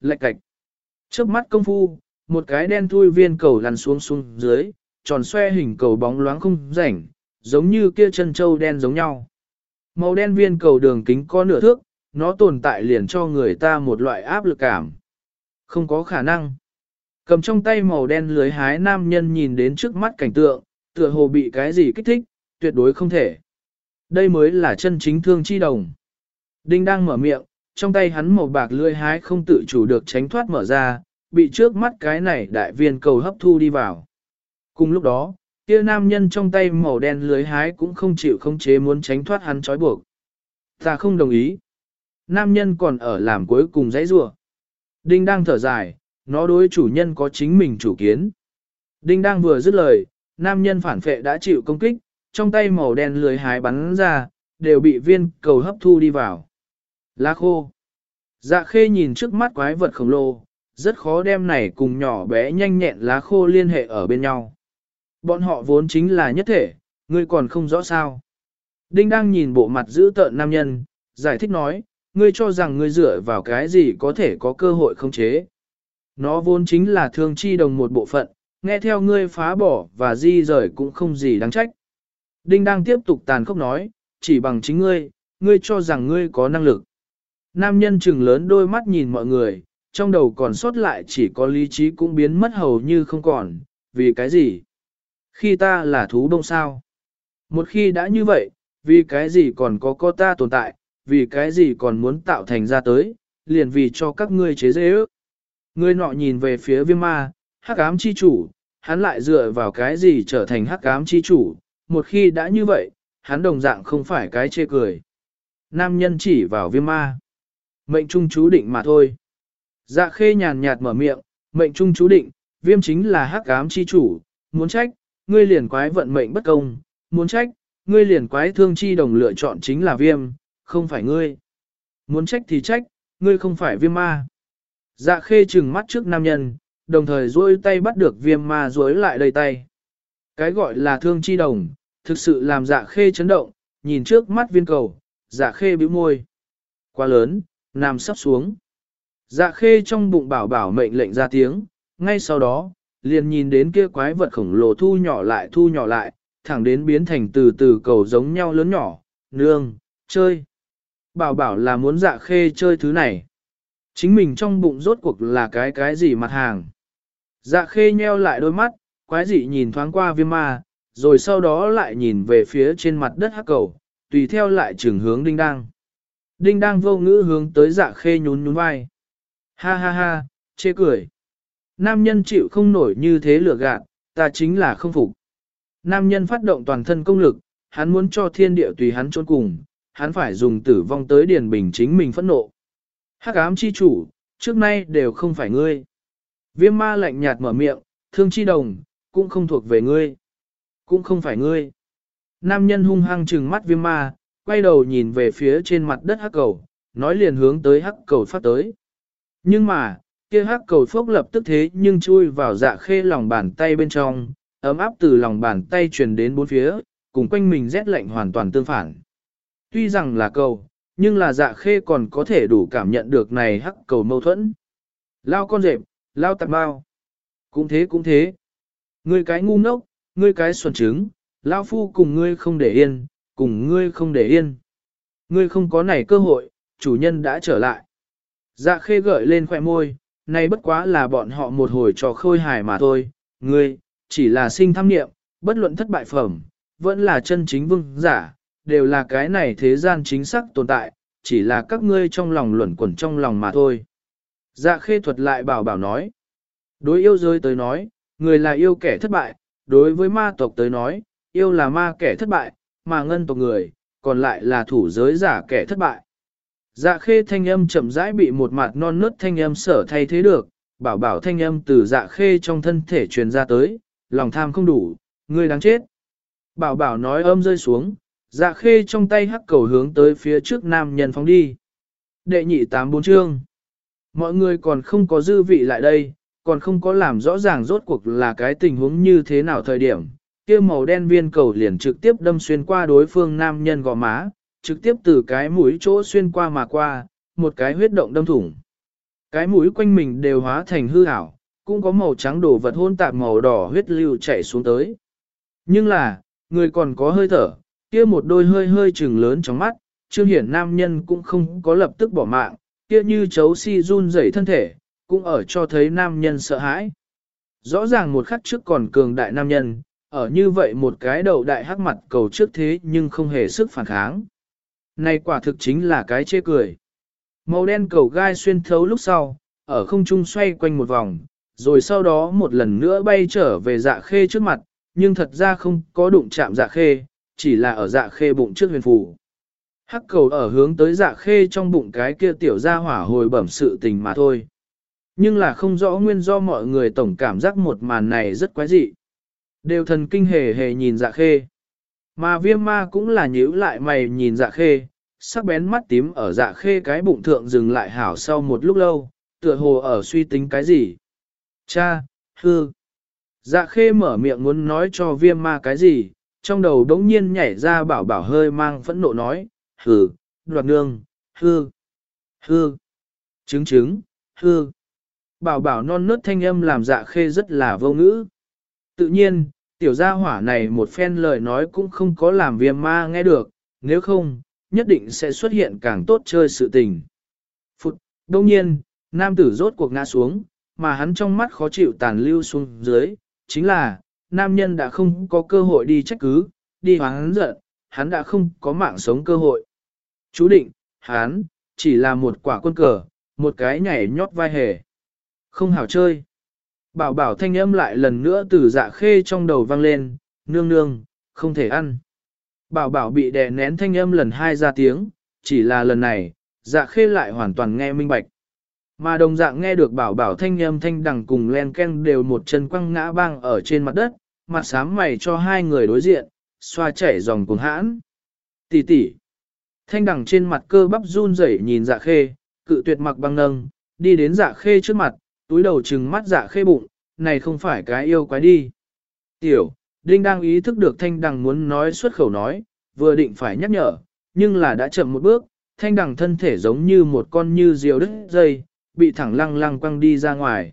lạch cạch. Trước mắt công phu, một cái đen thui viên cầu lăn xuống xuống dưới, tròn xoe hình cầu bóng loáng không rảnh, giống như kia chân châu đen giống nhau. Màu đen viên cầu đường kính có nửa thước, nó tồn tại liền cho người ta một loại áp lực cảm. Không có khả năng. Cầm trong tay màu đen lưới hái nam nhân nhìn đến trước mắt cảnh tượng, tựa hồ bị cái gì kích thích, tuyệt đối không thể. Đây mới là chân chính thương chi đồng. Đinh đang mở miệng, trong tay hắn màu bạc lưỡi hái không tự chủ được tránh thoát mở ra, bị trước mắt cái này đại viên cầu hấp thu đi vào. Cùng lúc đó, kia nam nhân trong tay màu đen lưới hái cũng không chịu không chế muốn tránh thoát hắn trói buộc. Ta không đồng ý. Nam nhân còn ở làm cuối cùng dãy rủa. Đinh đang thở dài, nó đối chủ nhân có chính mình chủ kiến. Đinh đang vừa dứt lời, nam nhân phản phệ đã chịu công kích, trong tay màu đen lưới hái bắn ra, đều bị viên cầu hấp thu đi vào. Lá khô. Dạ khê nhìn trước mắt quái vật khổng lồ, rất khó đem này cùng nhỏ bé nhanh nhẹn lá khô liên hệ ở bên nhau. Bọn họ vốn chính là nhất thể, ngươi còn không rõ sao. Đinh đang nhìn bộ mặt giữ tợn nam nhân, giải thích nói, ngươi cho rằng ngươi dựa vào cái gì có thể có cơ hội không chế. Nó vốn chính là thương chi đồng một bộ phận, nghe theo ngươi phá bỏ và di rời cũng không gì đáng trách. Đinh đang tiếp tục tàn khốc nói, chỉ bằng chính ngươi, ngươi cho rằng ngươi có năng lực. Nam nhân trừng lớn đôi mắt nhìn mọi người, trong đầu còn sót lại chỉ có lý trí cũng biến mất hầu như không còn, vì cái gì? Khi ta là thú đông sao? Một khi đã như vậy, vì cái gì còn có có ta tồn tại, vì cái gì còn muốn tạo thành ra tới, liền vì cho các ngươi chế dễ ước. Người nọ nhìn về phía viêm ma, hắc ám chi chủ, hắn lại dựa vào cái gì trở thành hắc ám chi chủ, một khi đã như vậy, hắn đồng dạng không phải cái chê cười. Nam nhân chỉ vào viêm ma. Mệnh trung chú định mà thôi. Dạ khê nhàn nhạt mở miệng, mệnh trung chú định, viêm chính là hắc ám chi chủ, muốn trách, ngươi liền quái vận mệnh bất công, muốn trách, ngươi liền quái thương chi đồng lựa chọn chính là viêm, không phải ngươi. Muốn trách thì trách, ngươi không phải viêm ma. Dạ khê trừng mắt trước nam nhân, đồng thời duỗi tay bắt được viêm ma duỗi lại đầy tay. Cái gọi là thương chi đồng, thực sự làm dạ khê chấn động, nhìn trước mắt viên cầu, dạ khê bĩu môi. Quá lớn, nằm sắp xuống. Dạ khê trong bụng bảo bảo mệnh lệnh ra tiếng, ngay sau đó, liền nhìn đến kia quái vật khổng lồ thu nhỏ lại thu nhỏ lại, thẳng đến biến thành từ từ cầu giống nhau lớn nhỏ, nương, chơi. Bảo bảo là muốn dạ khê chơi thứ này. Chính mình trong bụng rốt cuộc là cái cái gì mặt hàng. Dạ khê nheo lại đôi mắt, quái dị nhìn thoáng qua viêm ma, rồi sau đó lại nhìn về phía trên mặt đất hắc cầu, tùy theo lại trường hướng đinh đang. Đinh đang vô ngữ hướng tới dạ khê nhún nhún vai. Ha ha ha, chê cười. Nam nhân chịu không nổi như thế lừa gạt, ta chính là không phục. Nam nhân phát động toàn thân công lực, hắn muốn cho thiên địa tùy hắn trốn cùng, hắn phải dùng tử vong tới điền bình chính mình phẫn nộ. Hắc ám chi chủ, trước nay đều không phải ngươi. Viêm ma lạnh nhạt mở miệng, thương chi đồng, cũng không thuộc về ngươi. Cũng không phải ngươi. Nam nhân hung hăng trừng mắt viêm ma, quay đầu nhìn về phía trên mặt đất hắc cầu, nói liền hướng tới hắc cầu phát tới. Nhưng mà, kia hắc cầu phốc lập tức thế nhưng chui vào dạ khê lòng bàn tay bên trong, ấm áp từ lòng bàn tay truyền đến bốn phía, cùng quanh mình rét lạnh hoàn toàn tương phản. Tuy rằng là cầu, nhưng là dạ khê còn có thể đủ cảm nhận được này hắc cầu mâu thuẫn. Lao con rệp, lao tạp bao. Cũng thế cũng thế. Ngươi cái ngu ngốc, ngươi cái xuẩn trứng, lao phu cùng ngươi không để yên, cùng ngươi không để yên. Ngươi không có nảy cơ hội, chủ nhân đã trở lại. Dạ khê gợi lên khỏe môi, nay bất quá là bọn họ một hồi trò khôi hài mà thôi, ngươi, chỉ là sinh tham nghiệm, bất luận thất bại phẩm, vẫn là chân chính vương giả, đều là cái này thế gian chính xác tồn tại, chỉ là các ngươi trong lòng luẩn quẩn trong lòng mà thôi. Dạ khê thuật lại bảo bảo nói, đối yêu giới tới nói, người là yêu kẻ thất bại, đối với ma tộc tới nói, yêu là ma kẻ thất bại, mà ngân tộc người, còn lại là thủ giới giả kẻ thất bại. Dạ khê thanh âm chậm rãi bị một mặt non nớt thanh âm sở thay thế được, bảo bảo thanh âm từ dạ khê trong thân thể truyền ra tới, lòng tham không đủ, ngươi đáng chết. Bảo bảo nói âm rơi xuống, dạ khê trong tay hắc cầu hướng tới phía trước nam nhân phóng đi. Đệ nhị tám bốn chương. Mọi người còn không có dư vị lại đây, còn không có làm rõ ràng rốt cuộc là cái tình huống như thế nào thời điểm kia màu đen viên cầu liền trực tiếp đâm xuyên qua đối phương nam nhân gò má, trực tiếp từ cái mũi chỗ xuyên qua mà qua, một cái huyết động đâm thủng. Cái mũi quanh mình đều hóa thành hư ảo, cũng có màu trắng đổ vật hôn tạp màu đỏ huyết lưu chảy xuống tới. Nhưng là, người còn có hơi thở, kia một đôi hơi hơi trừng lớn trong mắt, Trương Hiển nam nhân cũng không có lập tức bỏ mạng, kia như chấu si run rẩy thân thể, cũng ở cho thấy nam nhân sợ hãi. Rõ ràng một khắc trước còn cường đại nam nhân, ở như vậy một cái đầu đại hắc mặt cầu trước thế nhưng không hề sức phản kháng. Này quả thực chính là cái chê cười. Màu đen cầu gai xuyên thấu lúc sau, ở không trung xoay quanh một vòng, rồi sau đó một lần nữa bay trở về dạ khê trước mặt, nhưng thật ra không có đụng chạm dạ khê, chỉ là ở dạ khê bụng trước huyền phù. Hắc cầu ở hướng tới dạ khê trong bụng cái kia tiểu ra hỏa hồi bẩm sự tình mà thôi. Nhưng là không rõ nguyên do mọi người tổng cảm giác một màn này rất quái dị. Đều thần kinh hề hề nhìn dạ khê. Mà viêm ma cũng là nhíu lại mày nhìn dạ khê, sắc bén mắt tím ở dạ khê cái bụng thượng dừng lại hảo sau một lúc lâu, tựa hồ ở suy tính cái gì. Cha, hư. Dạ khê mở miệng muốn nói cho viêm ma cái gì, trong đầu đống nhiên nhảy ra bảo bảo hơi mang phẫn nộ nói, hừ, đoạt nương, hư, hư, chứng chứng, hư. Bảo bảo non nớt thanh âm làm dạ khê rất là vô ngữ. Tự nhiên, tiểu gia hỏa này một phen lời nói cũng không có làm viêm ma nghe được, nếu không, nhất định sẽ xuất hiện càng tốt chơi sự tình. Phụt, đông nhiên, nam tử rốt cuộc ngã xuống, mà hắn trong mắt khó chịu tàn lưu xuống dưới, chính là, nam nhân đã không có cơ hội đi trách cứ, đi hắn giận, hắn đã không có mạng sống cơ hội. Chú định, hắn, chỉ là một quả quân cờ, một cái nhảy nhót vai hề. Không hảo chơi. Bảo bảo thanh âm lại lần nữa từ dạ khê trong đầu vang lên, nương nương, không thể ăn. Bảo bảo bị đè nén thanh âm lần hai ra tiếng, chỉ là lần này, dạ khê lại hoàn toàn nghe minh bạch. Mà đồng dạng nghe được bảo bảo thanh âm thanh đằng cùng len ken đều một chân quăng ngã băng ở trên mặt đất, mặt sám mày cho hai người đối diện, xoa chảy dòng cuồng hãn. Tỷ tỷ. Thanh đằng trên mặt cơ bắp run rẩy nhìn dạ khê, cự tuyệt mặc băng nâng, đi đến dạ khê trước mặt, túi đầu trừng mắt dạ khê bụng, này không phải cái yêu quái đi. Tiểu, Đinh đang ý thức được thanh đằng muốn nói xuất khẩu nói, vừa định phải nhắc nhở, nhưng là đã chậm một bước, thanh đằng thân thể giống như một con như diều đứt dây, bị thẳng lăng lăng quăng đi ra ngoài.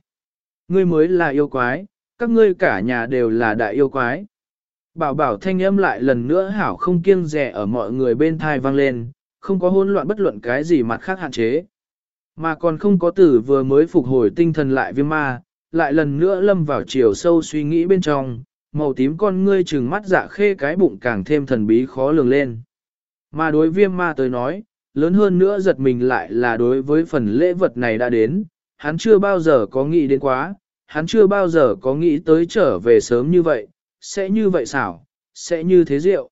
Ngươi mới là yêu quái, các ngươi cả nhà đều là đại yêu quái. Bảo bảo thanh âm lại lần nữa hảo không kiêng rẻ ở mọi người bên thai vang lên, không có hỗn loạn bất luận cái gì mặt khác hạn chế. Mà còn không có tử vừa mới phục hồi tinh thần lại viêm ma, lại lần nữa lâm vào chiều sâu suy nghĩ bên trong, màu tím con ngươi trừng mắt dạ khê cái bụng càng thêm thần bí khó lường lên. Mà đối viêm ma tới nói, lớn hơn nữa giật mình lại là đối với phần lễ vật này đã đến, hắn chưa bao giờ có nghĩ đến quá, hắn chưa bao giờ có nghĩ tới trở về sớm như vậy, sẽ như vậy xảo, sẽ như thế rượu.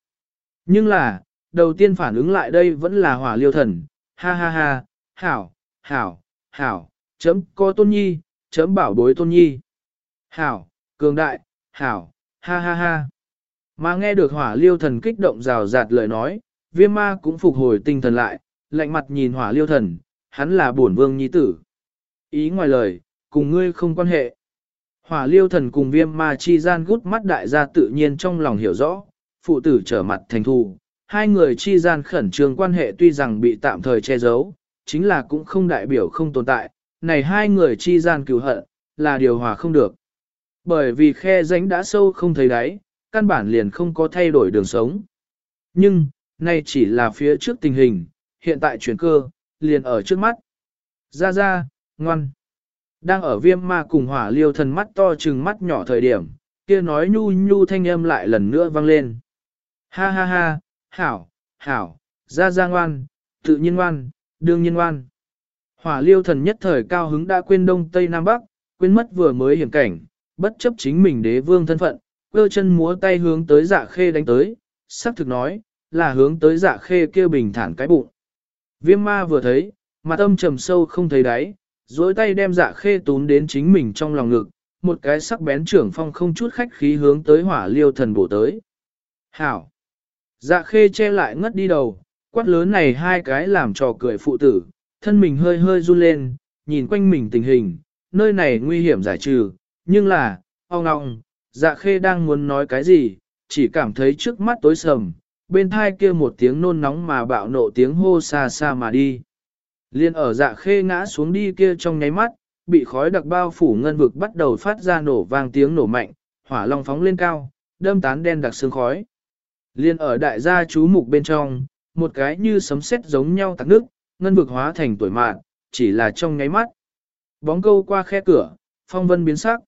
Nhưng là, đầu tiên phản ứng lại đây vẫn là hỏa liêu thần, ha ha ha, hảo, hảo, hảo, chấm có tôn nhi, chấm bảo bối tôn nhi. Hảo, cường đại, hảo, ha ha ha. Mà nghe được hỏa liêu thần kích động rào rạt lời nói, viêm ma cũng phục hồi tinh thần lại, lạnh mặt nhìn hỏa liêu thần, hắn là bổn vương nhi tử. Ý ngoài lời, cùng ngươi không quan hệ. Hỏa liêu thần cùng viêm ma chi gian gút mắt đại gia tự nhiên trong lòng hiểu rõ, phụ tử trở mặt thành thù. Hai người chi gian khẩn trương quan hệ tuy rằng bị tạm thời che giấu, chính là cũng không đại biểu không tồn tại, này hai người chi gian cứu hận, là điều hòa không được. Bởi vì khe ránh đã sâu không thấy đáy, căn bản liền không có thay đổi đường sống. Nhưng, nay chỉ là phía trước tình hình, hiện tại chuyển cơ, liền ở trước mắt. Ra ra, ngoan. Đang ở viêm ma cùng hỏa liêu thần mắt to trừng mắt nhỏ thời điểm, kia nói nhu nhu thanh âm lại lần nữa vang lên. Ha ha ha, hảo, hảo, ra ra ngoan, tự nhiên ngoan, đương nhiên ngoan. Hỏa liêu thần nhất thời cao hứng đã quên đông tây nam bắc, quên mất vừa mới hiểm cảnh, bất chấp chính mình đế vương thân phận, cơ chân múa tay hướng tới dạ khê đánh tới, sắc thực nói, là hướng tới dạ khê kia bình thản cái bụng. Viêm ma vừa thấy, mặt âm trầm sâu không thấy đáy, dối tay đem dạ khê tún đến chính mình trong lòng ngực, một cái sắc bén trưởng phong không chút khách khí hướng tới hỏa liêu thần bổ tới. Hảo! Dạ khê che lại ngất đi đầu, quát lớn này hai cái làm trò cười phụ tử, thân mình hơi hơi run lên, nhìn quanh mình tình hình, nơi này nguy hiểm giải trừ, nhưng là, ong ong, dạ khê đang muốn nói cái gì, chỉ cảm thấy trước mắt tối sầm, bên thai kia một tiếng nôn nóng mà bạo nộ tiếng hô xa xa mà đi. Liên ở dạ khê ngã xuống đi kia trong nháy mắt, bị khói đặc bao phủ ngân vực bắt đầu phát ra nổ vang tiếng nổ mạnh, hỏa long phóng lên cao, đâm tán đen đặc sương khói. Liên ở đại gia chú mục bên trong, một cái như sấm sét giống nhau tạc nước, ngân vực hóa thành tuổi mạn, chỉ là trong nháy mắt. Bóng câu qua khe cửa, phong vân biến sắc.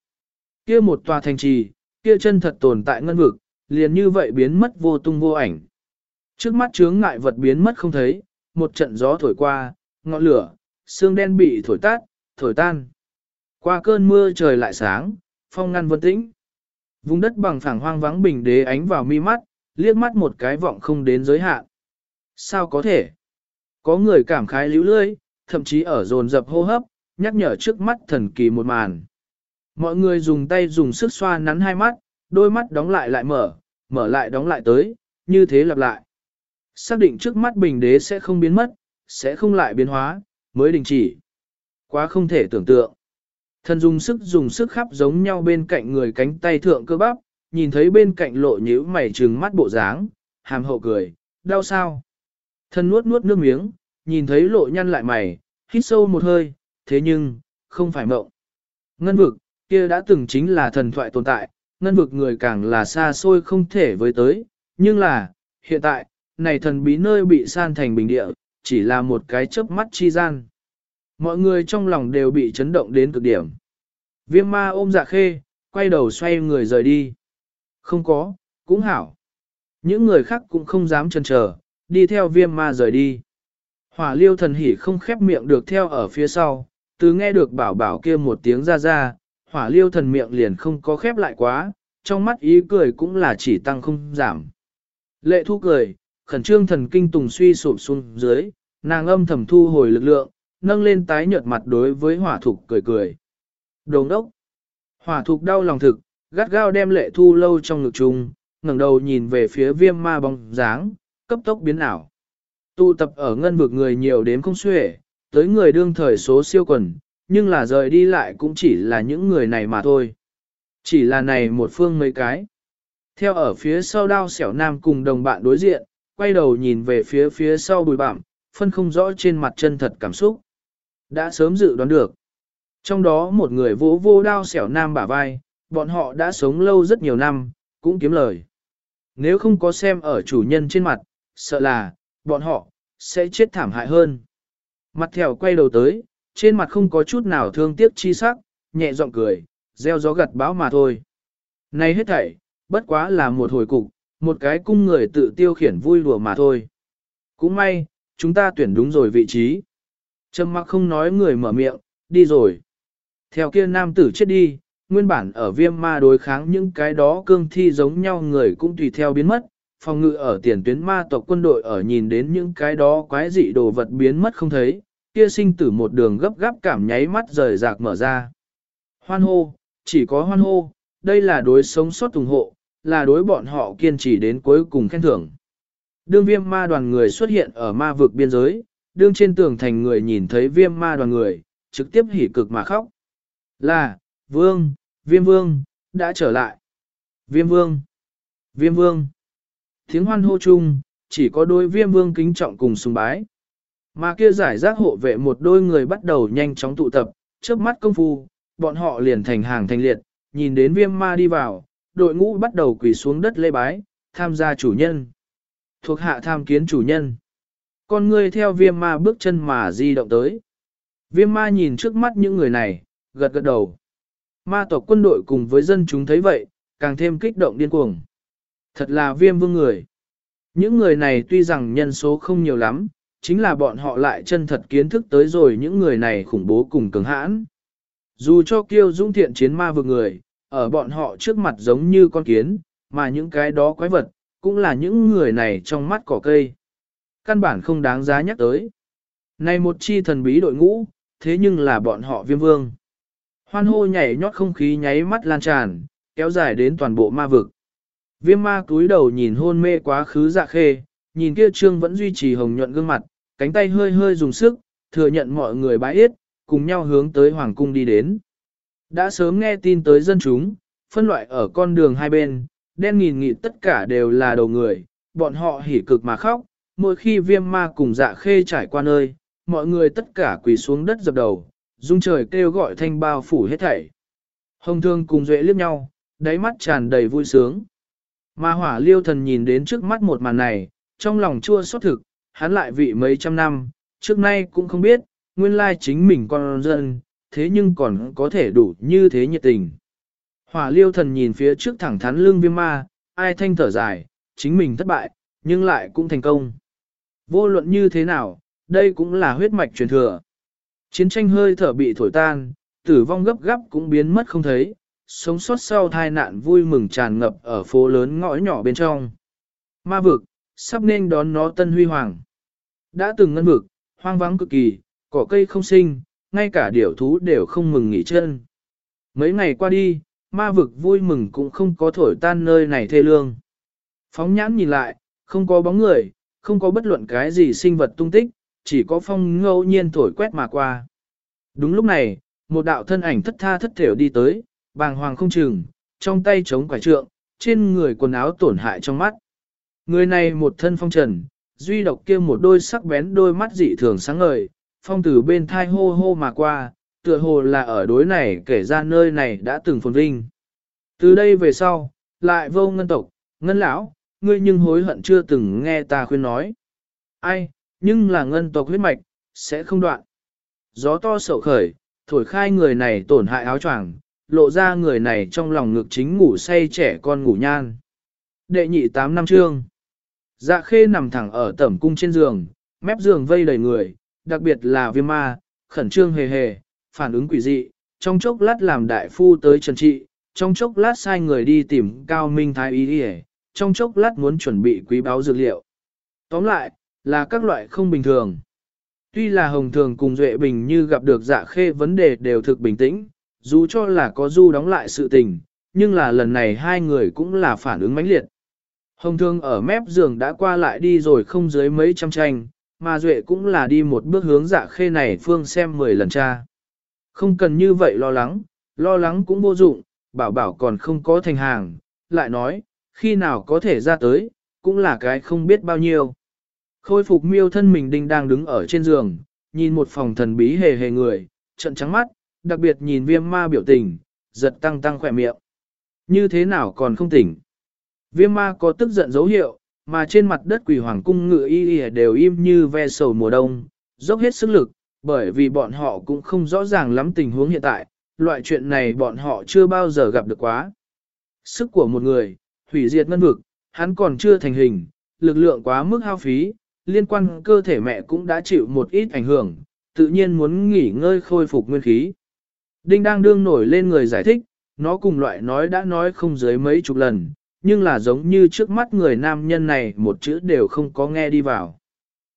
Kia một tòa thành trì, kia chân thật tồn tại ngân vực, liền như vậy biến mất vô tung vô ảnh. Trước mắt chướng ngại vật biến mất không thấy, một trận gió thổi qua, ngọn lửa, xương đen bị thổi tát, thổi tan. Qua cơn mưa trời lại sáng, phong ngăn vân tĩnh. Vùng đất bằng phẳng hoang vắng bình đế ánh vào mi mắt, liếc mắt một cái vọng không đến giới hạn. Sao có thể? Có người cảm khái lưu lưỡi, thậm chí ở dồn dập hô hấp, nhắc nhở trước mắt thần kỳ một màn. Mọi người dùng tay dùng sức xoa nắn hai mắt, đôi mắt đóng lại lại mở, mở lại đóng lại tới, như thế lặp lại. Xác định trước mắt bình đế sẽ không biến mất, sẽ không lại biến hóa, mới đình chỉ. Quá không thể tưởng tượng. Thần dùng sức dùng sức khắp giống nhau bên cạnh người cánh tay thượng cơ bắp, nhìn thấy bên cạnh lộ nhíu mày trừng mắt bộ dáng, hàm hậu cười, đau sao? Thần nuốt nuốt nước miếng, nhìn thấy lộ nhăn lại mày, hít sâu một hơi, thế nhưng, không phải mộng. Ngân vực, kia đã từng chính là thần thoại tồn tại, ngân vực người càng là xa xôi không thể với tới, nhưng là, hiện tại, này thần bí nơi bị san thành bình địa, chỉ là một cái chớp mắt chi gian. Mọi người trong lòng đều bị chấn động đến cực điểm. Viêm ma ôm dạ khê, quay đầu xoay người rời đi. Không có, cũng hảo. Những người khác cũng không dám chần chờ, đi theo viêm ma rời đi. Hỏa liêu thần hỉ không khép miệng được theo ở phía sau, từ nghe được bảo bảo kia một tiếng ra ra, hỏa liêu thần miệng liền không có khép lại quá, trong mắt ý cười cũng là chỉ tăng không giảm. Lệ thu cười, khẩn trương thần kinh tùng suy sụp xuống dưới, nàng âm thầm thu hồi lực lượng, nâng lên tái nhợt mặt đối với hỏa thục cười cười. Đồng đốc! Hỏa thục đau lòng thực, gắt gao đem lệ thu lâu trong ngực chung, ngẩng đầu nhìn về phía viêm ma bóng dáng, cấp tốc biến ảo. Tụ tập ở ngân vực người nhiều đến không xuể, tới người đương thời số siêu quần, nhưng là rời đi lại cũng chỉ là những người này mà thôi. Chỉ là này một phương mấy cái. Theo ở phía sau đao xẻo nam cùng đồng bạn đối diện, quay đầu nhìn về phía phía sau bùi bạm, phân không rõ trên mặt chân thật cảm xúc. Đã sớm dự đoán được. Trong đó một người vỗ vô đao xẻo nam bả vai, bọn họ đã sống lâu rất nhiều năm, cũng kiếm lời. Nếu không có xem ở chủ nhân trên mặt, sợ là, bọn họ, sẽ chết thảm hại hơn. Mặt thèo quay đầu tới, trên mặt không có chút nào thương tiếc chi sắc, nhẹ giọng cười, gieo gió gặt bão mà thôi. Này hết thảy, bất quá là một hồi cục, một cái cung người tự tiêu khiển vui đùa mà thôi. Cũng may, chúng ta tuyển đúng rồi vị trí. Trầm mặc không nói người mở miệng, đi rồi. Theo kia nam tử chết đi, nguyên bản ở viêm ma đối kháng những cái đó cương thi giống nhau người cũng tùy theo biến mất. Phòng ngự ở tiền tuyến ma tộc quân đội ở nhìn đến những cái đó quái dị đồ vật biến mất không thấy, kia sinh tử một đường gấp gáp cảm nháy mắt rời rạc mở ra. Hoan hô, chỉ có hoan hô, đây là đối sống sót ủng hộ, là đối bọn họ kiên trì đến cuối cùng khen thưởng. Đương viêm ma đoàn người xuất hiện ở ma vực biên giới, đương trên tường thành người nhìn thấy viêm ma đoàn người, trực tiếp hỉ cực mà khóc. Là, vương, viêm vương, đã trở lại. Viêm vương, viêm vương. Tiếng hoan hô chung, chỉ có đôi viêm vương kính trọng cùng sùng bái. Mà kia giải rác hộ vệ một đôi người bắt đầu nhanh chóng tụ tập, trước mắt công phu, bọn họ liền thành hàng thành liệt, nhìn đến viêm ma đi vào, đội ngũ bắt đầu quỳ xuống đất lê bái, tham gia chủ nhân. Thuộc hạ tham kiến chủ nhân. Con người theo viêm ma bước chân mà di động tới. Viêm ma nhìn trước mắt những người này, gật gật đầu. Ma tộc quân đội cùng với dân chúng thấy vậy, càng thêm kích động điên cuồng. Thật là viêm vương người. Những người này tuy rằng nhân số không nhiều lắm, chính là bọn họ lại chân thật kiến thức tới rồi những người này khủng bố cùng cường hãn. Dù cho kiêu dũng thiện chiến ma vực người, ở bọn họ trước mặt giống như con kiến, mà những cái đó quái vật, cũng là những người này trong mắt cỏ cây. Căn bản không đáng giá nhắc tới. Này một chi thần bí đội ngũ, thế nhưng là bọn họ viêm vương. Hoan hô nhảy nhót không khí nháy mắt lan tràn, kéo dài đến toàn bộ ma vực. Viêm ma cúi đầu nhìn hôn mê quá khứ dạ khê, nhìn kia trương vẫn duy trì hồng nhuận gương mặt, cánh tay hơi hơi dùng sức, thừa nhận mọi người bãi yết, cùng nhau hướng tới hoàng cung đi đến. Đã sớm nghe tin tới dân chúng, phân loại ở con đường hai bên, đen nghìn nghị tất cả đều là đầu người, bọn họ hỉ cực mà khóc, mỗi khi viêm ma cùng dạ khê trải qua nơi, mọi người tất cả quỳ xuống đất dập đầu, dung trời kêu gọi thanh bao phủ hết thảy. Hồng thương cùng duệ liếc nhau, đáy mắt tràn đầy vui sướng. Mà hỏa liêu thần nhìn đến trước mắt một màn này, trong lòng chua xót thực, hắn lại vị mấy trăm năm, trước nay cũng không biết, nguyên lai chính mình con dân, thế nhưng còn có thể đủ như thế nhiệt tình. Hỏa liêu thần nhìn phía trước thẳng thắn lưng viêm ma, ai thanh thở dài, chính mình thất bại, nhưng lại cũng thành công. Vô luận như thế nào, đây cũng là huyết mạch truyền thừa. Chiến tranh hơi thở bị thổi tan, tử vong gấp gáp cũng biến mất không thấy, sống sót sau tai nạn vui mừng tràn ngập ở phố lớn ngõ nhỏ bên trong. Ma vực, sắp nên đón nó tân huy hoàng. Đã từng ngân vực, hoang vắng cực kỳ, cỏ cây không sinh, ngay cả điểu thú đều không mừng nghỉ chân. Mấy ngày qua đi, ma vực vui mừng cũng không có thổi tan nơi này thê lương. Phóng nhãn nhìn lại, không có bóng người, không có bất luận cái gì sinh vật tung tích, chỉ có phong ngẫu nhiên thổi quét mà qua. Đúng lúc này, một đạo thân ảnh thất tha thất thểu đi tới, bàng hoàng không chừng, trong tay chống quả trượng, trên người quần áo tổn hại trong mắt. Người này một thân phong trần, duy độc kia một đôi sắc bén đôi mắt dị thường sáng ngời, phong từ bên thai hô hô mà qua, tựa hồ là ở đối này kể ra nơi này đã từng phồn vinh. Từ đây về sau, lại vô ngân tộc, ngân lão, ngươi nhưng hối hận chưa từng nghe ta khuyên nói. Ai, nhưng là ngân tộc huyết mạch, sẽ không đoạn. Gió to sầu khởi, thổi khai người này tổn hại áo choàng, lộ ra người này trong lòng ngực chính ngủ say trẻ con ngủ nhan. Đệ nhị tám năm trương. Dạ khê nằm thẳng ở tẩm cung trên giường, mép giường vây đầy người, đặc biệt là viêm ma, khẩn trương hề hề, phản ứng quỷ dị, trong chốc lát làm đại phu tới trần trị, trong chốc lát sai người đi tìm cao minh thái y đi trong chốc lát muốn chuẩn bị quý báo dược liệu. Tóm lại, là các loại không bình thường. Tuy là hồng thường cùng Duệ Bình như gặp được dạ khê vấn đề đều thực bình tĩnh, dù cho là có du đóng lại sự tình, nhưng là lần này hai người cũng là phản ứng mãnh liệt. Hồng thương ở mép giường đã qua lại đi rồi không dưới mấy trăm tranh, mà Duệ cũng là đi một bước hướng dạ khê này phương xem 10 lần cha. Không cần như vậy lo lắng, lo lắng cũng vô dụng, bảo bảo còn không có thành hàng, lại nói, khi nào có thể ra tới, cũng là cái không biết bao nhiêu. Khôi phục miêu thân mình đinh đang đứng ở trên giường, nhìn một phòng thần bí hề hề người, trận trắng mắt, đặc biệt nhìn viêm ma biểu tình, giật tăng tăng khỏe miệng. Như thế nào còn không tỉnh? Viêm ma có tức giận dấu hiệu, mà trên mặt đất quỷ hoàng cung ngựa y y đều im như ve sầu mùa đông, dốc hết sức lực, bởi vì bọn họ cũng không rõ ràng lắm tình huống hiện tại, loại chuyện này bọn họ chưa bao giờ gặp được quá. Sức của một người, hủy diệt ngân vực, hắn còn chưa thành hình, lực lượng quá mức hao phí, liên quan cơ thể mẹ cũng đã chịu một ít ảnh hưởng, tự nhiên muốn nghỉ ngơi khôi phục nguyên khí. Đinh đang đương nổi lên người giải thích, nó cùng loại nói đã nói không dưới mấy chục lần, nhưng là giống như trước mắt người nam nhân này một chữ đều không có nghe đi vào.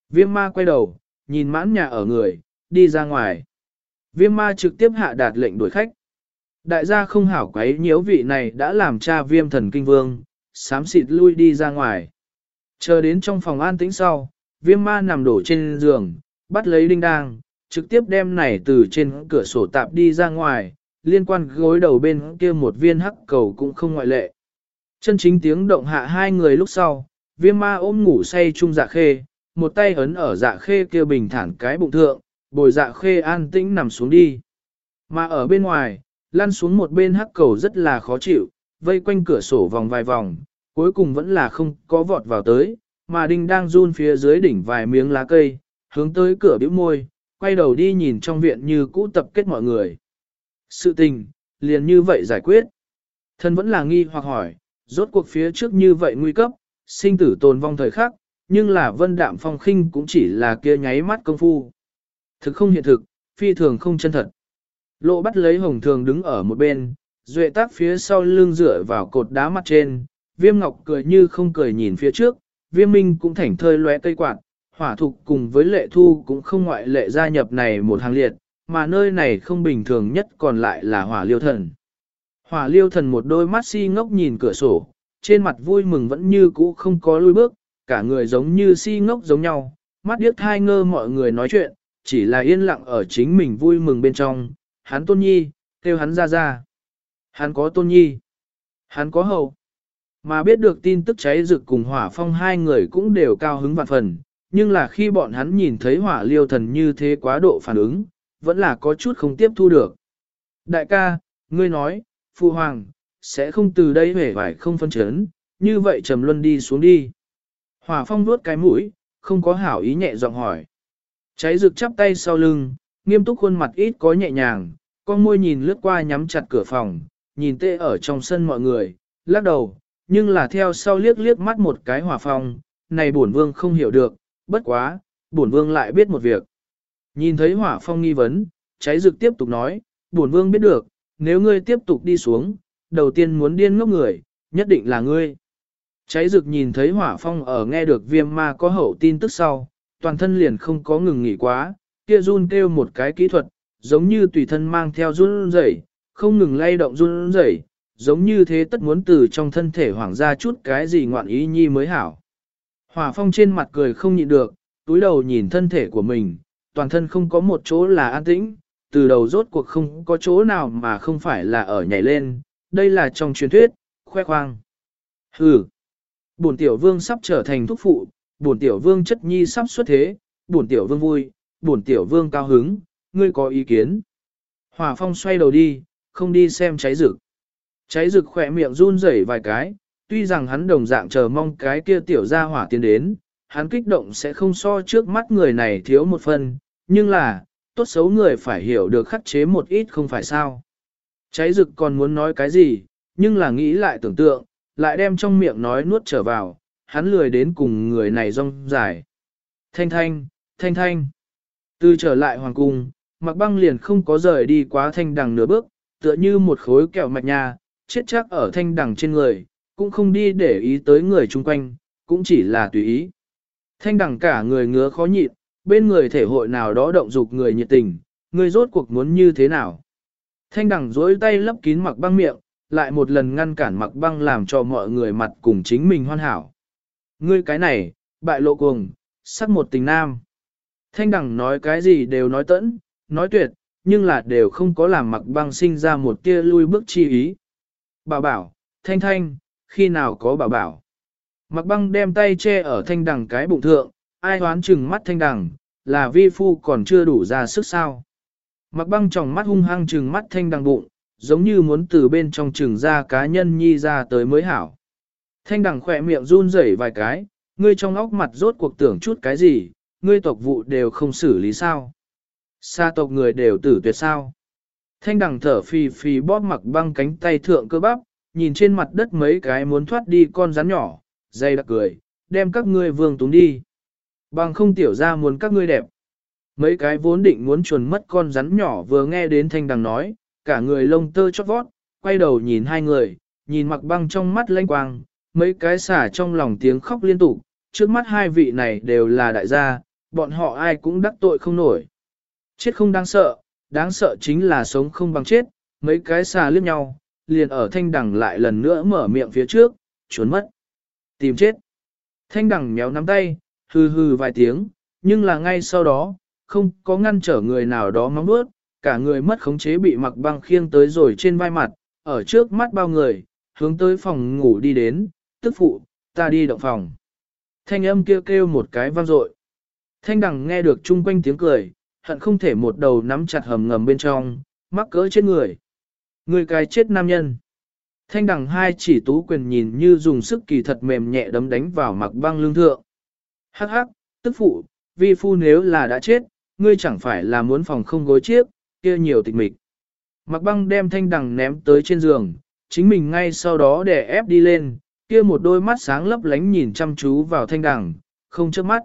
Viêm ma quay đầu, nhìn mãn nhà ở người, đi ra ngoài. Viêm ma trực tiếp hạ đạt lệnh đuổi khách. Đại gia không hảo quấy nhiễu vị này đã làm cha viêm thần kinh vương, sám xịt lui đi ra ngoài. Chờ đến trong phòng an tĩnh sau, viêm ma nằm đổ trên giường, bắt lấy đinh đang, trực tiếp đem này từ trên cửa sổ tạp đi ra ngoài, liên quan gối đầu bên kia một viên hắc cầu cũng không ngoại lệ. Chân chính tiếng động hạ hai người lúc sau, viêm ma ôm ngủ say chung dạ khê, một tay ấn ở dạ khê kia bình thản cái bụng thượng, bồi dạ khê an tĩnh nằm xuống đi. Mà ở bên ngoài, lăn xuống một bên hắc cầu rất là khó chịu, vây quanh cửa sổ vòng vài vòng, cuối cùng vẫn là không có vọt vào tới, mà đinh đang run phía dưới đỉnh vài miếng lá cây, hướng tới cửa bĩu môi, quay đầu đi nhìn trong viện như cũ tập kết mọi người. Sự tình, liền như vậy giải quyết. Thân vẫn là nghi hoặc hỏi, rốt cuộc phía trước như vậy nguy cấp, sinh tử tồn vong thời khắc, nhưng là vân đạm phong khinh cũng chỉ là kia nháy mắt công phu. Thực không hiện thực, phi thường không chân thật. Lộ bắt lấy hồng thường đứng ở một bên, duệ tác phía sau lưng dựa vào cột đá mặt trên, viêm ngọc cười như không cười nhìn phía trước, viêm minh cũng thảnh thơi lóe cây quạt, hỏa thục cùng với lệ thu cũng không ngoại lệ gia nhập này một hàng liệt, mà nơi này không bình thường nhất còn lại là hỏa liêu thần. Hỏa liêu thần một đôi mắt si ngốc nhìn cửa sổ, trên mặt vui mừng vẫn như cũ không có lui bước, cả người giống như si ngốc giống nhau, mắt điếc thai ngơ mọi người nói chuyện, chỉ là yên lặng ở chính mình vui mừng bên trong, hắn tôn nhi, kêu hắn ra ra. Hắn có tôn nhi, hắn có hậu. Mà biết được tin tức cháy rực cùng hỏa phong hai người cũng đều cao hứng vạn phần, nhưng là khi bọn hắn nhìn thấy hỏa liêu thần như thế quá độ phản ứng, vẫn là có chút không tiếp thu được. Đại ca, ngươi nói, Phu Hoàng, sẽ không từ đây hề vải không phân chấn, như vậy trầm luân đi xuống đi. Hỏa phong vuốt cái mũi, không có hảo ý nhẹ giọng hỏi. Cháy rực chắp tay sau lưng, nghiêm túc khuôn mặt ít có nhẹ nhàng, con môi nhìn lướt qua nhắm chặt cửa phòng, nhìn tê ở trong sân mọi người, lắc đầu, nhưng là theo sau liếc liếc mắt một cái hỏa phong, này bổn vương không hiểu được, bất quá, bổn vương lại biết một việc. Nhìn thấy hỏa phong nghi vấn, cháy rực tiếp tục nói, bổn vương biết được, nếu ngươi tiếp tục đi xuống, đầu tiên muốn điên ngốc người, nhất định là ngươi. Cháy rực nhìn thấy hỏa phong ở nghe được viêm ma có hậu tin tức sau, toàn thân liền không có ngừng nghỉ quá, kia run kêu một cái kỹ thuật, giống như tùy thân mang theo run rẩy, không ngừng lay động run rẩy, giống như thế tất muốn từ trong thân thể hoảng ra chút cái gì ngoạn ý nhi mới hảo. Hỏa phong trên mặt cười không nhịn được, túi đầu nhìn thân thể của mình, toàn thân không có một chỗ là an tĩnh, từ đầu rốt cuộc không có chỗ nào mà không phải là ở nhảy lên, đây là trong truyền thuyết, khoe khoang. Hừ, bổn tiểu vương sắp trở thành thúc phụ, bổn tiểu vương chất nhi sắp xuất thế, bổn tiểu vương vui, bổn tiểu vương cao hứng, ngươi có ý kiến. Hỏa phong xoay đầu đi, không đi xem cháy rực. Cháy rực khỏe miệng run rẩy vài cái, tuy rằng hắn đồng dạng chờ mong cái kia tiểu gia hỏa tiến đến, hắn kích động sẽ không so trước mắt người này thiếu một phần, nhưng là, tốt xấu người phải hiểu được khắc chế một ít không phải sao. Cháy rực còn muốn nói cái gì, nhưng là nghĩ lại tưởng tượng, lại đem trong miệng nói nuốt trở vào, hắn lười đến cùng người này rong dài. Thanh thanh, thanh thanh. Từ trở lại hoàng cung, mặc băng liền không có rời đi quá thanh đằng nửa bước, tựa như một khối kẹo mạch nha, chết chắc ở thanh đằng trên người, cũng không đi để ý tới người chung quanh, cũng chỉ là tùy ý. Thanh đằng cả người ngứa khó nhịn, bên người thể hội nào đó động dục người nhiệt tình, người rốt cuộc muốn như thế nào. Thanh đằng dối tay lấp kín mặc băng miệng, lại một lần ngăn cản mặc băng làm cho mọi người mặt cùng chính mình hoàn hảo. Ngươi cái này, bại lộ cuồng, sắc một tình nam. Thanh đằng nói cái gì đều nói tẫn, nói tuyệt, nhưng là đều không có làm mặc băng sinh ra một tia lui bước chi ý. Bảo bảo, thanh thanh, khi nào có bảo bảo. Mặc băng đem tay che ở thanh đằng cái bụng thượng, ai hoán chừng mắt thanh đằng, là vi phu còn chưa đủ ra sức sao. Mặc băng tròng mắt hung hăng chừng mắt thanh đằng bụng, giống như muốn từ bên trong chừng ra cá nhân nhi ra tới mới hảo. Thanh đằng khỏe miệng run rẩy vài cái, ngươi trong óc mặt rốt cuộc tưởng chút cái gì, ngươi tộc vụ đều không xử lý sao. Sa tộc người đều tử tuyệt sao. Thanh đằng thở phì phì bóp mặc băng cánh tay thượng cơ bắp, nhìn trên mặt đất mấy cái muốn thoát đi con rắn nhỏ, dây đặc cười, đem các ngươi vương túng đi. Bằng không tiểu ra muốn các ngươi đẹp. Mấy cái vốn định muốn chuồn mất con rắn nhỏ vừa nghe đến thanh đằng nói, cả người lông tơ chót vót, quay đầu nhìn hai người, nhìn mặc băng trong mắt lanh quang, mấy cái xả trong lòng tiếng khóc liên tục, trước mắt hai vị này đều là đại gia, bọn họ ai cũng đắc tội không nổi. Chết không đáng sợ, đáng sợ chính là sống không bằng chết, mấy cái xà liếc nhau, liền ở thanh đằng lại lần nữa mở miệng phía trước, trốn mất. Tìm chết. Thanh đằng méo nắm tay, hừ hừ vài tiếng, nhưng là ngay sau đó, không có ngăn trở người nào đó mong bước, cả người mất khống chế bị mặc băng khiêng tới rồi trên vai mặt, ở trước mắt bao người, hướng tới phòng ngủ đi đến, tức phụ, ta đi động phòng. Thanh âm kêu kêu một cái vang dội. Thanh đằng nghe được chung quanh tiếng cười, hận không thể một đầu nắm chặt hầm ngầm bên trong, mắc cỡ trên người. Người cái chết nam nhân. Thanh đằng hai chỉ tú quyền nhìn như dùng sức kỳ thật mềm nhẹ đấm đánh vào mặc băng lương thượng. Hắc hắc, tức phụ, vi phu nếu là đã chết, ngươi chẳng phải là muốn phòng không gối chiếc, kia nhiều tịch mịch. Mặc băng đem thanh đằng ném tới trên giường, chính mình ngay sau đó để ép đi lên, kia một đôi mắt sáng lấp lánh nhìn chăm chú vào thanh đằng, không chớp mắt.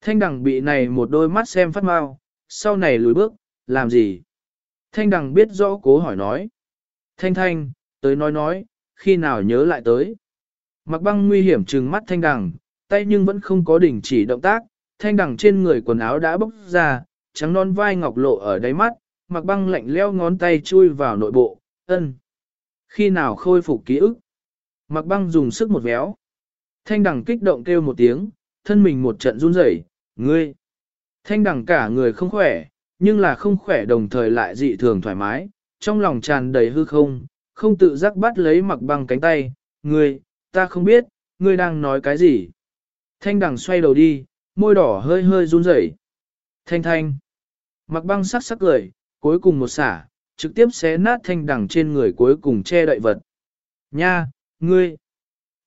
Thanh đằng bị này một đôi mắt xem phát mau, sau này lùi bước, làm gì? Thanh đằng biết rõ cố hỏi nói. Thanh thanh, tới nói nói, khi nào nhớ lại tới. Mặc băng nguy hiểm trừng mắt thanh đằng, tay nhưng vẫn không có đỉnh chỉ động tác, thanh đằng trên người quần áo đã bốc ra, trắng non vai ngọc lộ ở đáy mắt, mặc băng lạnh leo ngón tay chui vào nội bộ, ân. Khi nào khôi phục ký ức? Mặc băng dùng sức một véo. Thanh đằng kích động kêu một tiếng, thân mình một trận run rẩy, ngươi. Thanh đằng cả người không khỏe, nhưng là không khỏe đồng thời lại dị thường thoải mái, trong lòng tràn đầy hư không, không tự giác bắt lấy mặc băng cánh tay, ngươi, ta không biết, ngươi đang nói cái gì. Thanh đằng xoay đầu đi, môi đỏ hơi hơi run rẩy. Thanh thanh. Mặc băng sắc sắc cười, cuối cùng một xả, trực tiếp xé nát thanh đằng trên người cuối cùng che đậy vật. Nha, ngươi.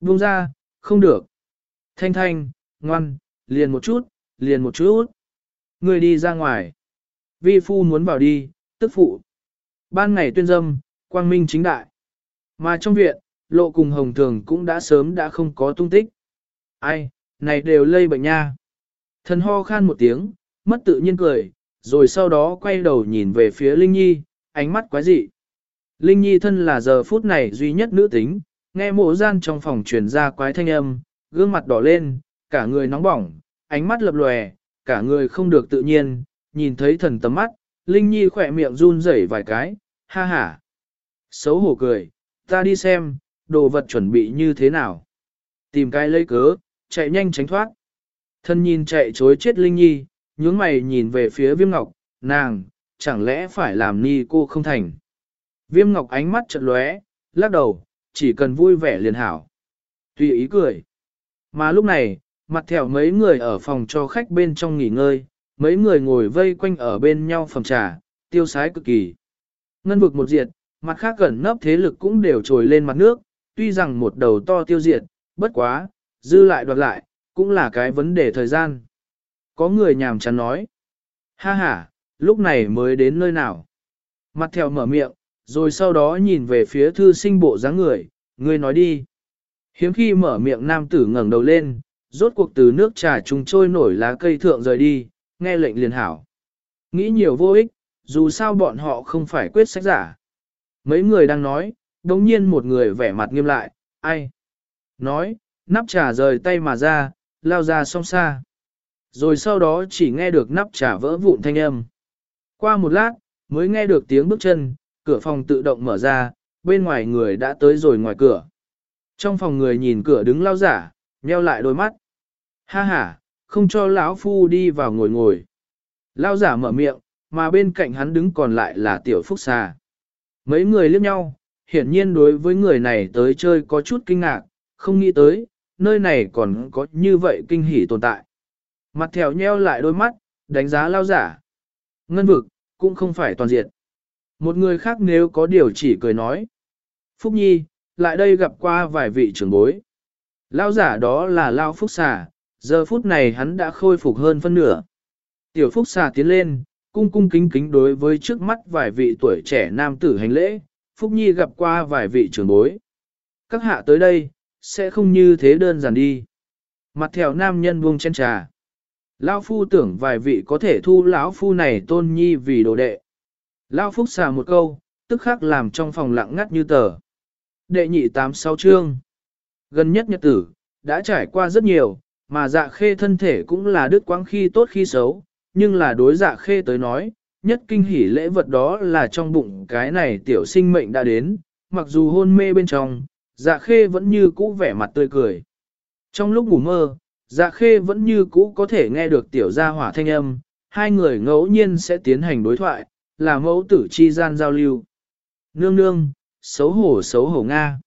Buông ra, không được. Thanh thanh, ngoan, liền một chút, liền một chút. Ngươi đi ra ngoài. Vi phu muốn vào đi, tức phụ. Ban ngày tuyên dâm, quang minh chính đại. Mà trong viện, lộ cùng hồng thường cũng đã sớm đã không có tung tích. Ai, này đều lây bệnh nha. Thần ho khan một tiếng, mất tự nhiên cười, rồi sau đó quay đầu nhìn về phía Linh Nhi, ánh mắt quái dị. Linh Nhi thân là giờ phút này duy nhất nữ tính, nghe mộ gian trong phòng truyền ra quái thanh âm, gương mặt đỏ lên, cả người nóng bỏng, ánh mắt lập lòe, cả người không được tự nhiên, nhìn thấy thần tầm mắt, Linh Nhi khỏe miệng run rẩy vài cái, ha ha. Xấu hổ cười, ta đi xem, đồ vật chuẩn bị như thế nào. Tìm cái lấy cớ, chạy nhanh tránh thoát. Thân nhìn chạy chối chết Linh Nhi, nhướng mày nhìn về phía viêm ngọc, nàng, chẳng lẽ phải làm ni cô không thành. Viêm ngọc ánh mắt chợt lóe, lắc đầu, chỉ cần vui vẻ liền hảo. Tùy ý cười. Mà lúc này, mặt thẻo mấy người ở phòng cho khách bên trong nghỉ ngơi, mấy người ngồi vây quanh ở bên nhau phòng trà, tiêu sái cực kỳ. Ngân vực một diệt, mặt khác gần nấp thế lực cũng đều trồi lên mặt nước, tuy rằng một đầu to tiêu diệt, bất quá, dư lại đoạt lại, cũng là cái vấn đề thời gian. Có người nhàm chán nói, ha ha, lúc này mới đến nơi nào. Mặt theo mở miệng, rồi sau đó nhìn về phía thư sinh bộ dáng người, người nói đi. Hiếm khi mở miệng nam tử ngẩng đầu lên, rốt cuộc từ nước trà trùng trôi nổi lá cây thượng rời đi, nghe lệnh liền hảo. Nghĩ nhiều vô ích, dù sao bọn họ không phải quyết sách giả. Mấy người đang nói, đồng nhiên một người vẻ mặt nghiêm lại, ai? Nói, nắp trà rời tay mà ra, lao ra song xa. Rồi sau đó chỉ nghe được nắp trà vỡ vụn thanh âm. Qua một lát, mới nghe được tiếng bước chân, cửa phòng tự động mở ra, bên ngoài người đã tới rồi ngoài cửa. Trong phòng người nhìn cửa đứng lao giả, nheo lại đôi mắt. Ha ha, không cho lão phu đi vào ngồi ngồi. Lao giả mở miệng, mà bên cạnh hắn đứng còn lại là tiểu phúc xà. Mấy người liếc nhau, hiển nhiên đối với người này tới chơi có chút kinh ngạc, không nghĩ tới, nơi này còn có như vậy kinh hỉ tồn tại. Mặt thèo nheo lại đôi mắt, đánh giá lao giả. Ngân vực, cũng không phải toàn diện. Một người khác nếu có điều chỉ cười nói. Phúc Nhi, lại đây gặp qua vài vị trưởng bối. Lao giả đó là Lao Phúc Xà, giờ phút này hắn đã khôi phục hơn phân nửa. Tiểu Phúc Xà tiến lên, cung cung kính kính đối với trước mắt vài vị tuổi trẻ nam tử hành lễ, Phúc Nhi gặp qua vài vị trưởng bối. Các hạ tới đây, sẽ không như thế đơn giản đi. Mặt theo nam nhân buông chân trà. Lão phu tưởng vài vị có thể thu lão phu này tôn nhi vì đồ đệ. Lão phúc xà một câu, tức khắc làm trong phòng lặng ngắt như tờ. Đệ nhị tám sáu chương. Gần nhất nhật tử, đã trải qua rất nhiều, mà dạ khê thân thể cũng là đứt quãng khi tốt khi xấu, nhưng là đối dạ khê tới nói, nhất kinh hỉ lễ vật đó là trong bụng cái này tiểu sinh mệnh đã đến, mặc dù hôn mê bên trong, dạ khê vẫn như cũ vẻ mặt tươi cười. Trong lúc ngủ mơ, dạ khê vẫn như cũ có thể nghe được tiểu gia hỏa thanh âm, hai người ngẫu nhiên sẽ tiến hành đối thoại, là mẫu tử chi gian giao lưu. Nương nương, xấu hổ xấu hổ Nga.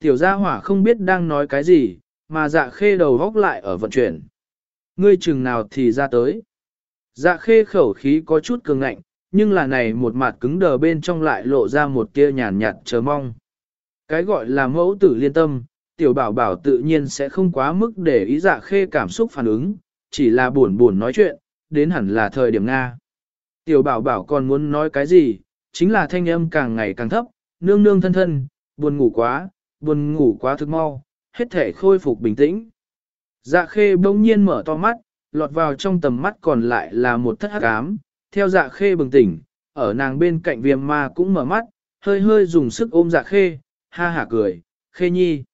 Tiểu gia hỏa không biết đang nói cái gì, mà dạ khê đầu góc lại ở vận chuyển. Ngươi chừng nào thì ra tới. Dạ khê khẩu khí có chút cường ngạnh, nhưng là này một mặt cứng đờ bên trong lại lộ ra một tia nhàn nhạt chờ mong. Cái gọi là mẫu tử liên tâm, tiểu bảo bảo tự nhiên sẽ không quá mức để ý dạ khê cảm xúc phản ứng, chỉ là buồn buồn nói chuyện, đến hẳn là thời điểm Nga. Tiểu bảo bảo còn muốn nói cái gì, chính là thanh âm càng ngày càng thấp, nương nương thân thân, buồn ngủ quá, buồn ngủ quá thức mau, hết thể khôi phục bình tĩnh. Dạ khê bỗng nhiên mở to mắt, lọt vào trong tầm mắt còn lại là một thất hắc ám, theo dạ khê bừng tỉnh, ở nàng bên cạnh viêm ma cũng mở mắt, hơi hơi dùng sức ôm dạ khê, ha hả cười, khê nhi.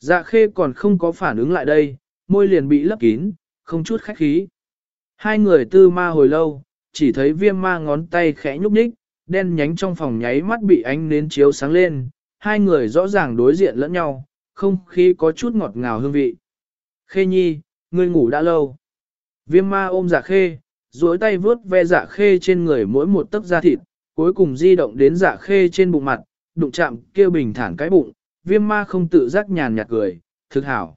Dạ khê còn không có phản ứng lại đây, môi liền bị lấp kín, không chút khách khí. Hai người tư ma hồi lâu, chỉ thấy viêm ma ngón tay khẽ nhúc nhích, đen nhánh trong phòng nháy mắt bị ánh nến chiếu sáng lên, hai người rõ ràng đối diện lẫn nhau, không khí có chút ngọt ngào hương vị. Khê nhi, ngươi ngủ đã lâu. Viêm ma ôm dạ khê, duỗi tay vướt ve dạ khê trên người mỗi một tấc da thịt, cuối cùng di động đến dạ khê trên bụng mặt, đụng chạm kêu bình thản cái bụng, viêm ma không tự giác nhàn nhạt cười, thực hảo.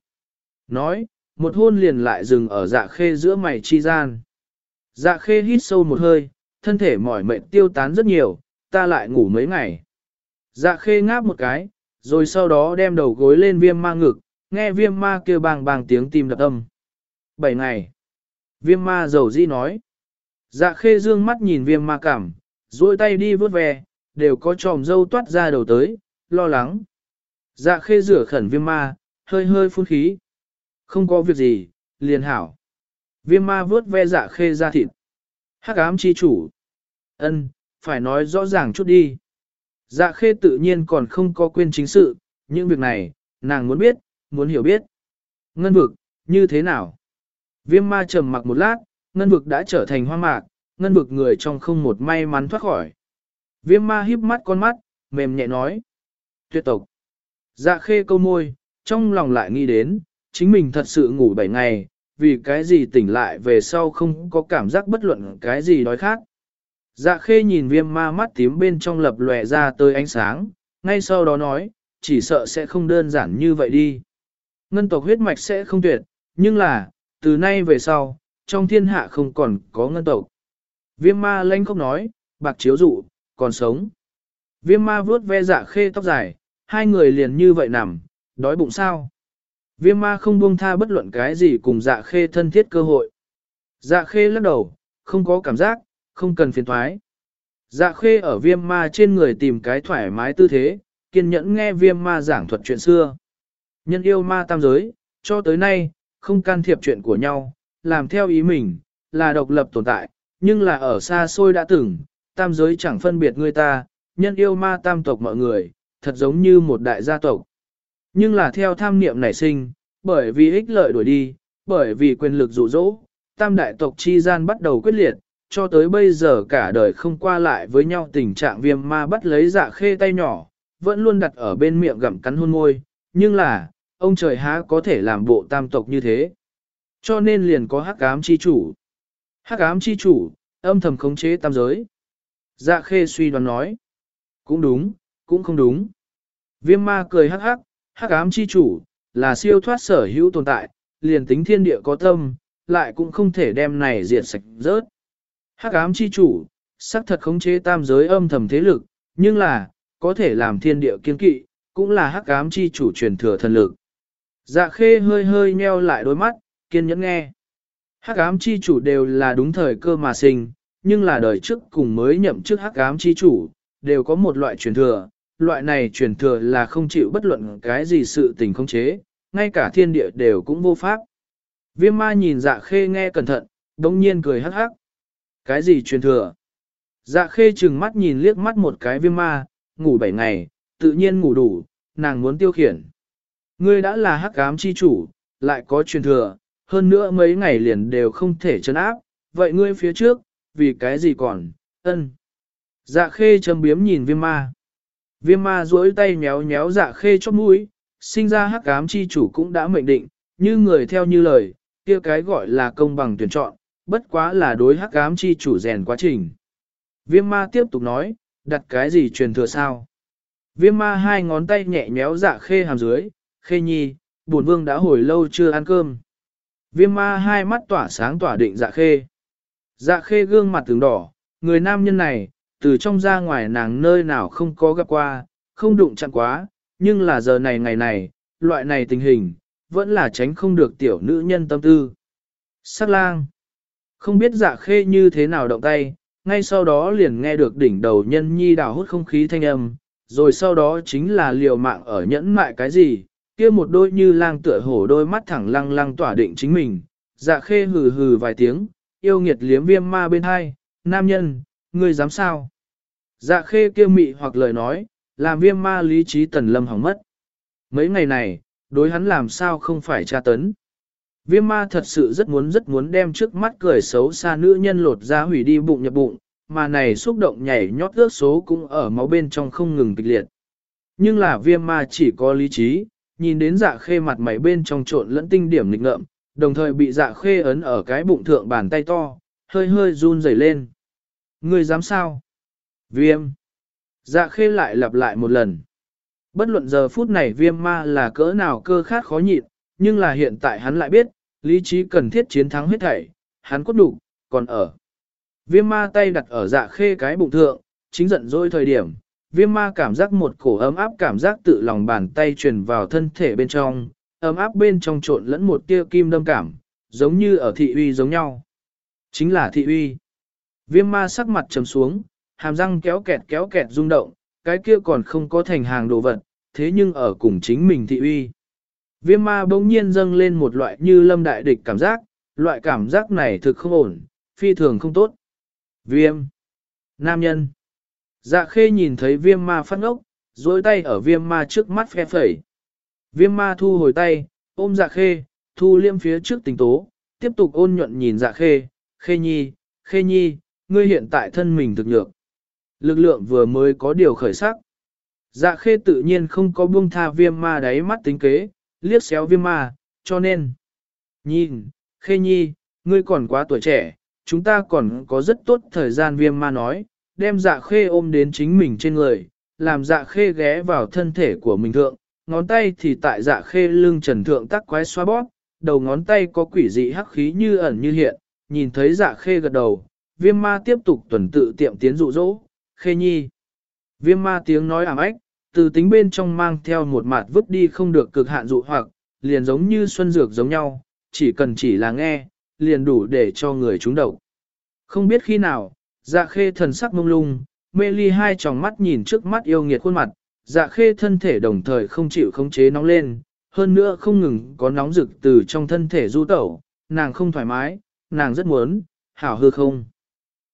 Nói, một hôn liền lại dừng ở dạ khê giữa mày chi gian. Dạ khê hít sâu một hơi, thân thể mỏi mệt tiêu tán rất nhiều, ta lại ngủ mấy ngày. Dạ khê ngáp một cái, rồi sau đó đem đầu gối lên viêm ma ngực, nghe viêm ma kêu bàng bàng tiếng tim đập âm. Bảy ngày. Viêm ma dầu di nói. Dạ khê dương mắt nhìn viêm ma cảm, duỗi tay đi vớt ve, đều có tròm dâu toát ra đầu tới, lo lắng. Dạ khê rửa khẩn viêm ma, hơi hơi phun khí. Không có việc gì, liền hảo. Viêm ma vớt ve dạ khê ra thịt. Hắc ám chi chủ. ân, phải nói rõ ràng chút đi. Dạ khê tự nhiên còn không có quên chính sự, những việc này, nàng muốn biết, muốn hiểu biết. Ngân vực, như thế nào? Viêm ma trầm mặc một lát, ngân vực đã trở thành hoa mạc, ngân vực người trong không một may mắn thoát khỏi. Viêm ma híp mắt con mắt, mềm nhẹ nói. Tuyệt tộc. Dạ khê câu môi, trong lòng lại nghĩ đến, chính mình thật sự ngủ 7 ngày, vì cái gì tỉnh lại về sau không có cảm giác bất luận cái gì đói khác. Dạ khê nhìn viêm ma mắt tím bên trong lập lòe ra tới ánh sáng, ngay sau đó nói, chỉ sợ sẽ không đơn giản như vậy đi. Ngân tộc huyết mạch sẽ không tuyệt, nhưng là, từ nay về sau, trong thiên hạ không còn có ngân tộc. Viêm ma lanh không nói, bạc chiếu dụ, còn sống. Viêm ma vuốt ve dạ khê tóc dài, hai người liền như vậy nằm, đói bụng sao. Viêm ma không buông tha bất luận cái gì cùng dạ khê thân thiết cơ hội. Dạ khê lắc đầu, không có cảm giác, không cần phiền thoái. Dạ khê ở viêm ma trên người tìm cái thoải mái tư thế, kiên nhẫn nghe viêm ma giảng thuật chuyện xưa. Nhân yêu ma tam giới, cho tới nay, không can thiệp chuyện của nhau, làm theo ý mình, là độc lập tồn tại, nhưng là ở xa xôi đã từng, tam giới chẳng phân biệt người ta, nhân yêu ma tam tộc mọi người, thật giống như một đại gia tộc. Nhưng là theo tham niệm nảy sinh, bởi vì ích lợi đuổi đi, bởi vì quyền lực dụ dỗ, tam đại tộc chi gian bắt đầu quyết liệt, cho tới bây giờ cả đời không qua lại với nhau tình trạng viêm ma bắt lấy dạ khê tay nhỏ, vẫn luôn đặt ở bên miệng gặm cắn hôn môi, nhưng là, ông trời há có thể làm bộ tam tộc như thế. Cho nên liền có hắc ám chi chủ. Hắc ám chi chủ, âm thầm khống chế tam giới. Dạ khê suy đoán nói. Cũng đúng, cũng không đúng. Viêm ma cười hắc hắc, hắc ám chi chủ, là siêu thoát sở hữu tồn tại, liền tính thiên địa có tâm, lại cũng không thể đem này diệt sạch rớt. Hắc ám chi chủ, xác thật khống chế tam giới âm thầm thế lực, nhưng là, có thể làm thiên địa kiên kỵ, cũng là hắc ám chi chủ truyền thừa thần lực. Dạ khê hơi hơi nheo lại đôi mắt, kiên nhẫn nghe. Hắc ám chi chủ đều là đúng thời cơ mà sinh, nhưng là đời trước cùng mới nhậm chức hắc ám chi chủ, đều có một loại truyền thừa, loại này truyền thừa là không chịu bất luận cái gì sự tình không chế, ngay cả thiên địa đều cũng vô pháp. Viêm ma nhìn dạ khê nghe cẩn thận, đồng nhiên cười hắc hắc. Cái gì truyền thừa? Dạ khê chừng mắt nhìn liếc mắt một cái viêm ma, ngủ bảy ngày, tự nhiên ngủ đủ, nàng muốn tiêu khiển. Ngươi đã là hắc ám chi chủ, lại có truyền thừa, hơn nữa mấy ngày liền đều không thể chấn áp, vậy ngươi phía trước, vì cái gì còn, ân. Dạ khê châm biếm nhìn viêm ma. Viêm ma duỗi tay nhéo nhéo dạ khê chóp mũi, sinh ra hắc ám chi chủ cũng đã mệnh định, như người theo như lời, kia cái gọi là công bằng tuyển chọn, bất quá là đối hắc ám chi chủ rèn quá trình. Viêm ma tiếp tục nói, đặt cái gì truyền thừa sao? Viêm ma hai ngón tay nhẹ nhéo dạ khê hàm dưới, khê nhi, buồn vương đã hồi lâu chưa ăn cơm. Viêm ma hai mắt tỏa sáng tỏa định dạ khê. Dạ khê gương mặt tướng đỏ, người nam nhân này, từ trong ra ngoài nàng nơi nào không có gặp qua, không đụng chạm quá, nhưng là giờ này ngày này, loại này tình hình, vẫn là tránh không được tiểu nữ nhân tâm tư. Sắc lang, không biết dạ khê như thế nào động tay, ngay sau đó liền nghe được đỉnh đầu nhân nhi đào hút không khí thanh âm, rồi sau đó chính là liều mạng ở nhẫn mại cái gì, kia một đôi như lang tựa hổ đôi mắt thẳng lăng lăng tỏa định chính mình, dạ khê hừ hừ vài tiếng, yêu nghiệt liếm viêm ma bên hai, nam nhân, ngươi dám sao? Dạ khê kêu mị hoặc lời nói, làm viêm ma lý trí tần lâm hỏng mất. Mấy ngày này, đối hắn làm sao không phải tra tấn. Viêm ma thật sự rất muốn rất muốn đem trước mắt cười xấu xa nữ nhân lột ra hủy đi bụng nhập bụng, mà này xúc động nhảy nhót ước số cũng ở máu bên trong không ngừng kịch liệt. Nhưng là viêm ma chỉ có lý trí, nhìn đến dạ khê mặt mày bên trong trộn lẫn tinh điểm nghịch ngợm, đồng thời bị dạ khê ấn ở cái bụng thượng bàn tay to, hơi hơi run rẩy lên. Ngươi dám sao? Viêm. Dạ khê lại lặp lại một lần. Bất luận giờ phút này viêm ma là cỡ nào cơ khát khó nhịn, nhưng là hiện tại hắn lại biết, lý trí cần thiết chiến thắng hết thảy, hắn cốt đủ, còn ở. Viêm ma tay đặt ở dạ khê cái bụng thượng, chính giận dỗi thời điểm, viêm ma cảm giác một cổ ấm áp cảm giác tự lòng bàn tay truyền vào thân thể bên trong, ấm áp bên trong trộn lẫn một tia kim đâm cảm, giống như ở thị uy giống nhau. Chính là thị uy. Viêm ma sắc mặt trầm xuống, hàm răng kéo kẹt kéo kẹt rung động, cái kia còn không có thành hàng đồ vật, thế nhưng ở cùng chính mình thị uy. Viêm ma bỗng nhiên dâng lên một loại như lâm đại địch cảm giác, loại cảm giác này thực không ổn, phi thường không tốt. Viêm. Nam nhân. Dạ khê nhìn thấy viêm ma phát ngốc, dối tay ở viêm ma trước mắt phe phẩy. Viêm ma thu hồi tay, ôm dạ khê, thu liêm phía trước tình tố, tiếp tục ôn nhuận nhìn dạ khê, khê nhi, khê nhi, ngươi hiện tại thân mình thực nhược. Lực lượng vừa mới có điều khởi sắc. Dạ khê tự nhiên không có buông tha viêm ma đáy mắt tính kế, liếc xéo viêm ma, cho nên. Nhìn, khê nhi, ngươi còn quá tuổi trẻ, chúng ta còn có rất tốt thời gian viêm ma nói, đem dạ khê ôm đến chính mình trên người, làm dạ khê ghé vào thân thể của mình thượng, ngón tay thì tại dạ khê lưng trần thượng tắc quái xoa bóp, đầu ngón tay có quỷ dị hắc khí như ẩn như hiện, nhìn thấy dạ khê gật đầu, viêm ma tiếp tục tuần tự tiệm tiến dụ dỗ, khê nhi. Viêm ma tiếng nói ảm ách, từ tính bên trong mang theo một mặt vứt đi không được cực hạn dụ hoặc, liền giống như xuân dược giống nhau, chỉ cần chỉ là nghe, liền đủ để cho người trúng độc. Không biết khi nào, dạ khê thần sắc mông lung, mê ly hai tròng mắt nhìn trước mắt yêu nghiệt khuôn mặt, dạ khê thân thể đồng thời không chịu khống chế nóng lên, hơn nữa không ngừng có nóng rực từ trong thân thể du tẩu, nàng không thoải mái, nàng rất muốn, hảo hư không.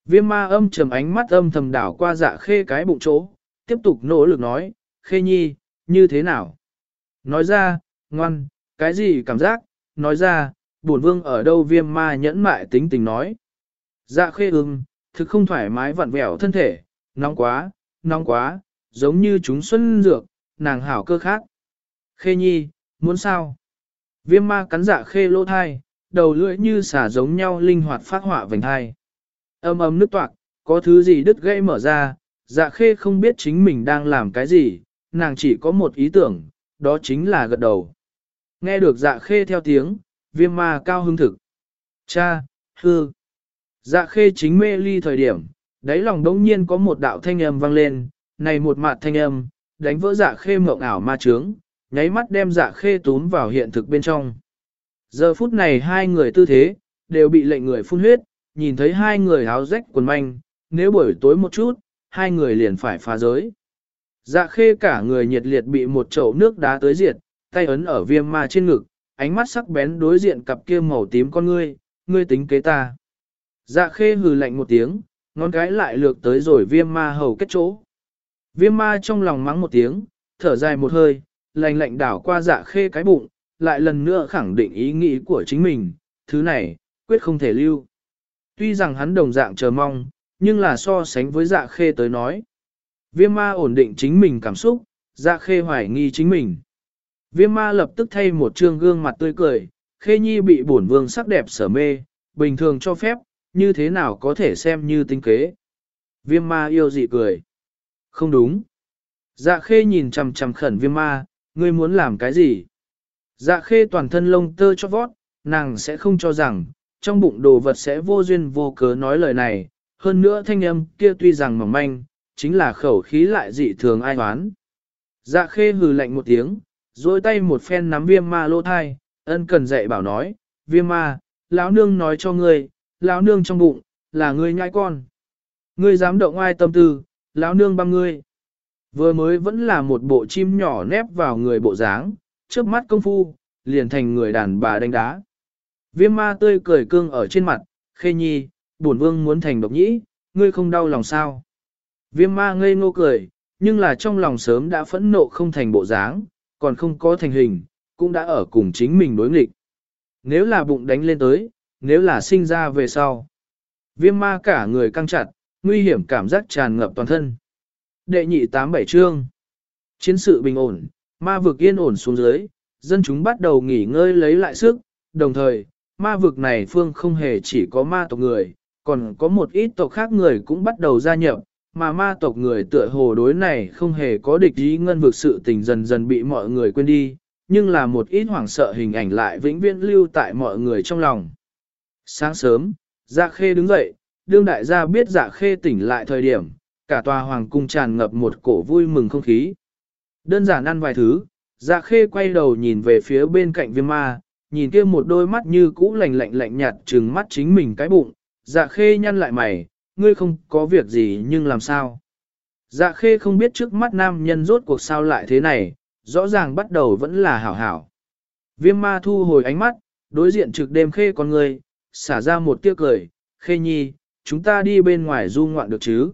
Viêm ma âm trầm ánh mắt âm thầm đảo qua dạ khê cái bụng chỗ, tiếp tục nỗ lực nói, khê nhi, như thế nào? Nói ra, ngoan, cái gì cảm giác, nói ra, bổn vương ở đâu viêm ma nhẫn mại tính tình nói. Dạ khê ưng, thực không thoải mái vặn vẹo thân thể, nóng quá, nóng quá, giống như chúng xuân dược, nàng hảo cơ khác. Khê nhi, muốn sao? Viêm ma cắn dạ khê lỗ thai, đầu lưỡi như xả giống nhau linh hoạt phát họa vành thai. Âm âm nước toạc, có thứ gì đứt gãy mở ra, dạ khê không biết chính mình đang làm cái gì, nàng chỉ có một ý tưởng, đó chính là gật đầu. Nghe được dạ khê theo tiếng, viêm ma cao hưng thực. Cha, hư. Dạ khê chính mê ly thời điểm, đáy lòng đống nhiên có một đạo thanh âm vang lên, này một mặt thanh âm, đánh vỡ dạ khê mộng ảo ma trướng, nháy mắt đem dạ khê tún vào hiện thực bên trong. Giờ phút này hai người tư thế, đều bị lệnh người phun huyết, nhìn thấy hai người áo rách quần manh, nếu buổi tối một chút, hai người liền phải phá giới. Dạ khê cả người nhiệt liệt bị một chậu nước đá tới diệt, tay ấn ở viêm ma trên ngực, ánh mắt sắc bén đối diện cặp kia màu tím con ngươi, ngươi tính kế ta. Dạ khê hừ lạnh một tiếng, ngón cái lại lược tới rồi viêm ma hầu kết chỗ. Viêm ma trong lòng mắng một tiếng, thở dài một hơi, lạnh lạnh đảo qua dạ khê cái bụng, lại lần nữa khẳng định ý nghĩ của chính mình, thứ này, quyết không thể lưu. Tuy rằng hắn đồng dạng chờ mong, nhưng là so sánh với dạ khê tới nói. Viêm ma ổn định chính mình cảm xúc, dạ khê hoài nghi chính mình. Viêm ma lập tức thay một trương gương mặt tươi cười, khê nhi bị bổn vương sắc đẹp sở mê, bình thường cho phép, như thế nào có thể xem như tinh kế. Viêm ma yêu dị cười. Không đúng. Dạ khê nhìn chằm chằm khẩn viêm ma, ngươi muốn làm cái gì? Dạ khê toàn thân lông tơ cho vót, nàng sẽ không cho rằng, trong bụng đồ vật sẽ vô duyên vô cớ nói lời này, hơn nữa thanh âm kia tuy rằng mỏng manh, chính là khẩu khí lại dị thường ai hoán. Dạ khê hừ lạnh một tiếng, dôi tay một phen nắm viêm ma lô thai, ân cần dạy bảo nói, viêm ma, lão nương nói cho ngươi, lão nương trong bụng, là ngươi nhai con. Ngươi dám động ai tâm tư, lão nương băm ngươi. Vừa mới vẫn là một bộ chim nhỏ nép vào người bộ dáng, trước mắt công phu, liền thành người đàn bà đánh đá. Viêm ma tươi cười cương ở trên mặt, khê nhi, bổn vương muốn thành độc nhĩ, ngươi không đau lòng sao. Viêm ma ngây ngô cười, nhưng là trong lòng sớm đã phẫn nộ không thành bộ dáng, còn không có thành hình, cũng đã ở cùng chính mình đối nghịch. Nếu là bụng đánh lên tới, nếu là sinh ra về sau. Viêm ma cả người căng chặt, nguy hiểm cảm giác tràn ngập toàn thân. Đệ nhị tám bảy chương. Chiến sự bình ổn, ma vực yên ổn xuống dưới, dân chúng bắt đầu nghỉ ngơi lấy lại sức, đồng thời, ma vực này phương không hề chỉ có ma tộc người, còn có một ít tộc khác người cũng bắt đầu gia nhập, mà ma tộc người tựa hồ đối này không hề có địch ý ngân vực sự tình dần dần bị mọi người quên đi, nhưng là một ít hoảng sợ hình ảnh lại vĩnh viễn lưu tại mọi người trong lòng. Sáng sớm, dạ khê đứng dậy, đương đại gia biết dạ khê tỉnh lại thời điểm, cả tòa hoàng cung tràn ngập một cổ vui mừng không khí. Đơn giản ăn vài thứ, dạ khê quay đầu nhìn về phía bên cạnh viêm ma, nhìn kia một đôi mắt như cũ lạnh lạnh lạnh nhạt trừng mắt chính mình cái bụng, dạ khê nhăn lại mày, ngươi không có việc gì nhưng làm sao. Dạ khê không biết trước mắt nam nhân rốt cuộc sao lại thế này, rõ ràng bắt đầu vẫn là hảo hảo. Viêm ma thu hồi ánh mắt, đối diện trực đêm khê con người, xả ra một tiếc cười, khê nhi, chúng ta đi bên ngoài du ngoạn được chứ.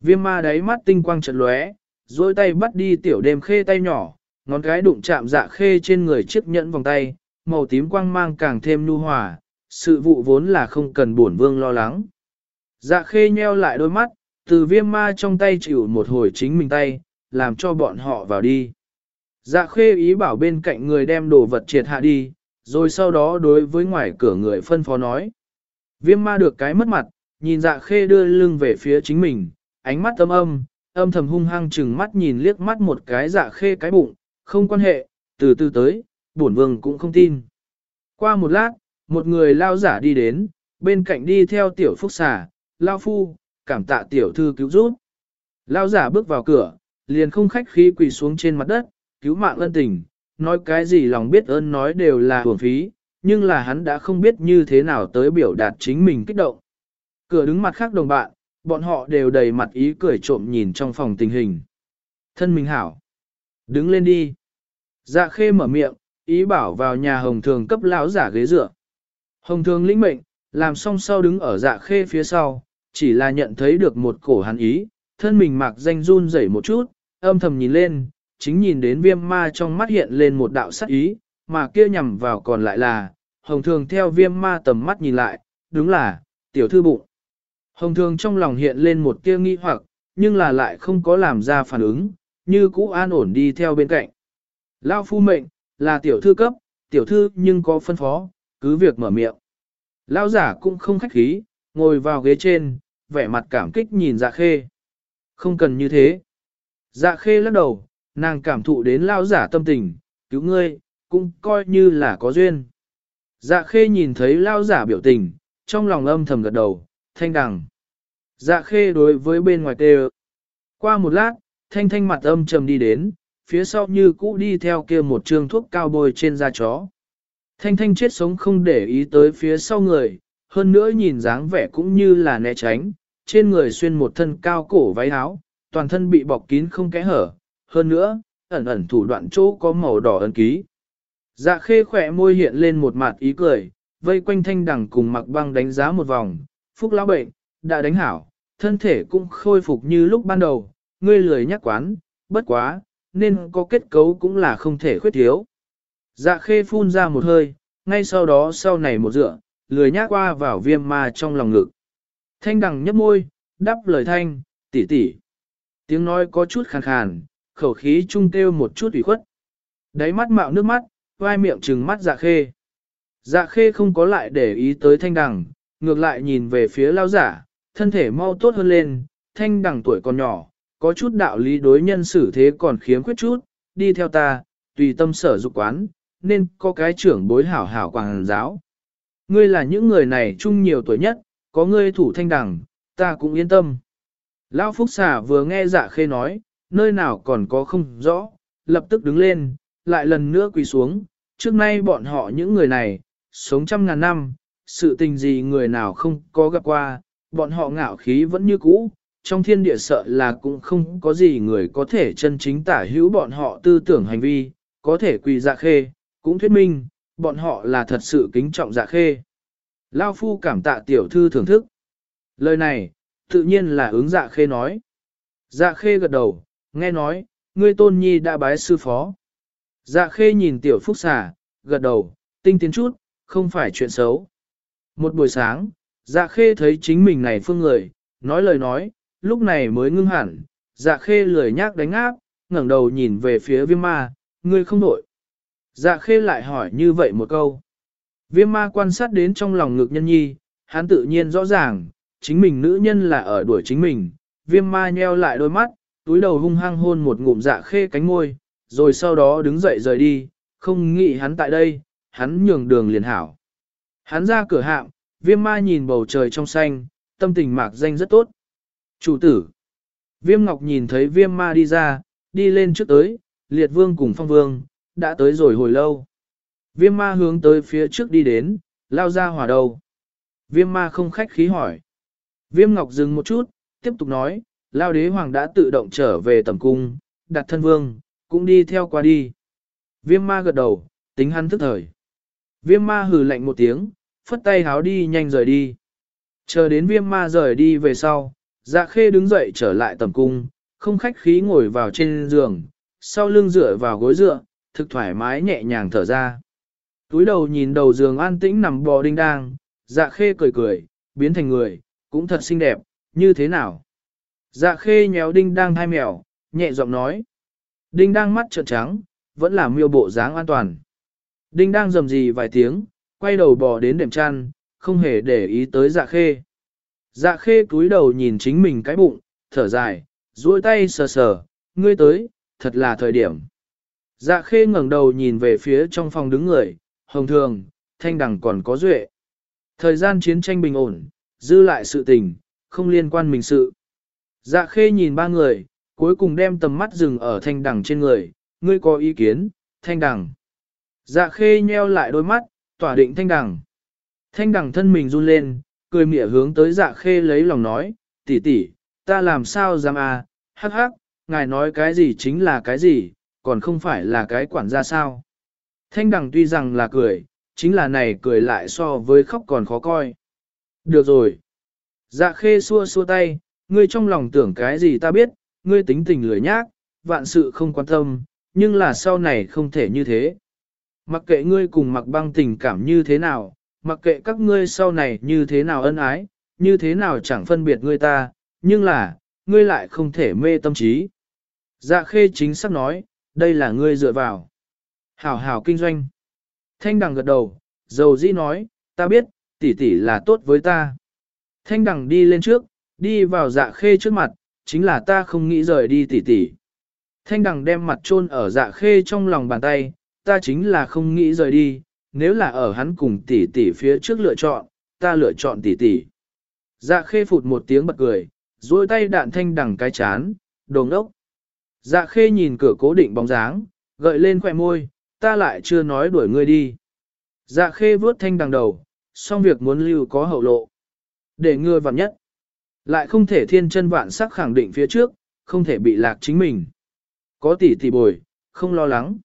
Viêm ma đáy mắt tinh quang chợt lóe, dôi tay bắt đi tiểu đêm khê tay nhỏ, ngón cái đụng chạm dạ khê trên người chiếc nhẫn vòng tay, màu tím quang mang càng thêm nhu hòa, sự vụ vốn là không cần buồn vương lo lắng. Dạ khê nheo lại đôi mắt, từ viêm ma trong tay chịu một hồi chính mình tay, làm cho bọn họ vào đi. Dạ khê ý bảo bên cạnh người đem đồ vật triệt hạ đi, rồi sau đó đối với ngoài cửa người phân phó nói. Viêm ma được cái mất mặt, nhìn dạ khê đưa lưng về phía chính mình, ánh mắt âm âm, âm thầm hung hăng chừng mắt nhìn liếc mắt một cái dạ khê cái bụng, không quan hệ, từ từ tới, bổn vương cũng không tin. Qua một lát, một người lao giả đi đến, bên cạnh đi theo tiểu phúc xà, lao phu, cảm tạ tiểu thư cứu giúp. Lao giả bước vào cửa, liền không khách khí quỳ xuống trên mặt đất, cứu mạng ân tình, nói cái gì lòng biết ơn nói đều là hưởng phí, nhưng là hắn đã không biết như thế nào tới biểu đạt chính mình kích động. Cửa đứng mặt khác đồng bạn, bọn họ đều đầy mặt ý cười trộm nhìn trong phòng tình hình. Thân mình hảo. Đứng lên đi. Dạ khê mở miệng, ý bảo vào nhà hồng thường cấp lão giả ghế dựa. Hồng thường lĩnh mệnh, làm xong sau đứng ở dạ khê phía sau, chỉ là nhận thấy được một cổ hắn ý, thân mình mặc danh run rẩy một chút, âm thầm nhìn lên, chính nhìn đến viêm ma trong mắt hiện lên một đạo sắc ý, mà kia nhằm vào còn lại là, hồng thường theo viêm ma tầm mắt nhìn lại, đúng là, tiểu thư bụng. Hồng thường trong lòng hiện lên một tia nghi hoặc, nhưng là lại không có làm ra phản ứng, như cũ an ổn đi theo bên cạnh. Lao phu mệnh, là tiểu thư cấp, tiểu thư nhưng có phân phó, cứ việc mở miệng. Lao giả cũng không khách khí, ngồi vào ghế trên, vẻ mặt cảm kích nhìn dạ khê. Không cần như thế. Dạ khê lắc đầu, nàng cảm thụ đến lao giả tâm tình, cứu ngươi, cũng coi như là có duyên. Dạ khê nhìn thấy lao giả biểu tình, trong lòng âm thầm gật đầu, thanh đằng. Dạ khê đối với bên ngoài tê Qua một lát, thanh thanh mặt âm trầm đi đến, phía sau như cũ đi theo kia một trương thuốc cao bôi trên da chó. Thanh thanh chết sống không để ý tới phía sau người, hơn nữa nhìn dáng vẻ cũng như là né tránh, trên người xuyên một thân cao cổ váy áo, toàn thân bị bọc kín không kẽ hở, hơn nữa, ẩn ẩn thủ đoạn chỗ có màu đỏ ấn ký. Dạ khê khỏe môi hiện lên một mặt ý cười, vây quanh thanh đằng cùng mặc băng đánh giá một vòng, phúc lão bệnh, đã đánh hảo, thân thể cũng khôi phục như lúc ban đầu, ngươi lười nhắc quán, bất quá, nên có kết cấu cũng là không thể khuyết thiếu. Dạ khê phun ra một hơi, ngay sau đó sau này một dựa, lười nhác qua vào viêm ma trong lòng ngực. Thanh đằng nhấp môi, đáp lời thanh, tỷ tỷ. Tiếng nói có chút khàn khàn, khẩu khí trung kêu một chút ủy khuất. Đáy mắt mạo nước mắt, vai miệng trừng mắt dạ khê. Dạ khê không có lại để ý tới thanh đằng, ngược lại nhìn về phía lao giả, thân thể mau tốt hơn lên, thanh đằng tuổi còn nhỏ, có chút đạo lý đối nhân xử thế còn khiếm khuyết chút, đi theo ta, tùy tâm sở dục quán, nên có cái trưởng bối hảo hảo quảng giáo. Ngươi là những người này chung nhiều tuổi nhất, có ngươi thủ thanh đẳng, ta cũng yên tâm. Lão Phúc xà vừa nghe dạ khê nói, nơi nào còn có không rõ, lập tức đứng lên, lại lần nữa quỳ xuống, trước nay bọn họ những người này, sống trăm ngàn năm, sự tình gì người nào không có gặp qua, bọn họ ngạo khí vẫn như cũ, trong thiên địa sợ là cũng không có gì người có thể chân chính tả hữu bọn họ tư tưởng hành vi, có thể quỳ dạ khê, cũng thuyết minh, bọn họ là thật sự kính trọng dạ khê. Lao phu cảm tạ tiểu thư thưởng thức. Lời này, tự nhiên là ứng dạ khê nói. Dạ khê gật đầu, nghe nói, ngươi tôn nhi đã bái sư phó. Dạ khê nhìn tiểu phúc xà, gật đầu, tinh tiến chút, không phải chuyện xấu. Một buổi sáng, dạ khê thấy chính mình này phương người, nói lời nói, lúc này mới ngưng hẳn, dạ khê lười nhác đánh áp, ngẩng đầu nhìn về phía viêm ma, ngươi không đổi. Dạ khê lại hỏi như vậy một câu. Viêm ma quan sát đến trong lòng ngực nhân nhi, hắn tự nhiên rõ ràng, chính mình nữ nhân là ở đuổi chính mình. Viêm ma nheo lại đôi mắt, túi đầu hung hăng hôn một ngụm dạ khê cánh môi, rồi sau đó đứng dậy rời đi, không nghĩ hắn tại đây, hắn nhường đường liền hảo. Hắn ra cửa hạm, viêm ma nhìn bầu trời trong xanh, tâm tình mạc danh rất tốt. Chủ tử. Viêm ngọc nhìn thấy viêm ma đi ra, đi lên trước tới, liệt vương cùng phong vương, đã tới rồi hồi lâu. Viêm ma hướng tới phía trước đi đến, lao ra hỏa đầu. Viêm ma không khách khí hỏi. Viêm ngọc dừng một chút, tiếp tục nói, lao đế hoàng đã tự động trở về tầm cung, đặt thân vương, cũng đi theo qua đi. Viêm ma gật đầu, tính hắn thức thời. Viêm ma hừ lạnh một tiếng, phất tay háo đi nhanh rời đi. Chờ đến viêm ma rời đi về sau, dạ khê đứng dậy trở lại tầm cung, không khách khí ngồi vào trên giường, sau lưng dựa vào gối dựa, thực thoải mái nhẹ nhàng thở ra. Túi đầu nhìn đầu giường an tĩnh nằm bò đinh đang, dạ khê cười cười, biến thành người, cũng thật xinh đẹp, như thế nào? Dạ khê nhéo đinh đang hai mèo, nhẹ giọng nói. Đinh đang mắt trợn trắng, vẫn là miêu bộ dáng an toàn. Đinh đang rầm gì vài tiếng, quay đầu bò đến đệm chăn, không hề để ý tới dạ khê. Dạ khê cúi đầu nhìn chính mình cái bụng, thở dài, duỗi tay sờ sờ, ngươi tới, thật là thời điểm. Dạ khê ngẩng đầu nhìn về phía trong phòng đứng người, hồng thường, thanh đằng còn có duệ. Thời gian chiến tranh bình ổn, dư lại sự tình, không liên quan mình sự. Dạ khê nhìn ba người, cuối cùng đem tầm mắt dừng ở thanh đằng trên người, ngươi có ý kiến, thanh đằng. Dạ khê nheo lại đôi mắt, tỏa định thanh đằng. Thanh đằng thân mình run lên, cười mỉa hướng tới dạ khê lấy lòng nói, tỷ tỷ, ta làm sao dám à, hắc hắc, ngài nói cái gì chính là cái gì, còn không phải là cái quản gia sao. Thanh đằng tuy rằng là cười, chính là này cười lại so với khóc còn khó coi. Được rồi. Dạ khê xua xua tay, ngươi trong lòng tưởng cái gì ta biết, ngươi tính tình lười nhác, vạn sự không quan tâm, nhưng là sau này không thể như thế. Mặc kệ ngươi cùng mặc băng tình cảm như thế nào, mặc kệ các ngươi sau này như thế nào ân ái, như thế nào chẳng phân biệt ngươi ta, nhưng là, ngươi lại không thể mê tâm trí. Dạ khê chính xác nói, đây là ngươi dựa vào. Hảo hảo kinh doanh. Thanh đằng gật đầu, dầu dĩ nói, ta biết, tỷ tỷ là tốt với ta. Thanh đằng đi lên trước, đi vào dạ khê trước mặt, chính là ta không nghĩ rời đi tỷ tỷ. Thanh đằng đem mặt chôn ở dạ khê trong lòng bàn tay, ta chính là không nghĩ rời đi, nếu là ở hắn cùng tỷ tỷ phía trước lựa chọn, ta lựa chọn tỷ tỷ. Dạ khê phụt một tiếng bật cười, duỗi tay đạn thanh đằng cái chán, đồ ngốc. Dạ khê nhìn cửa cố định bóng dáng, gợi lên khỏe môi, ta lại chưa nói đuổi ngươi đi. Dạ khê vớt thanh đằng đầu, xong việc muốn lưu có hậu lộ. Để ngươi vặn nhất. Lại không thể thiên chân vạn sắc khẳng định phía trước, không thể bị lạc chính mình. Có tỷ tỷ bồi, không lo lắng.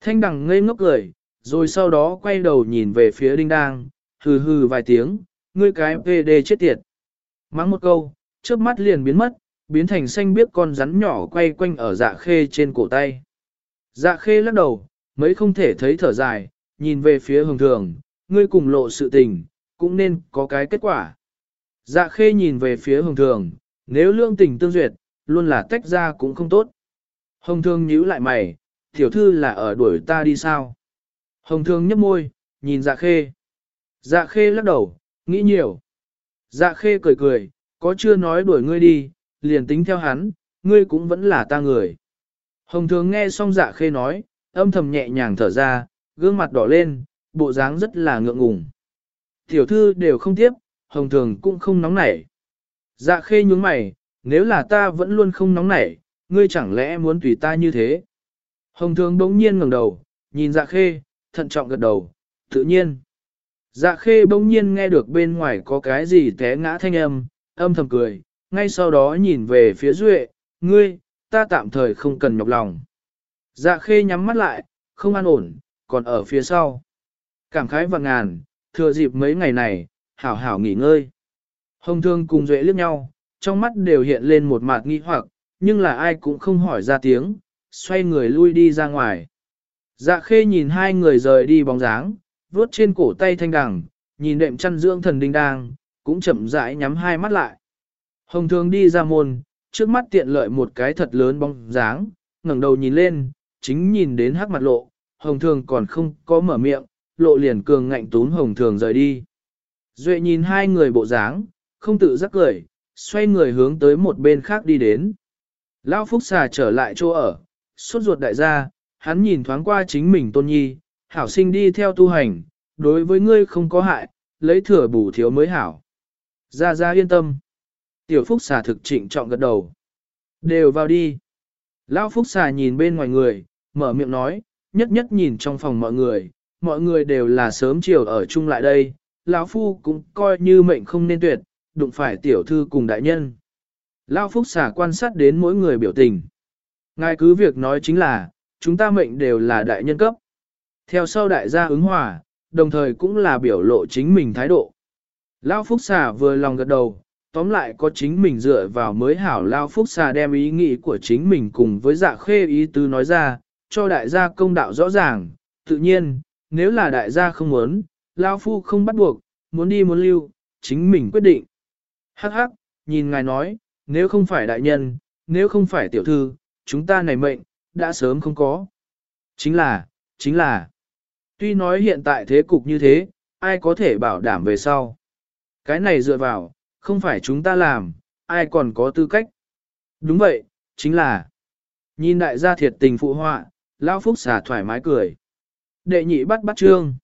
Thanh đằng ngây ngốc cười, rồi sau đó quay đầu nhìn về phía đinh đang, hừ hừ vài tiếng, ngươi cái PD chết tiệt. Mắng một câu, trước mắt liền biến mất, biến thành xanh biếc con rắn nhỏ quay quanh ở dạ khê trên cổ tay. Dạ khê lắc đầu, mấy không thể thấy thở dài, nhìn về phía hồng thường, ngươi cùng lộ sự tình, cũng nên có cái kết quả. Dạ khê nhìn về phía hồng thường, nếu lương tình tương duyệt, luôn là tách ra cũng không tốt. Hồng thường nhíu lại mày, tiểu thư là ở đuổi ta đi sao? Hồng thường nhấp môi, nhìn dạ khê. Dạ khê lắc đầu, nghĩ nhiều. Dạ khê cười cười, có chưa nói đuổi ngươi đi, liền tính theo hắn, ngươi cũng vẫn là ta người. Hồng thường nghe xong dạ khê nói, âm thầm nhẹ nhàng thở ra, gương mặt đỏ lên, bộ dáng rất là ngượng ngùng. Tiểu thư đều không tiếp, hồng thường cũng không nóng nảy. Dạ khê nhúng mày, nếu là ta vẫn luôn không nóng nảy, ngươi chẳng lẽ muốn tùy ta như thế? Hồng thường bỗng nhiên ngẩng đầu, nhìn dạ khê, thận trọng gật đầu, tự nhiên. Dạ khê bỗng nhiên nghe được bên ngoài có cái gì té ngã thanh âm, âm thầm cười, ngay sau đó nhìn về phía Duệ, ngươi, ta tạm thời không cần nhọc lòng. Dạ khê nhắm mắt lại, không an ổn, còn ở phía sau. Cảm khái và ngàn, thừa dịp mấy ngày này, hảo hảo nghỉ ngơi. Hồng thương cùng Duệ liếc nhau, trong mắt đều hiện lên một mặt nghi hoặc, nhưng là ai cũng không hỏi ra tiếng, xoay người lui đi ra ngoài. Dạ khê nhìn hai người rời đi bóng dáng, vuốt trên cổ tay thanh đằng, nhìn đệm chăn dưỡng thần đinh đang, cũng chậm rãi nhắm hai mắt lại. Hồng thường đi ra môn, trước mắt tiện lợi một cái thật lớn bóng dáng, ngẩng đầu nhìn lên, chính nhìn đến hắc mặt lộ, hồng thường còn không có mở miệng, lộ liền cường ngạnh tún hồng thường rời đi. Duệ nhìn hai người bộ dáng, không tự giác cười, xoay người hướng tới một bên khác đi đến. Lão Phúc xà trở lại chỗ ở, suốt ruột đại gia, hắn nhìn thoáng qua chính mình tôn nhi, hảo sinh đi theo tu hành, đối với ngươi không có hại, lấy thừa bù thiếu mới hảo. gia gia yên tâm. Tiểu Phúc xà thực trịnh trọng gật đầu. Đều vào đi. Lão Phúc xà nhìn bên ngoài người, mở miệng nói, nhất nhất nhìn trong phòng mọi người, mọi người đều là sớm chiều ở chung lại đây, lão phu cũng coi như mệnh không nên tuyệt, đụng phải tiểu thư cùng đại nhân. Lão Phúc xà quan sát đến mỗi người biểu tình. Ngài cứ việc nói chính là, chúng ta mệnh đều là đại nhân cấp. Theo sau đại gia ứng hòa, đồng thời cũng là biểu lộ chính mình thái độ. Lão Phúc xà vừa lòng gật đầu, tóm lại có chính mình dựa vào mới hảo Lao Phúc xà đem ý nghĩ của chính mình cùng với dạ khê ý tứ nói ra, cho đại gia công đạo rõ ràng, tự nhiên, nếu là đại gia không muốn, Lao Phu không bắt buộc, muốn đi muốn lưu, chính mình quyết định. Hắc hắc, nhìn ngài nói, nếu không phải đại nhân, nếu không phải tiểu thư, chúng ta này mệnh, đã sớm không có. Chính là, chính là, tuy nói hiện tại thế cục như thế, ai có thể bảo đảm về sau. Cái này dựa vào, không phải chúng ta làm, ai còn có tư cách. Đúng vậy, chính là, nhìn đại gia thiệt tình phụ họa, Lão Phúc xả thoải mái cười. Đệ nhị bắt bắt trương.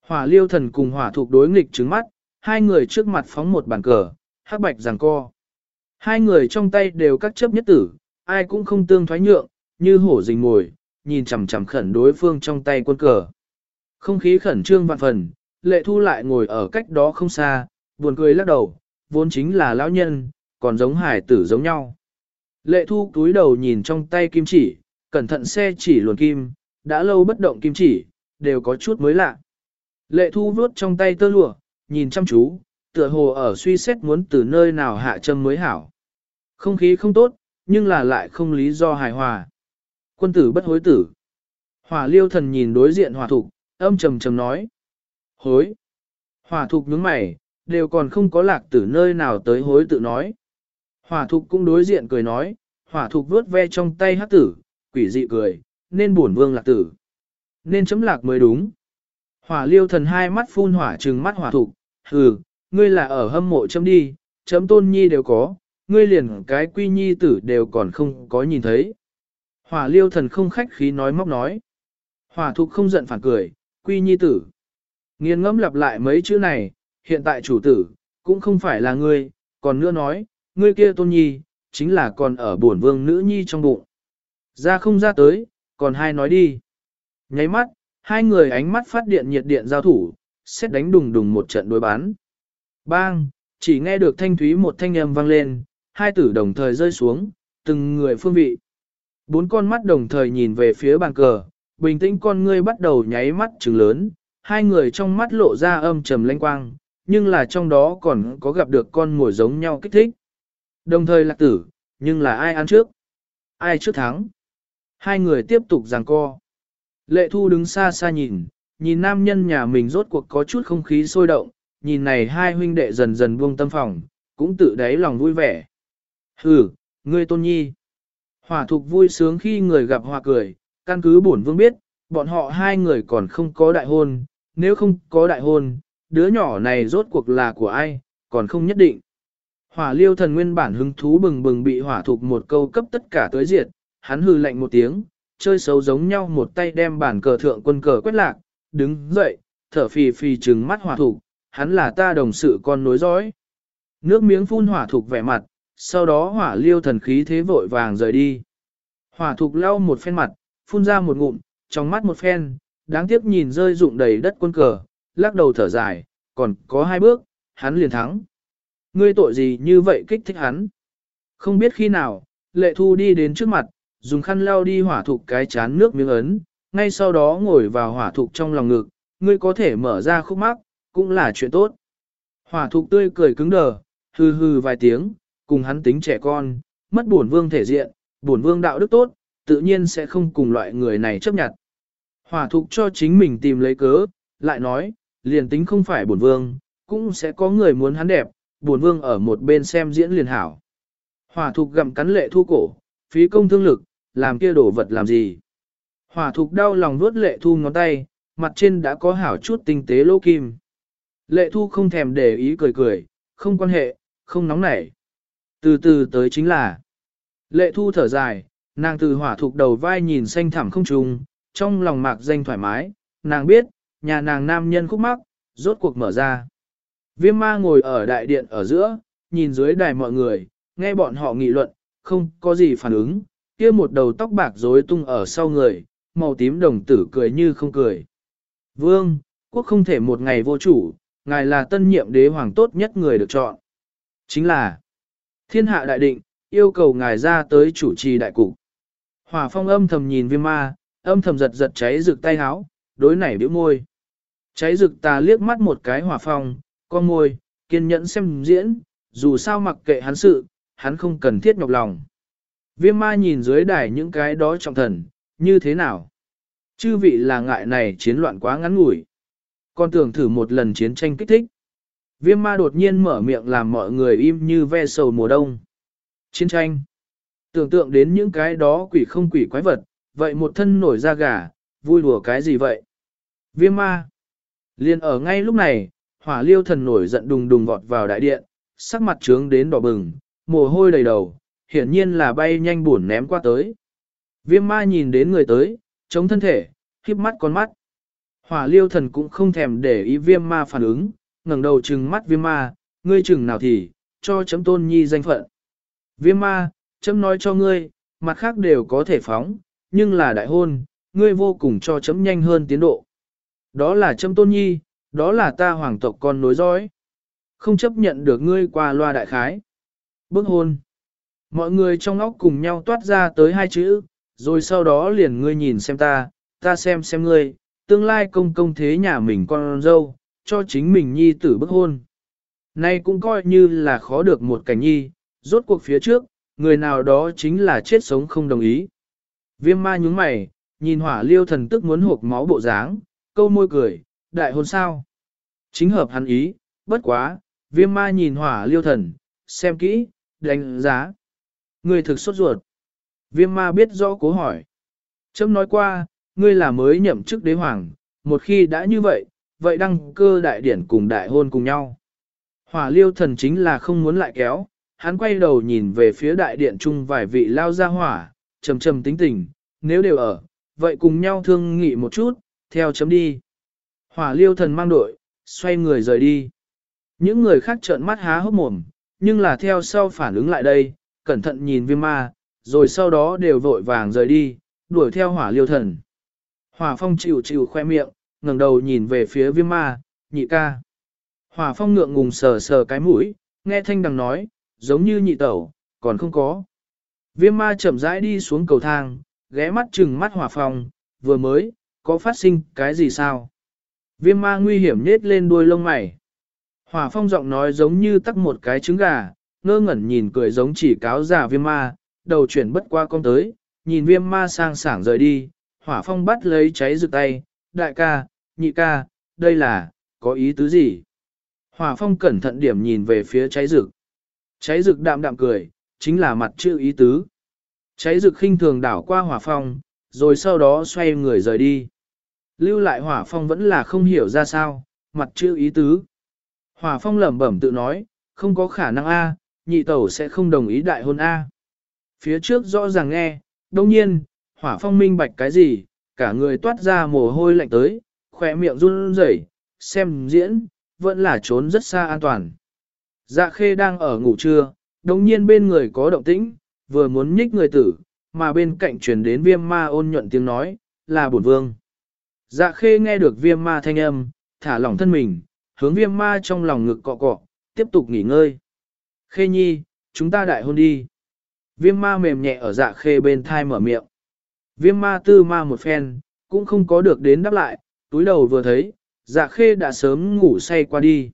Hỏa liêu thần cùng hỏa thuộc đối nghịch trứng mắt, hai người trước mặt phóng một bàn cờ, hắc bạch giằng co. Hai người trong tay đều các chấp nhất tử, ai cũng không tương thoái nhượng, như hổ rình ngồi, nhìn chằm chằm khẩn đối phương trong tay quân cờ. Không khí khẩn trương vạn phần, lệ thu lại ngồi ở cách đó không xa, buồn cười lắc đầu, vốn chính là lão nhân, còn giống hải tử giống nhau. Lệ thu túi đầu nhìn trong tay kim chỉ, cẩn thận xe chỉ luồn kim, đã lâu bất động kim chỉ, đều có chút mới lạ. Lệ thu vuốt trong tay tơ lụa, nhìn chăm chú, tựa hồ ở suy xét muốn từ nơi nào hạ châm mới hảo. Không khí không tốt, nhưng là lại không lý do hài hòa. Quân tử bất hối tử. Hỏa liêu thần nhìn đối diện hỏa thục, âm trầm trầm nói. Hối. Hỏa thục nhướng mày, đều còn không có lạc tử nơi nào tới hối tự nói. Hỏa thục cũng đối diện cười nói, hỏa thục vớt ve trong tay hát tử, quỷ dị cười, nên buồn vương lạc tử. Nên chấm lạc mới đúng. Hỏa liêu thần hai mắt phun hỏa trừng mắt hỏa thục, hừ, ngươi là ở hâm mộ chấm đi, chấm tôn nhi đều có, ngươi liền cái quy nhi tử đều còn không có nhìn thấy. Hỏa liêu thần không khách khí nói móc nói. Hỏa thục không giận phản cười, quy nhi tử. Nghiên ngẫm lặp lại mấy chữ này, hiện tại chủ tử, cũng không phải là ngươi, còn nữa nói, ngươi kia tôn nhi, chính là còn ở bổn vương nữ nhi trong bụng. Ra không ra tới, còn hai nói đi. Nháy mắt, hai người ánh mắt phát điện nhiệt điện giao thủ, xét đánh đùng đùng một trận đối bán. Bang, chỉ nghe được thanh thúy một thanh âm vang lên, hai tử đồng thời rơi xuống, từng người phương vị. Bốn con mắt đồng thời nhìn về phía bàn cờ, bình tĩnh con ngươi bắt đầu nháy mắt trừng lớn, hai người trong mắt lộ ra âm trầm lanh quang, nhưng là trong đó còn có gặp được con mồi giống nhau kích thích. Đồng thời lạc tử, nhưng là ai ăn trước? Ai trước thắng? Hai người tiếp tục giằng co. Lệ thu đứng xa xa nhìn, nhìn nam nhân nhà mình rốt cuộc có chút không khí sôi động, nhìn này hai huynh đệ dần dần buông tâm phòng, cũng tự đáy lòng vui vẻ. Hừ, ngươi tôn nhi. Hỏa thục vui sướng khi người gặp hòa cười, căn cứ bổn vương biết, bọn họ hai người còn không có đại hôn, nếu không có đại hôn, đứa nhỏ này rốt cuộc là của ai, còn không nhất định. Hỏa liêu thần nguyên bản hứng thú bừng bừng bị hỏa thục một câu cấp tất cả tới diệt, hắn hư lạnh một tiếng, chơi xấu giống nhau một tay đem bản cờ thượng quân cờ quét lạc, đứng dậy, thở phì phì trừng mắt hỏa thục, hắn là ta đồng sự con nối dõi. Nước miếng phun hỏa thục vẻ mặt, sau đó hỏa liêu thần khí thế vội vàng rời đi. Hỏa thục lau một phen mặt, phun ra một ngụm, trong mắt một phen, đáng tiếc nhìn rơi rụng đầy đất quân cờ, lắc đầu thở dài, còn có hai bước, hắn liền thắng. Ngươi tội gì như vậy kích thích hắn? Không biết khi nào, lệ thu đi đến trước mặt, dùng khăn lau đi hỏa thục cái chán nước miếng ấn, ngay sau đó ngồi vào hỏa thục trong lòng ngực, ngươi có thể mở ra khúc mắc, cũng là chuyện tốt. Hỏa thục tươi cười cứng đờ, hừ hừ vài tiếng, cùng hắn tính trẻ con, mất bổn vương thể diện, bổn vương đạo đức tốt, tự nhiên sẽ không cùng loại người này chấp nhận. Hỏa thục cho chính mình tìm lấy cớ, lại nói, liền tính không phải bổn vương, cũng sẽ có người muốn hắn đẹp, bổn vương ở một bên xem diễn liền hảo. Hỏa thục gặm cắn lệ thu cổ, phí công thương lực, làm kia đổ vật làm gì. Hỏa thục đau lòng nuốt lệ thu ngón tay, mặt trên đã có hảo chút tinh tế lỗ kim. Lệ thu không thèm để ý cười cười, không quan hệ, không nóng nảy. Từ từ tới chính là, lệ thu thở dài, nàng từ hỏa thục đầu vai nhìn xanh thẳm không trùng, trong lòng mạc danh thoải mái, nàng biết, nhà nàng nam nhân khúc mắc, rốt cuộc mở ra. Viêm ma ngồi ở đại điện ở giữa, nhìn dưới đài mọi người, nghe bọn họ nghị luận, không có gì phản ứng, kia một đầu tóc bạc rối tung ở sau người, màu tím đồng tử cười như không cười. Vương, quốc không thể một ngày vô chủ, ngài là tân nhiệm đế hoàng tốt nhất người được chọn. Chính là thiên hạ đại định, yêu cầu ngài ra tới chủ trì đại cục. Hỏa phong âm thầm nhìn viêm ma, âm thầm giật giật cháy rực tay háo, đối nảy biểu môi. Cháy rực ta liếc mắt một cái hỏa phong, con môi, kiên nhẫn xem diễn, dù sao mặc kệ hắn sự, hắn không cần thiết nhọc lòng. Viêm ma nhìn dưới đài những cái đó trọng thần, như thế nào? Chư vị là ngại này chiến loạn quá ngắn ngủi. Con tưởng thử một lần chiến tranh kích thích. Viêm ma đột nhiên mở miệng làm mọi người im như ve sầu mùa đông. Chiến tranh. Tưởng tượng đến những cái đó quỷ không quỷ quái vật, vậy một thân nổi da gà, vui đùa cái gì vậy? Viêm ma. Liên ở ngay lúc này, hỏa liêu thần nổi giận đùng đùng vọt vào đại điện, sắc mặt trướng đến đỏ bừng, mồ hôi đầy đầu, hiển nhiên là bay nhanh buồn ném qua tới. Viêm ma nhìn đến người tới, chống thân thể, khiếp mắt con mắt. Hỏa liêu thần cũng không thèm để ý viêm ma phản ứng, ngẩng đầu trừng mắt viêm ma, ngươi chừng nào thì, cho chấm tôn nhi danh phận. Viêm ma, chấm nói cho ngươi, mặt khác đều có thể phóng, nhưng là đại hôn, ngươi vô cùng cho chấm nhanh hơn tiến độ. Đó là trâm tôn nhi, đó là ta hoàng tộc con nối dõi. Không chấp nhận được ngươi qua loa đại khái. Bước hôn. Mọi người trong óc cùng nhau toát ra tới hai chữ, rồi sau đó liền ngươi nhìn xem ta, ta xem xem ngươi, tương lai công công thế nhà mình con dâu, cho chính mình nhi tử bức hôn. Nay cũng coi như là khó được một cảnh nhi, rốt cuộc phía trước, người nào đó chính là chết sống không đồng ý. Viêm ma nhúng mày, nhìn hỏa liêu thần tức muốn hộp máu bộ dáng, câu môi cười, đại hôn sao. Chính hợp hắn ý, bất quá, viêm ma nhìn hỏa liêu thần, xem kỹ, đánh giá. Người thực sốt ruột. Viêm ma biết rõ cố hỏi. Chấm nói qua, ngươi là mới nhậm chức đế hoàng, một khi đã như vậy, vậy đăng cơ đại điển cùng đại hôn cùng nhau. Hỏa liêu thần chính là không muốn lại kéo, hắn quay đầu nhìn về phía đại điện chung vài vị lao ra hỏa, trầm trầm tính tình, nếu đều ở, vậy cùng nhau thương nghị một chút, theo chấm đi. Hỏa liêu thần mang đội, xoay người rời đi. Những người khác trợn mắt há hốc mồm, nhưng là theo sau phản ứng lại đây, cẩn thận nhìn viêm ma, rồi sau đó đều vội vàng rời đi, đuổi theo hỏa liêu thần. Hỏa phong chịu chịu khoe miệng, ngẩng đầu nhìn về phía viêm ma, nhị ca. Hỏa phong ngượng ngùng sờ sờ cái mũi, nghe thanh đằng nói, giống như nhị tẩu, còn không có. Viêm ma chậm rãi đi xuống cầu thang, ghé mắt chừng mắt hỏa phong, vừa mới, có phát sinh cái gì sao? Viêm ma nguy hiểm nết lên đuôi lông mày. Hỏa phong giọng nói giống như tắc một cái trứng gà, ngơ ngẩn nhìn cười giống chỉ cáo giả viêm ma, đầu chuyển bất qua con tới, nhìn viêm ma sang sảng rời đi, hỏa phong bắt lấy cháy rực tay, đại ca, nhị ca, đây là, có ý tứ gì? Hỏa phong cẩn thận điểm nhìn về phía cháy rực. Cháy rực đạm đạm cười, chính là mặt chữ ý tứ. Cháy rực khinh thường đảo qua hỏa phong, rồi sau đó xoay người rời đi. Lưu lại hỏa phong vẫn là không hiểu ra sao, mặt chữ ý tứ. Hỏa phong lẩm bẩm tự nói, không có khả năng A, nhị tẩu sẽ không đồng ý đại hôn A. Phía trước rõ ràng nghe, đông nhiên, hỏa phong minh bạch cái gì, cả người toát ra mồ hôi lạnh tới, khỏe miệng run rẩy, xem diễn, vẫn là trốn rất xa an toàn. Dạ khê đang ở ngủ trưa, đồng nhiên bên người có động tĩnh, vừa muốn nhích người tử, mà bên cạnh truyền đến viêm ma ôn nhuận tiếng nói, là bổn vương. Dạ khê nghe được viêm ma thanh âm, thả lỏng thân mình, hướng viêm ma trong lòng ngực cọ cọ, tiếp tục nghỉ ngơi. Khê nhi, chúng ta đại hôn đi. Viêm ma mềm nhẹ ở dạ khê bên thai mở miệng. Viêm ma tư ma một phen, cũng không có được đến đáp lại, túi đầu vừa thấy, dạ khê đã sớm ngủ say qua đi.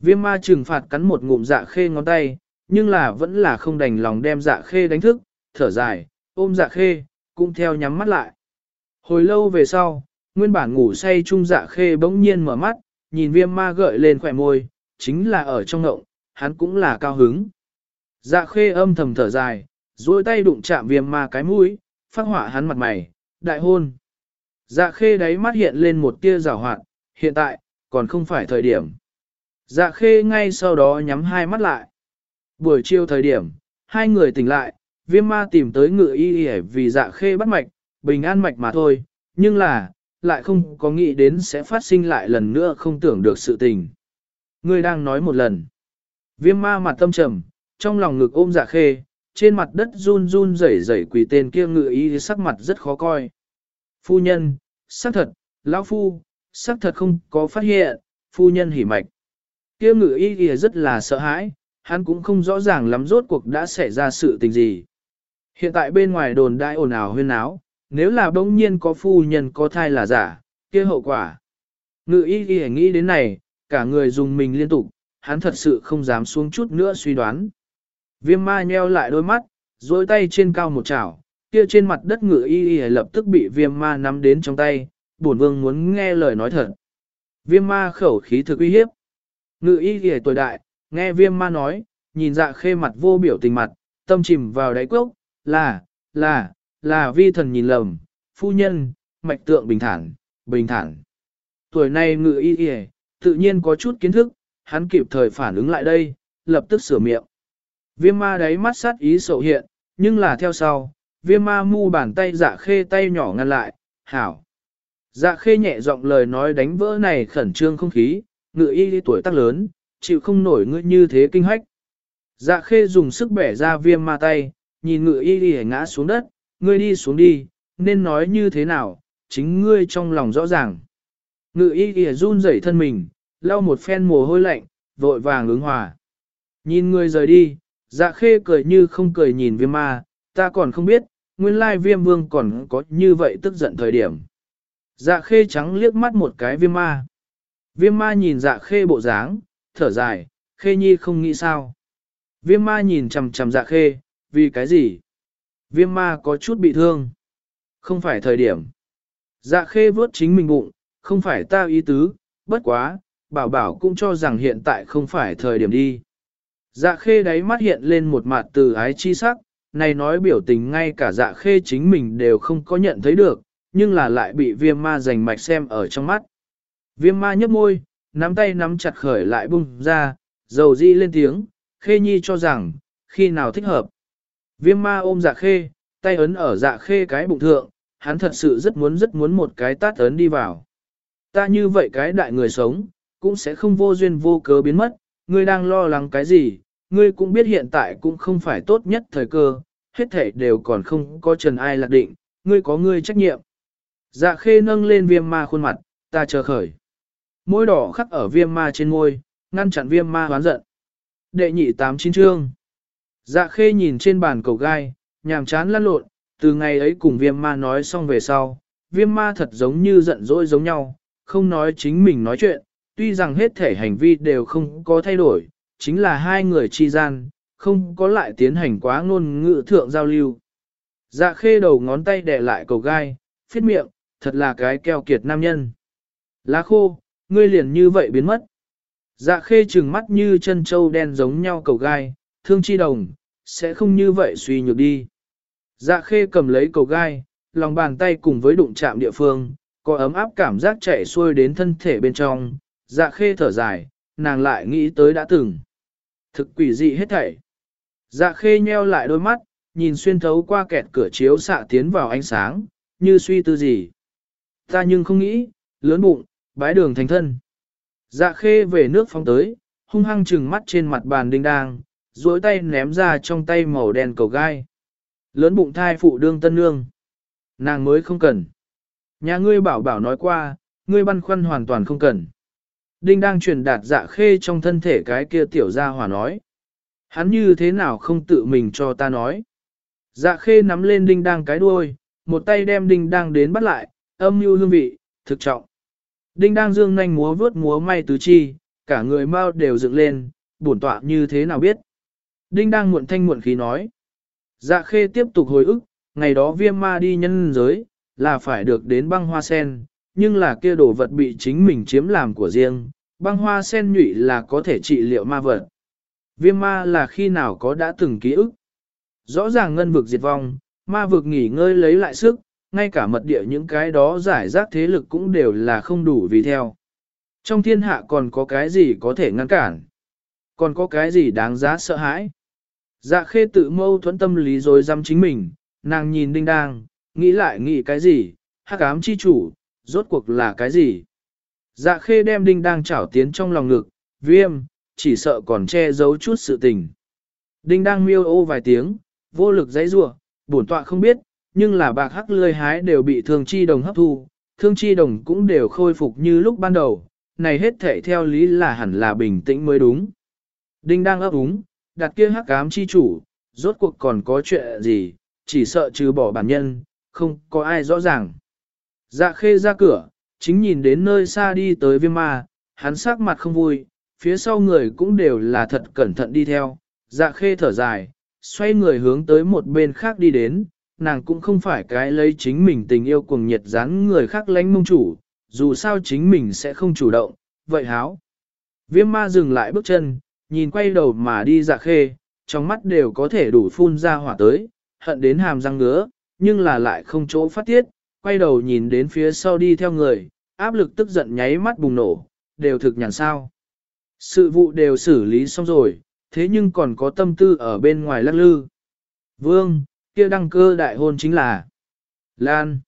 Viêm ma trừng phạt cắn một ngụm dạ khê ngón tay, nhưng là vẫn là không đành lòng đem dạ khê đánh thức, thở dài, ôm dạ khê, cũng theo nhắm mắt lại. Hồi lâu về sau, nguyên bản ngủ say chung dạ khê bỗng nhiên mở mắt, nhìn viêm ma gợi lên khỏe môi, chính là ở trong ngộng, hắn cũng là cao hứng. Dạ khê âm thầm thở dài, duỗi tay đụng chạm viêm ma cái mũi, phát hỏa hắn mặt mày, đại hôn. Dạ khê đáy mắt hiện lên một tia rào hoạt, hiện tại, còn không phải thời điểm. Dạ khê ngay sau đó nhắm hai mắt lại. Buổi chiều thời điểm, hai người tỉnh lại, viêm ma tìm tới ngự y y vì dạ khê bắt mạch, bình an mạch mà thôi, nhưng là, lại không có nghĩ đến sẽ phát sinh lại lần nữa không tưởng được sự tình. Ngươi đang nói một lần. Viêm ma mặt tâm trầm, trong lòng ngực ôm dạ khê, trên mặt đất run run rẩy rẩy quỳ tên kia ngự y sắc mặt rất khó coi. Phu nhân, xác thật, lão phu, xác thật không có phát hiện, phu nhân hỉ mạch. Kia ngự y rất là sợ hãi, hắn cũng không rõ ràng lắm rốt cuộc đã xảy ra sự tình gì. Hiện tại bên ngoài đồn đại ồn ào huyên áo, nếu là bỗng nhiên có phu nhân có thai là giả, kia hậu quả. Ngự y ghi nghĩ đến này, cả người dùng mình liên tục, hắn thật sự không dám xuống chút nữa suy đoán. Viêm ma nheo lại đôi mắt, dối tay trên cao một chảo, kia trên mặt đất ngự y y lập tức bị viêm ma nắm đến trong tay, bổn vương muốn nghe lời nói thật. Viêm ma khẩu khí thực uy hiếp. Ngự y y tuổi đại, nghe viêm ma nói, nhìn dạ khê mặt vô biểu tình mặt, tâm chìm vào đáy quốc, là, là, là vi thần nhìn lầm, phu nhân, mạch tượng bình thản, bình thản. Tuổi này ngự y y, tự nhiên có chút kiến thức, hắn kịp thời phản ứng lại đây, lập tức sửa miệng. Viêm ma đáy mắt sát ý sầu hiện, nhưng là theo sau, viêm ma mu bàn tay dạ khê tay nhỏ ngăn lại, hảo. Dạ khê nhẹ giọng lời nói đánh vỡ này khẩn trương không khí, ngự y tuổi tác lớn, chịu không nổi ngươi như thế kinh hách. Dạ khê dùng sức bẻ ra viêm ma tay, nhìn ngự y Y ngã xuống đất, ngươi đi xuống đi, nên nói như thế nào, chính ngươi trong lòng rõ ràng. Ngự y Y run rẩy thân mình, lau một phen mồ hôi lạnh, vội vàng ứng hòa. Nhìn ngươi rời đi, dạ khê cười như không cười nhìn viêm ma, ta còn không biết, nguyên lai viêm vương còn có như vậy tức giận thời điểm. Dạ khê trắng liếc mắt một cái viêm ma. Viêm ma nhìn dạ khê bộ dáng, thở dài, khê nhi không nghĩ sao. Viêm ma nhìn chầm chầm dạ khê, vì cái gì? Viêm ma có chút bị thương. Không phải thời điểm. Dạ khê vớt chính mình bụng, không phải ta ý tứ, bất quá, bảo bảo cũng cho rằng hiện tại không phải thời điểm đi. Dạ khê đáy mắt hiện lên một mặt từ ái chi sắc, này nói biểu tình ngay cả dạ khê chính mình đều không có nhận thấy được, nhưng là lại bị viêm ma giành mạch xem ở trong mắt. Viêm ma nhấp môi, nắm tay nắm chặt khởi lại bung ra, dầu di lên tiếng, khê nhi cho rằng, khi nào thích hợp. Viêm ma ôm dạ khê, tay ấn ở dạ khê cái bụng thượng, hắn thật sự rất muốn rất muốn một cái tát ấn đi vào. Ta như vậy cái đại người sống, cũng sẽ không vô duyên vô cớ biến mất, ngươi đang lo lắng cái gì, ngươi cũng biết hiện tại cũng không phải tốt nhất thời cơ, hết thể đều còn không có trần ai lạc định, ngươi có ngươi trách nhiệm. Dạ khê nâng lên viêm ma khuôn mặt, ta chờ khởi. Môi đỏ khắc ở viêm ma trên môi, ngăn chặn viêm ma hoán giận. Đệ nhị tám chín chương. Dạ khê nhìn trên bàn cầu gai, nhàm chán lăn lộn, từ ngày ấy cùng viêm ma nói xong về sau, viêm ma thật giống như giận dỗi giống nhau, không nói chính mình nói chuyện, tuy rằng hết thể hành vi đều không có thay đổi, chính là hai người chi gian, không có lại tiến hành quá ngôn ngữ thượng giao lưu. Dạ khê đầu ngón tay đè lại cầu gai, phiết miệng, thật là cái keo kiệt nam nhân. Lá khô, ngươi liền như vậy biến mất. Dạ khê trừng mắt như chân trâu đen giống nhau cầu gai, thương chi đồng, sẽ không như vậy suy nhược đi. Dạ khê cầm lấy cầu gai, lòng bàn tay cùng với đụng chạm địa phương, có ấm áp cảm giác chạy xuôi đến thân thể bên trong, dạ khê thở dài, nàng lại nghĩ tới đã từng. Thực quỷ dị hết thảy. Dạ khê nheo lại đôi mắt, nhìn xuyên thấu qua kẹt cửa chiếu xạ tiến vào ánh sáng, như suy tư gì. Ta nhưng không nghĩ, lớn bụng, bái đường thành thân. Dạ khê về nước phong tới, hung hăng trừng mắt trên mặt bàn đinh đang, duỗi tay ném ra trong tay màu đen cầu gai. Lớn bụng thai phụ đương tân nương. Nàng mới không cần. Nhà ngươi bảo bảo nói qua, ngươi băn khoăn hoàn toàn không cần. Đinh đang truyền đạt dạ khê trong thân thể cái kia tiểu gia hỏa nói. Hắn như thế nào không tự mình cho ta nói. Dạ khê nắm lên đinh đang cái đuôi, một tay đem đinh đang đến bắt lại, âm mưu hương vị, thực trọng. Đinh đang dương nhanh múa vướt múa may tứ chi, cả người mau đều dựng lên, bổn tọa như thế nào biết. Đinh đang muộn thanh muộn khí nói. Dạ khê tiếp tục hồi ức, ngày đó viêm ma đi nhân giới, là phải được đến băng hoa sen, nhưng là kia đồ vật bị chính mình chiếm làm của riêng, băng hoa sen nhụy là có thể trị liệu ma vật. Viêm ma là khi nào có đã từng ký ức. Rõ ràng ngân vực diệt vong, ma vực nghỉ ngơi lấy lại sức, ngay cả mật địa những cái đó giải rác thế lực cũng đều là không đủ vì theo. Trong thiên hạ còn có cái gì có thể ngăn cản? Còn có cái gì đáng giá sợ hãi? Dạ khê tự mâu thuẫn tâm lý rồi dám chính mình, nàng nhìn đinh đang, nghĩ lại nghĩ cái gì, hắc ám chi chủ, rốt cuộc là cái gì. Dạ khê đem đinh đang chảo tiến trong lòng ngực, viêm, chỉ sợ còn che giấu chút sự tình. Đinh đang miêu ô vài tiếng, vô lực dãy rủa, bổn tọa không biết, nhưng là bạc hắc lươi hái đều bị thương chi đồng hấp thu, thương chi đồng cũng đều khôi phục như lúc ban đầu, này hết thể theo lý là hẳn là bình tĩnh mới đúng. Đinh đang ấp úng, đặt kia hắc ám chi chủ, rốt cuộc còn có chuyện gì, chỉ sợ trừ bỏ bản nhân, không có ai rõ ràng. Dạ khê ra cửa, chính nhìn đến nơi xa đi tới viêm ma, hắn sắc mặt không vui, phía sau người cũng đều là thật cẩn thận đi theo, dạ khê thở dài, xoay người hướng tới một bên khác đi đến, nàng cũng không phải cái lấy chính mình tình yêu cuồng nhiệt dán người khác lánh mông chủ, dù sao chính mình sẽ không chủ động, vậy háo. Viêm ma dừng lại bước chân, nhìn quay đầu mà đi dạ khê, trong mắt đều có thể đủ phun ra hỏa tới, hận đến hàm răng ngứa, nhưng là lại không chỗ phát tiết, quay đầu nhìn đến phía sau đi theo người, áp lực tức giận nháy mắt bùng nổ, đều thực nhàn sao. Sự vụ đều xử lý xong rồi, thế nhưng còn có tâm tư ở bên ngoài lắc lư. Vương, kia đăng cơ đại hôn chính là Lan.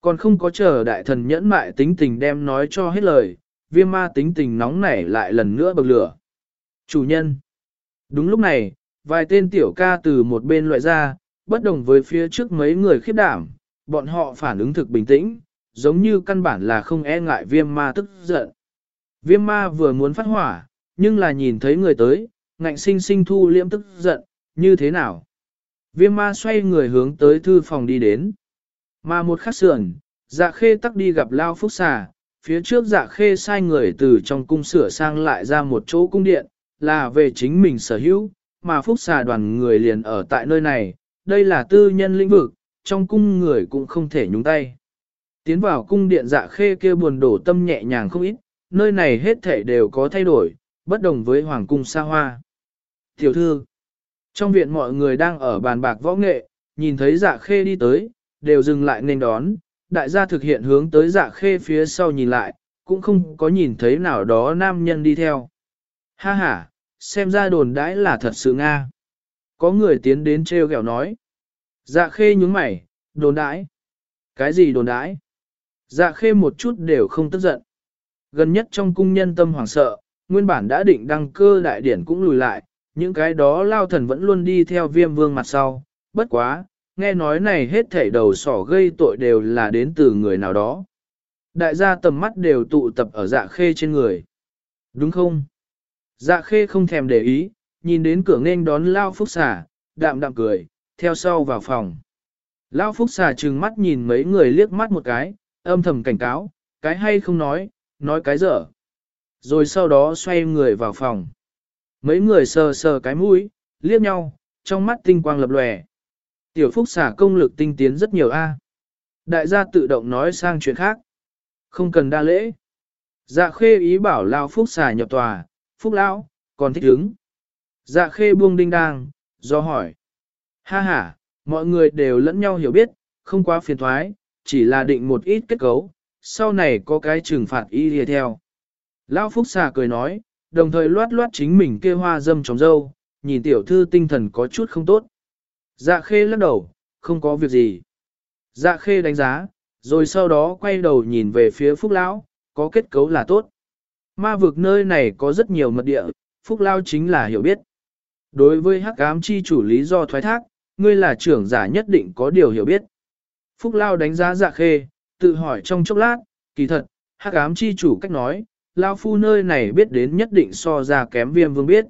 Còn không có chờ đại thần nhẫn mại tính tình đem nói cho hết lời, viêm ma tính tình nóng nảy lại lần nữa bậc lửa. Chủ nhân. Đúng lúc này, vài tên tiểu ca từ một bên loại ra, bất đồng với phía trước mấy người khiếp đảm, bọn họ phản ứng thực bình tĩnh, giống như căn bản là không e ngại viêm ma tức giận. Viêm ma vừa muốn phát hỏa, nhưng là nhìn thấy người tới, ngạnh sinh sinh thu liễm tức giận, như thế nào? Viêm ma xoay người hướng tới thư phòng đi đến. Mà một khắc sườn, dạ khê tắc đi gặp Lao Phúc Xà, phía trước dạ khê sai người từ trong cung sửa sang lại ra một chỗ cung điện, là về chính mình sở hữu, mà Phúc Xà đoàn người liền ở tại nơi này, đây là tư nhân lĩnh vực, trong cung người cũng không thể nhúng tay. Tiến vào cung điện dạ khê kia buồn đổ tâm nhẹ nhàng không ít, nơi này hết thể đều có thay đổi, bất đồng với hoàng cung xa hoa. Tiểu thư, trong viện mọi người đang ở bàn bạc võ nghệ, nhìn thấy dạ khê đi tới, đều dừng lại nên đón, đại gia thực hiện hướng tới dạ khê phía sau nhìn lại, cũng không có nhìn thấy nào đó nam nhân đi theo. Ha ha, xem ra đồn đãi là thật sự Nga. Có người tiến đến treo gẹo nói. Dạ khê nhúng mày, đồn đãi. Cái gì đồn đãi? Dạ khê một chút đều không tức giận. Gần nhất trong cung nhân tâm hoảng sợ, nguyên bản đã định đăng cơ đại điển cũng lùi lại, những cái đó lao thần vẫn luôn đi theo viêm vương mặt sau, bất quá, nghe nói này hết thảy đầu sỏ gây tội đều là đến từ người nào đó. Đại gia tầm mắt đều tụ tập ở dạ khê trên người. Đúng không? Dạ khê không thèm để ý, nhìn đến cửa nghênh đón Lao Phúc xà, đạm đạm cười, theo sau vào phòng. Lao Phúc xà trừng mắt nhìn mấy người liếc mắt một cái, âm thầm cảnh cáo, cái hay không nói, nói cái dở. Rồi sau đó xoay người vào phòng. Mấy người sờ sờ cái mũi, liếc nhau, trong mắt tinh quang lập lòe. Tiểu Phúc xà công lực tinh tiến rất nhiều a. Đại gia tự động nói sang chuyện khác. Không cần đa lễ. Dạ khê ý bảo Lao Phúc xà nhập tòa, Phúc Lão, còn thích hứng. Dạ khê buông đinh đang, do hỏi. Ha ha, mọi người đều lẫn nhau hiểu biết, không quá phiền thoái, chỉ là định một ít kết cấu, sau này có cái trừng phạt y lìa theo. Lão Phúc xà cười nói, đồng thời loát loát chính mình kê hoa dâm trống dâu, nhìn tiểu thư tinh thần có chút không tốt. Dạ khê lắc đầu, không có việc gì. Dạ khê đánh giá, rồi sau đó quay đầu nhìn về phía Phúc Lão, có kết cấu là tốt. Ma vực nơi này có rất nhiều mật địa, Phúc Lao chính là hiểu biết. Đối với hắc ám chi chủ lý do thoái thác, ngươi là trưởng giả nhất định có điều hiểu biết. Phúc Lao đánh giá dạ khê, tự hỏi trong chốc lát, kỳ thật, hắc ám chi chủ cách nói, Lao phu nơi này biết đến nhất định so ra kém viêm vương biết.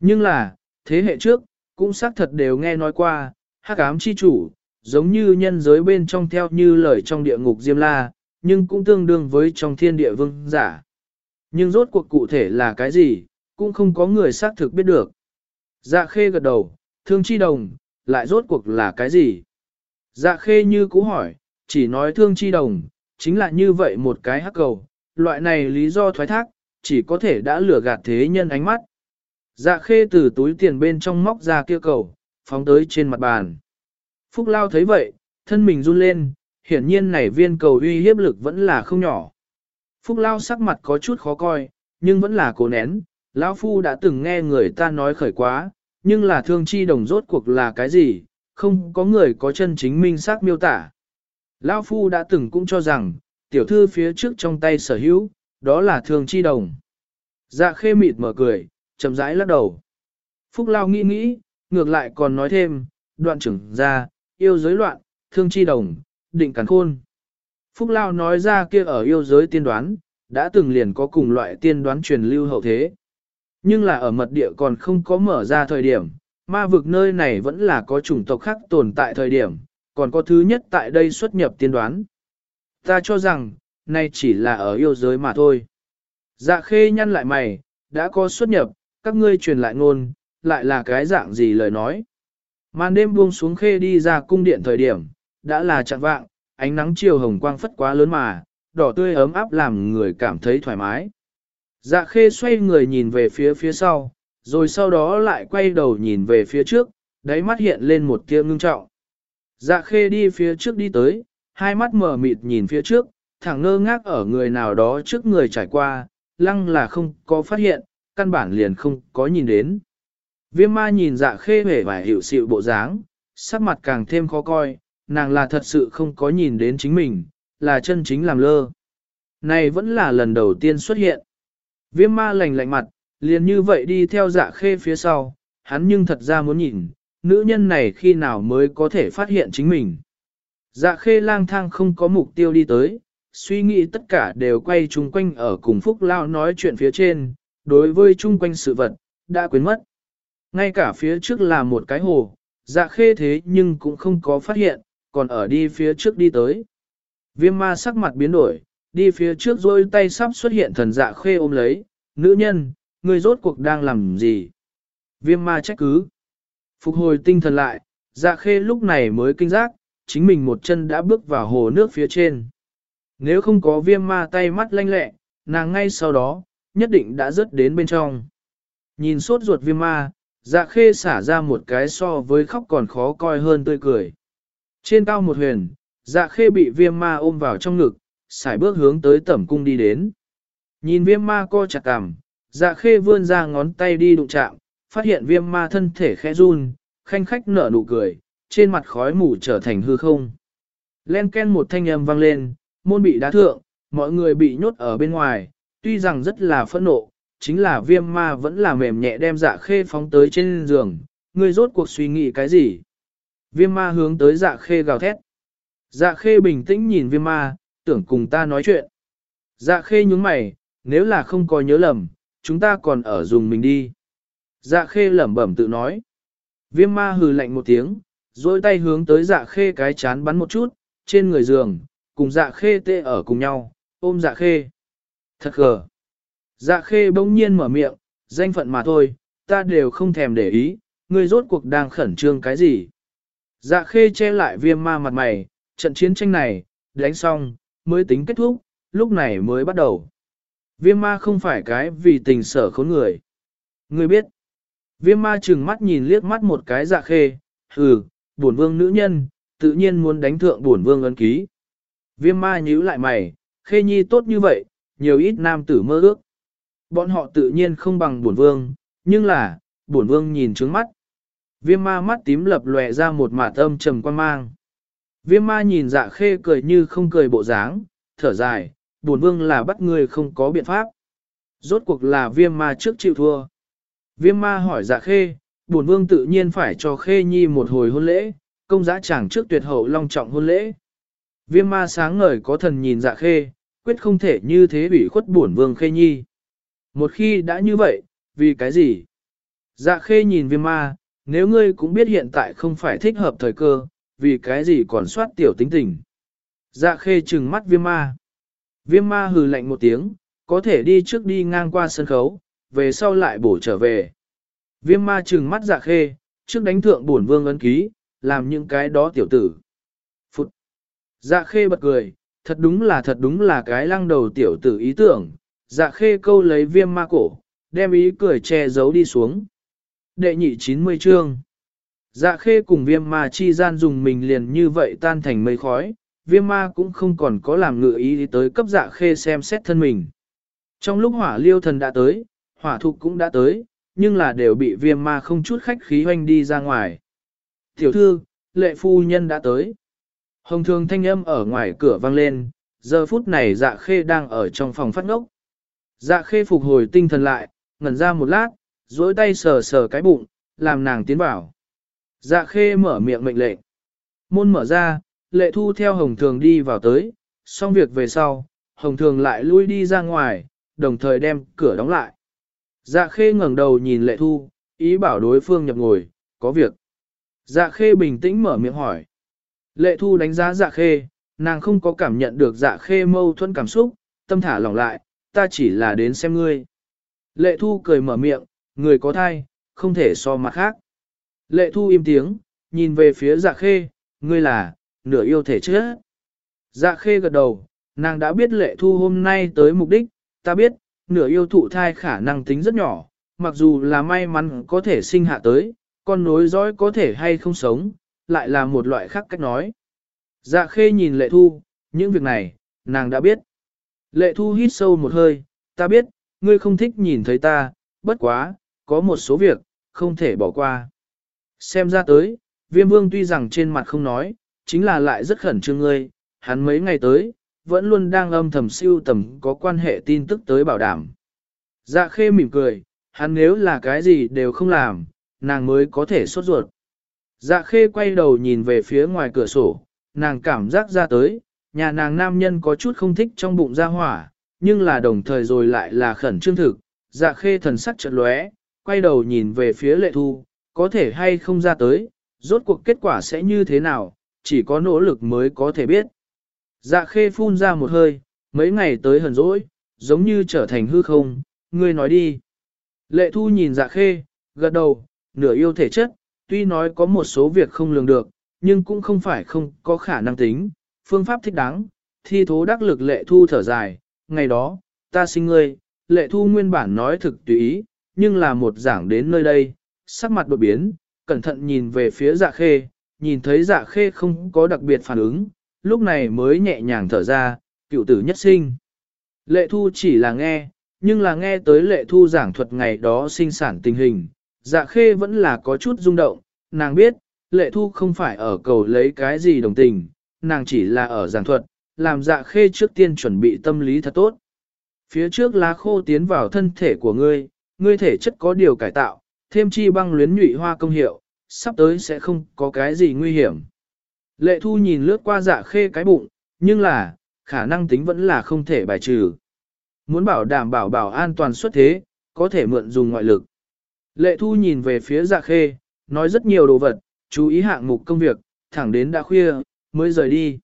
Nhưng là, thế hệ trước, cũng xác thật đều nghe nói qua, hắc ám chi chủ, giống như nhân giới bên trong theo như lời trong địa ngục Diêm La, nhưng cũng tương đương với trong thiên địa vương giả. Nhưng rốt cuộc cụ thể là cái gì, cũng không có người xác thực biết được. Dạ khê gật đầu, thương chi đồng, lại rốt cuộc là cái gì? Dạ khê như cũ hỏi, chỉ nói thương chi đồng, chính là như vậy một cái hắc cầu, loại này lý do thoái thác, chỉ có thể đã lừa gạt thế nhân ánh mắt. Dạ khê từ túi tiền bên trong móc ra kia cầu, phóng tới trên mặt bàn. Phúc Lao thấy vậy, thân mình run lên, hiển nhiên này viên cầu uy hiếp lực vẫn là không nhỏ. Phúc Lao sắc mặt có chút khó coi, nhưng vẫn là cố nén. Lão Phu đã từng nghe người ta nói khởi quá, nhưng là thương chi đồng rốt cuộc là cái gì, không có người có chân chính minh xác miêu tả. Lão Phu đã từng cũng cho rằng, tiểu thư phía trước trong tay sở hữu, đó là thương chi đồng. Dạ khê mịt mở cười, chậm rãi lắc đầu. Phúc Lao nghĩ nghĩ, ngược lại còn nói thêm, đoạn trưởng ra, yêu giới loạn, thương chi đồng, định cắn khôn. Phúc Lao nói ra kia ở yêu giới tiên đoán, đã từng liền có cùng loại tiên đoán truyền lưu hậu thế. Nhưng là ở mật địa còn không có mở ra thời điểm, ma vực nơi này vẫn là có chủng tộc khác tồn tại thời điểm, còn có thứ nhất tại đây xuất nhập tiên đoán. Ta cho rằng, nay chỉ là ở yêu giới mà thôi. Dạ khê nhăn lại mày, đã có xuất nhập, các ngươi truyền lại ngôn, lại là cái dạng gì lời nói. Màn đêm buông xuống khê đi ra cung điện thời điểm, đã là chặn vạng, ánh nắng chiều hồng quang phất quá lớn mà, đỏ tươi ấm áp làm người cảm thấy thoải mái. Dạ khê xoay người nhìn về phía phía sau, rồi sau đó lại quay đầu nhìn về phía trước, đáy mắt hiện lên một tia ngưng trọng. Dạ khê đi phía trước đi tới, hai mắt mở mịt nhìn phía trước, thẳng ngơ ngác ở người nào đó trước người trải qua, lăng là không có phát hiện, căn bản liền không có nhìn đến. Viêm ma nhìn dạ khê hề và hiểu sự bộ dáng, sắc mặt càng thêm khó coi, nàng là thật sự không có nhìn đến chính mình, là chân chính làm lơ. Này vẫn là lần đầu tiên xuất hiện. Viêm ma lành lạnh mặt, liền như vậy đi theo dạ khê phía sau, hắn nhưng thật ra muốn nhìn, nữ nhân này khi nào mới có thể phát hiện chính mình. Dạ khê lang thang không có mục tiêu đi tới, suy nghĩ tất cả đều quay chung quanh ở cùng Phúc Lao nói chuyện phía trên, đối với chung quanh sự vật, đã quên mất. Ngay cả phía trước là một cái hồ, dạ khê thế nhưng cũng không có phát hiện, còn ở đi phía trước đi tới. Viêm ma sắc mặt biến đổi, đi phía trước rồi tay sắp xuất hiện thần dạ khê ôm lấy, nữ nhân, người rốt cuộc đang làm gì? Viêm ma trách cứ. Phục hồi tinh thần lại, dạ khê lúc này mới kinh giác, chính mình một chân đã bước vào hồ nước phía trên. Nếu không có viêm ma tay mắt lanh lẹ, nàng ngay sau đó, nhất định đã rớt đến bên trong. Nhìn sốt ruột viêm ma, dạ khê xả ra một cái so với khóc còn khó coi hơn tươi cười. Trên cao một huyền, dạ khê bị viêm ma ôm vào trong ngực, xài bước hướng tới tẩm cung đi đến. Nhìn viêm ma co chặt cằm, dạ khê vươn ra ngón tay đi đụng chạm, phát hiện viêm ma thân thể khẽ run, khanh khách nở nụ cười, trên mặt khói mù trở thành hư không. Len ken một thanh âm vang lên, môn bị đá thượng, mọi người bị nhốt ở bên ngoài, tuy rằng rất là phẫn nộ, chính là viêm ma vẫn là mềm nhẹ đem dạ khê phóng tới trên giường, người rốt cuộc suy nghĩ cái gì. Viêm ma hướng tới dạ khê gào thét. Dạ khê bình tĩnh nhìn viêm ma, tưởng cùng ta nói chuyện. Dạ khê nhúng mày, nếu là không có nhớ lầm, chúng ta còn ở dùng mình đi. Dạ khê lẩm bẩm tự nói. Viêm ma hừ lạnh một tiếng, dôi tay hướng tới dạ khê cái chán bắn một chút, trên người giường, cùng dạ khê tê ở cùng nhau, ôm dạ khê. Thật gờ. Dạ khê bỗng nhiên mở miệng, danh phận mà thôi, ta đều không thèm để ý, ngươi rốt cuộc đang khẩn trương cái gì. Dạ khê che lại viêm ma mặt mày, trận chiến tranh này, đánh xong, mới tính kết thúc, lúc này mới bắt đầu. Viêm ma không phải cái vì tình sở khốn người. Người biết, viêm ma chừng mắt nhìn liếc mắt một cái dạ khê, hừ, bổn vương nữ nhân, tự nhiên muốn đánh thượng bổn vương ấn ký. Viêm ma nhíu lại mày, khê nhi tốt như vậy, nhiều ít nam tử mơ ước. Bọn họ tự nhiên không bằng bổn vương, nhưng là, bổn vương nhìn trướng mắt. Viêm ma mắt tím lập lòe ra một mạt âm trầm quan mang. Viêm ma nhìn dạ khê cười như không cười bộ dáng, thở dài, bổn vương là bắt người không có biện pháp. Rốt cuộc là viêm ma trước chịu thua. Viêm ma hỏi dạ khê, bổn vương tự nhiên phải cho khê nhi một hồi hôn lễ, công giá chẳng trước tuyệt hậu long trọng hôn lễ. Viêm ma sáng ngời có thần nhìn dạ khê, quyết không thể như thế bị khuất bổn vương khê nhi. Một khi đã như vậy, vì cái gì? Dạ khê nhìn viêm ma, nếu ngươi cũng biết hiện tại không phải thích hợp thời cơ, vì cái gì còn soát tiểu tính tình. Dạ khê trừng mắt viêm ma. Viêm ma hừ lạnh một tiếng, có thể đi trước đi ngang qua sân khấu, về sau lại bổ trở về. Viêm ma trừng mắt dạ khê, trước đánh thượng bổn vương ấn ký, làm những cái đó tiểu tử. Phụt! Dạ khê bật cười, thật đúng là thật đúng là cái lăng đầu tiểu tử ý tưởng, dạ khê câu lấy viêm ma cổ, đem ý cười che giấu đi xuống. Đệ nhị 90 chương Dạ khê cùng viêm ma chi gian dùng mình liền như vậy tan thành mây khói, viêm ma cũng không còn có làm ngựa ý tới cấp dạ khê xem xét thân mình. Trong lúc hỏa liêu thần đã tới, hỏa thục cũng đã tới, nhưng là đều bị viêm ma không chút khách khí hoanh đi ra ngoài. Tiểu thư, lệ phu nhân đã tới. Hồng thường thanh âm ở ngoài cửa vang lên, giờ phút này dạ khê đang ở trong phòng phát ngốc. Dạ khê phục hồi tinh thần lại, ngẩn ra một lát, duỗi tay sờ sờ cái bụng, làm nàng tiến vào. Dạ khê mở miệng mệnh lệnh. Môn mở ra, lệ thu theo hồng thường đi vào tới, xong việc về sau, hồng thường lại lui đi ra ngoài, đồng thời đem cửa đóng lại. Dạ khê ngẩng đầu nhìn lệ thu, ý bảo đối phương nhập ngồi, có việc. Dạ khê bình tĩnh mở miệng hỏi. Lệ thu đánh giá dạ khê, nàng không có cảm nhận được dạ khê mâu thuẫn cảm xúc, tâm thả lỏng lại, ta chỉ là đến xem ngươi. Lệ thu cười mở miệng, người có thai, không thể so mặt khác. Lệ thu im tiếng, nhìn về phía dạ khê, ngươi là, nửa yêu thể chứ. Dạ khê gật đầu, nàng đã biết lệ thu hôm nay tới mục đích, ta biết, nửa yêu thụ thai khả năng tính rất nhỏ, mặc dù là may mắn có thể sinh hạ tới, con nối dõi có thể hay không sống, lại là một loại khác cách nói. Dạ khê nhìn lệ thu, những việc này, nàng đã biết. Lệ thu hít sâu một hơi, ta biết, ngươi không thích nhìn thấy ta, bất quá, có một số việc, không thể bỏ qua. Xem ra tới, viêm vương tuy rằng trên mặt không nói, chính là lại rất khẩn trương ngươi, hắn mấy ngày tới, vẫn luôn đang âm thầm siêu tầm có quan hệ tin tức tới bảo đảm. Dạ khê mỉm cười, hắn nếu là cái gì đều không làm, nàng mới có thể sốt ruột. Dạ khê quay đầu nhìn về phía ngoài cửa sổ, nàng cảm giác ra tới, nhà nàng nam nhân có chút không thích trong bụng ra hỏa, nhưng là đồng thời rồi lại là khẩn trương thực. Dạ khê thần sắc chợt lóe, quay đầu nhìn về phía lệ thu, có thể hay không ra tới, rốt cuộc kết quả sẽ như thế nào, chỉ có nỗ lực mới có thể biết. Dạ khê phun ra một hơi, mấy ngày tới hờn rỗi, giống như trở thành hư không, ngươi nói đi. Lệ thu nhìn dạ khê, gật đầu, nửa yêu thể chất, tuy nói có một số việc không lường được, nhưng cũng không phải không có khả năng tính, phương pháp thích đáng, thi thố đắc lực lệ thu thở dài, ngày đó, ta sinh ngươi, lệ thu nguyên bản nói thực tùy ý, nhưng là một giảng đến nơi đây, sắc mặt đột biến, cẩn thận nhìn về phía dạ khê, nhìn thấy dạ khê không có đặc biệt phản ứng, lúc này mới nhẹ nhàng thở ra, cựu tử nhất sinh. Lệ thu chỉ là nghe, nhưng là nghe tới lệ thu giảng thuật ngày đó sinh sản tình hình, dạ khê vẫn là có chút rung động, nàng biết, lệ thu không phải ở cầu lấy cái gì đồng tình, nàng chỉ là ở giảng thuật, làm dạ khê trước tiên chuẩn bị tâm lý thật tốt. Phía trước lá khô tiến vào thân thể của ngươi, ngươi thể chất có điều cải tạo, thêm chi băng luyến nhụy hoa công hiệu, sắp tới sẽ không có cái gì nguy hiểm. Lệ thu nhìn lướt qua dạ khê cái bụng, nhưng là, khả năng tính vẫn là không thể bài trừ. Muốn bảo đảm bảo bảo an toàn xuất thế, có thể mượn dùng ngoại lực. Lệ thu nhìn về phía dạ khê, nói rất nhiều đồ vật, chú ý hạng mục công việc, thẳng đến đã khuya, mới rời đi.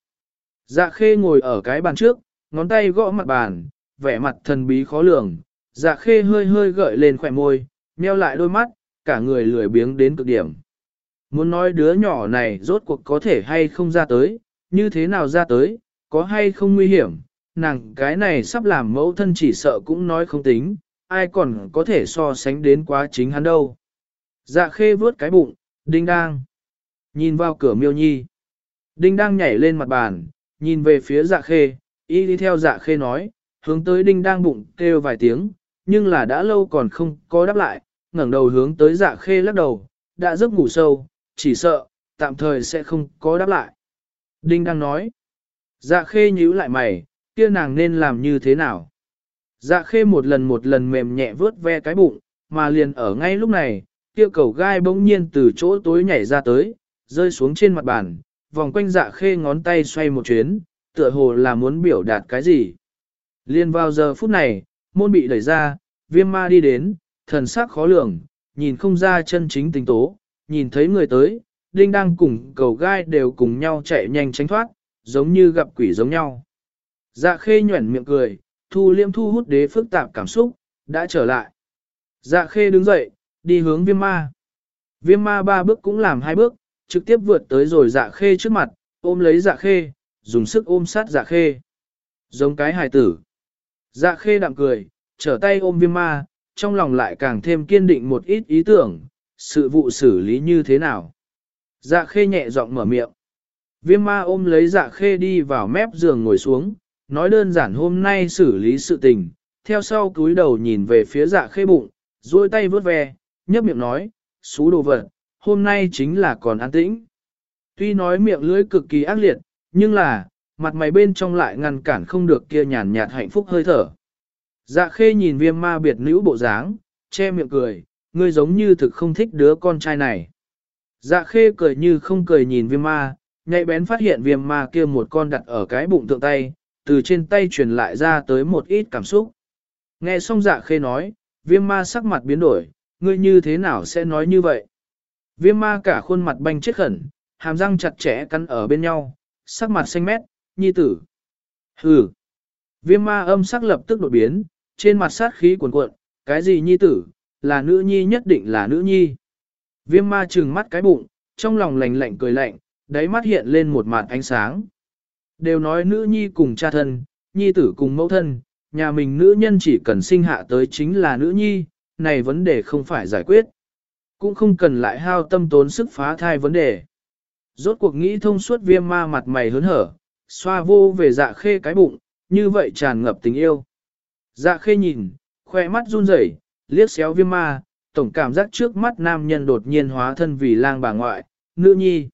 Dạ khê ngồi ở cái bàn trước, ngón tay gõ mặt bàn, vẻ mặt thần bí khó lường. Dạ khê hơi hơi gợi lên khỏe môi, nheo lại đôi mắt, cả người lười biếng đến cực điểm. Muốn nói đứa nhỏ này rốt cuộc có thể hay không ra tới, như thế nào ra tới, có hay không nguy hiểm, nàng cái này sắp làm mẫu thân chỉ sợ cũng nói không tính, ai còn có thể so sánh đến quá chính hắn đâu. Dạ khê vướt cái bụng, đinh đang. Nhìn vào cửa miêu nhi. Đinh đang nhảy lên mặt bàn, nhìn về phía dạ khê, y đi theo dạ khê nói, hướng tới đinh đang bụng kêu vài tiếng, nhưng là đã lâu còn không có đáp lại, ngẩng đầu hướng tới dạ khê lắc đầu, đã giấc ngủ sâu, chỉ sợ, tạm thời sẽ không có đáp lại. Đinh đang nói, dạ khê nhíu lại mày, kia nàng nên làm như thế nào? Dạ khê một lần một lần mềm nhẹ vớt ve cái bụng, mà liền ở ngay lúc này, kia cầu gai bỗng nhiên từ chỗ tối nhảy ra tới, rơi xuống trên mặt bàn, vòng quanh dạ khê ngón tay xoay một chuyến, tựa hồ là muốn biểu đạt cái gì. Liên vào giờ phút này, môn bị đẩy ra, viêm ma đi đến, thần sắc khó lường, nhìn không ra chân chính tình tố, nhìn thấy người tới, đinh đang cùng cầu gai đều cùng nhau chạy nhanh tránh thoát, giống như gặp quỷ giống nhau. Dạ khê nhuẩn miệng cười, thu liêm thu hút đế phức tạp cảm xúc, đã trở lại. Dạ khê đứng dậy, đi hướng viêm ma. Viêm ma ba bước cũng làm hai bước, trực tiếp vượt tới rồi dạ khê trước mặt, ôm lấy dạ khê, dùng sức ôm sát dạ khê. Giống cái hài tử. Dạ khê đạm cười, trở tay ôm viêm ma, trong lòng lại càng thêm kiên định một ít ý tưởng, sự vụ xử lý như thế nào. Dạ khê nhẹ giọng mở miệng. Viêm ma ôm lấy dạ khê đi vào mép giường ngồi xuống, nói đơn giản hôm nay xử lý sự tình, theo sau cúi đầu nhìn về phía dạ khê bụng, duỗi tay vớt ve, nhấp miệng nói, xú đồ vật, hôm nay chính là còn an tĩnh. Tuy nói miệng lưỡi cực kỳ ác liệt, nhưng là, mặt mày bên trong lại ngăn cản không được kia nhàn nhạt hạnh phúc hơi thở. Dạ khê nhìn viêm ma biệt nữ bộ dáng, che miệng cười, ngươi giống như thực không thích đứa con trai này. Dạ khê cười như không cười nhìn viêm ma, nhạy bén phát hiện viêm ma kia một con đặt ở cái bụng thượng tay, từ trên tay truyền lại ra tới một ít cảm xúc. Nghe xong dạ khê nói, viêm ma sắc mặt biến đổi, ngươi như thế nào sẽ nói như vậy? Viêm ma cả khuôn mặt banh chết khẩn, hàm răng chặt chẽ cắn ở bên nhau, sắc mặt xanh mét, nhi tử. Hừ. Viêm ma âm sắc lập tức đột biến, trên mặt sát khí cuồn cuộn, cái gì nhi tử, là nữ nhi nhất định là nữ nhi. Viêm ma trừng mắt cái bụng, trong lòng lạnh lạnh cười lạnh, đáy mắt hiện lên một mạt ánh sáng. Đều nói nữ nhi cùng cha thân, nhi tử cùng mẫu thân, nhà mình nữ nhân chỉ cần sinh hạ tới chính là nữ nhi, này vấn đề không phải giải quyết. Cũng không cần lại hao tâm tốn sức phá thai vấn đề. Rốt cuộc nghĩ thông suốt viêm ma mặt mày hớn hở, xoa vô về dạ khê cái bụng, như vậy tràn ngập tình yêu. Dạ khê nhìn, khoe mắt run rẩy, liếc xéo viêm ma, tổng cảm giác trước mắt nam nhân đột nhiên hóa thân vì lang bà ngoại, nữ nhi.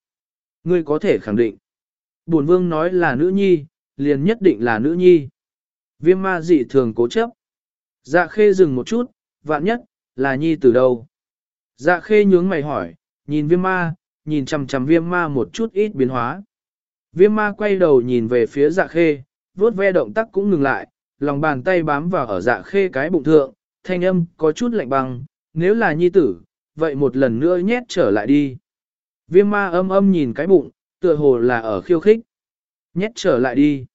Ngươi có thể khẳng định. Bổn vương nói là nữ nhi, liền nhất định là nữ nhi. Viêm ma dị thường cố chấp. Dạ khê dừng một chút, vạn nhất, là nhi từ đâu? Dạ khê nhướng mày hỏi, nhìn viêm ma, nhìn chằm chằm viêm ma một chút ít biến hóa. Viêm ma quay đầu nhìn về phía dạ khê, vuốt ve động tác cũng ngừng lại, lòng bàn tay bám vào ở dạ khê cái bụng thượng, thanh âm có chút lạnh băng, nếu là nhi tử, vậy một lần nữa nhét trở lại đi. Viêm ma âm âm nhìn cái bụng, tựa hồ là ở khiêu khích. Nhét trở lại đi.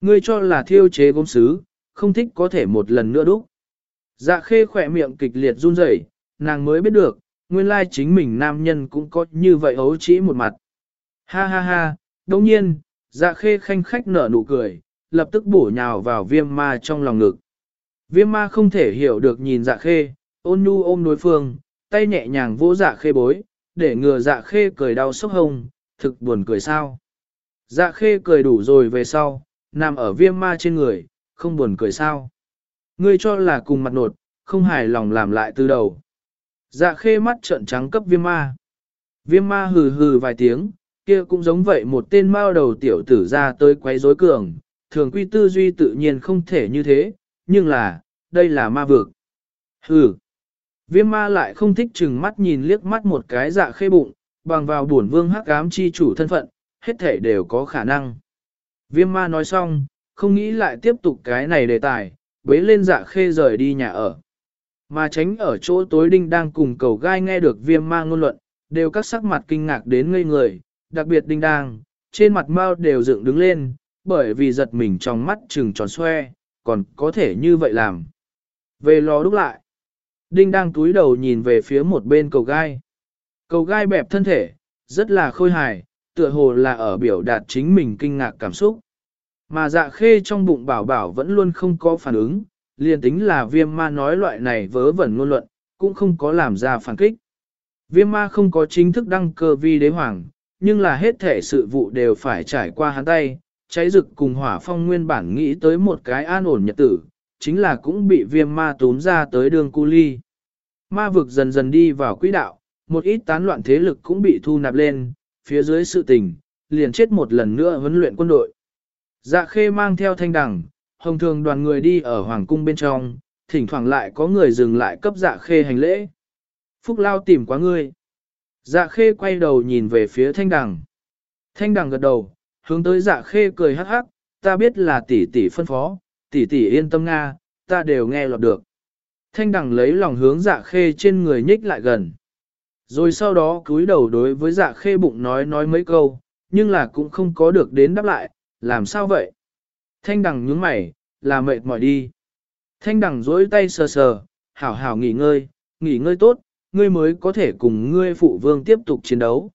Ngươi cho là thiêu chế gốm sứ, không thích có thể một lần nữa đúc. Dạ khê khỏe miệng kịch liệt run rẩy, nàng mới biết được, nguyên lai chính mình nam nhân cũng có như vậy ấu trĩ một mặt. Ha ha ha, đồng nhiên, dạ khê khanh khách nở nụ cười, lập tức bổ nhào vào viêm ma trong lòng ngực. Viêm ma không thể hiểu được nhìn dạ khê, ôn nhu ôm đối phương, tay nhẹ nhàng vỗ dạ khê bối, để ngừa dạ khê cười đau sốc hông, thực buồn cười sao. Dạ khê cười đủ rồi về sau, nằm ở viêm ma trên người, không buồn cười sao. Ngươi cho là cùng mặt nột, không hài lòng làm lại từ đầu. Dạ khê mắt trợn trắng cấp viêm ma. Viêm ma hừ hừ vài tiếng, kia cũng giống vậy một tên mao đầu tiểu tử ra tới quấy rối cường, thường quy tư duy tự nhiên không thể như thế, nhưng là, đây là ma vực. Hừ. Viêm ma lại không thích chừng mắt nhìn liếc mắt một cái dạ khê bụng, bằng vào bổn vương hắc ám chi chủ thân phận, hết thể đều có khả năng. Viêm ma nói xong, không nghĩ lại tiếp tục cái này đề tài, bế lên dạ khê rời đi nhà ở. Mà tránh ở chỗ tối đinh đang cùng cầu gai nghe được viêm ma ngôn luận, đều các sắc mặt kinh ngạc đến ngây người, đặc biệt đinh đang, trên mặt mau đều dựng đứng lên, bởi vì giật mình trong mắt trừng tròn xoe, còn có thể như vậy làm. Về lò đúc lại, đinh đang túi đầu nhìn về phía một bên cầu gai. Cầu gai bẹp thân thể, rất là khôi hài, tựa hồ là ở biểu đạt chính mình kinh ngạc cảm xúc. Mà dạ khê trong bụng bảo bảo vẫn luôn không có phản ứng, liền tính là viêm ma nói loại này vớ vẩn ngôn luận, cũng không có làm ra phản kích. Viêm ma không có chính thức đăng cơ vi đế hoàng, nhưng là hết thể sự vụ đều phải trải qua hắn tay, cháy rực cùng hỏa phong nguyên bản nghĩ tới một cái an ổn nhật tử, chính là cũng bị viêm ma tốn ra tới đường cu ly. Ma vực dần dần đi vào quỹ đạo, một ít tán loạn thế lực cũng bị thu nạp lên, phía dưới sự tình, liền chết một lần nữa huấn luyện quân đội. Dạ khê mang theo thanh đằng, hồng thường đoàn người đi ở hoàng cung bên trong, thỉnh thoảng lại có người dừng lại cấp dạ khê hành lễ. Phúc Lao tìm quá ngươi. Dạ khê quay đầu nhìn về phía thanh đằng. Thanh đằng gật đầu, hướng tới dạ khê cười hắc hắc, ta biết là tỷ tỷ phân phó, tỷ tỷ yên tâm Nga, ta đều nghe lọt được. Thanh đằng lấy lòng hướng dạ khê trên người nhích lại gần. Rồi sau đó cúi đầu đối với dạ khê bụng nói nói mấy câu, nhưng là cũng không có được đến đáp lại, làm sao vậy? Thanh đằng nhướng mày, là mệt mỏi đi. Thanh đằng dối tay sờ sờ, hảo hảo nghỉ ngơi, nghỉ ngơi tốt, ngươi mới có thể cùng ngươi phụ vương tiếp tục chiến đấu.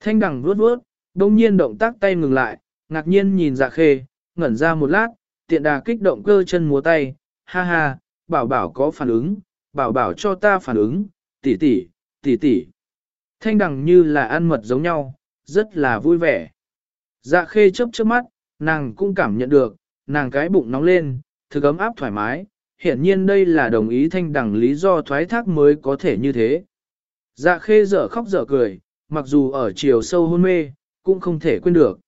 Thanh đằng vuốt vuốt, đông nhiên động tác tay ngừng lại, ngạc nhiên nhìn dạ khê, ngẩn ra một lát, tiện đà kích động cơ chân múa tay, ha ha, bảo bảo có phản ứng, bảo bảo cho ta phản ứng, tỷ tỷ, tỷ tỷ. Thanh đằng như là ăn mật giống nhau, rất là vui vẻ. Dạ khê chớp chớp mắt, nàng cũng cảm nhận được, nàng cái bụng nóng lên, thực ấm áp thoải mái, hiển nhiên đây là đồng ý thanh đẳng lý do thoái thác mới có thể như thế. Dạ khê dở khóc dở cười, mặc dù ở chiều sâu hôn mê, cũng không thể quên được.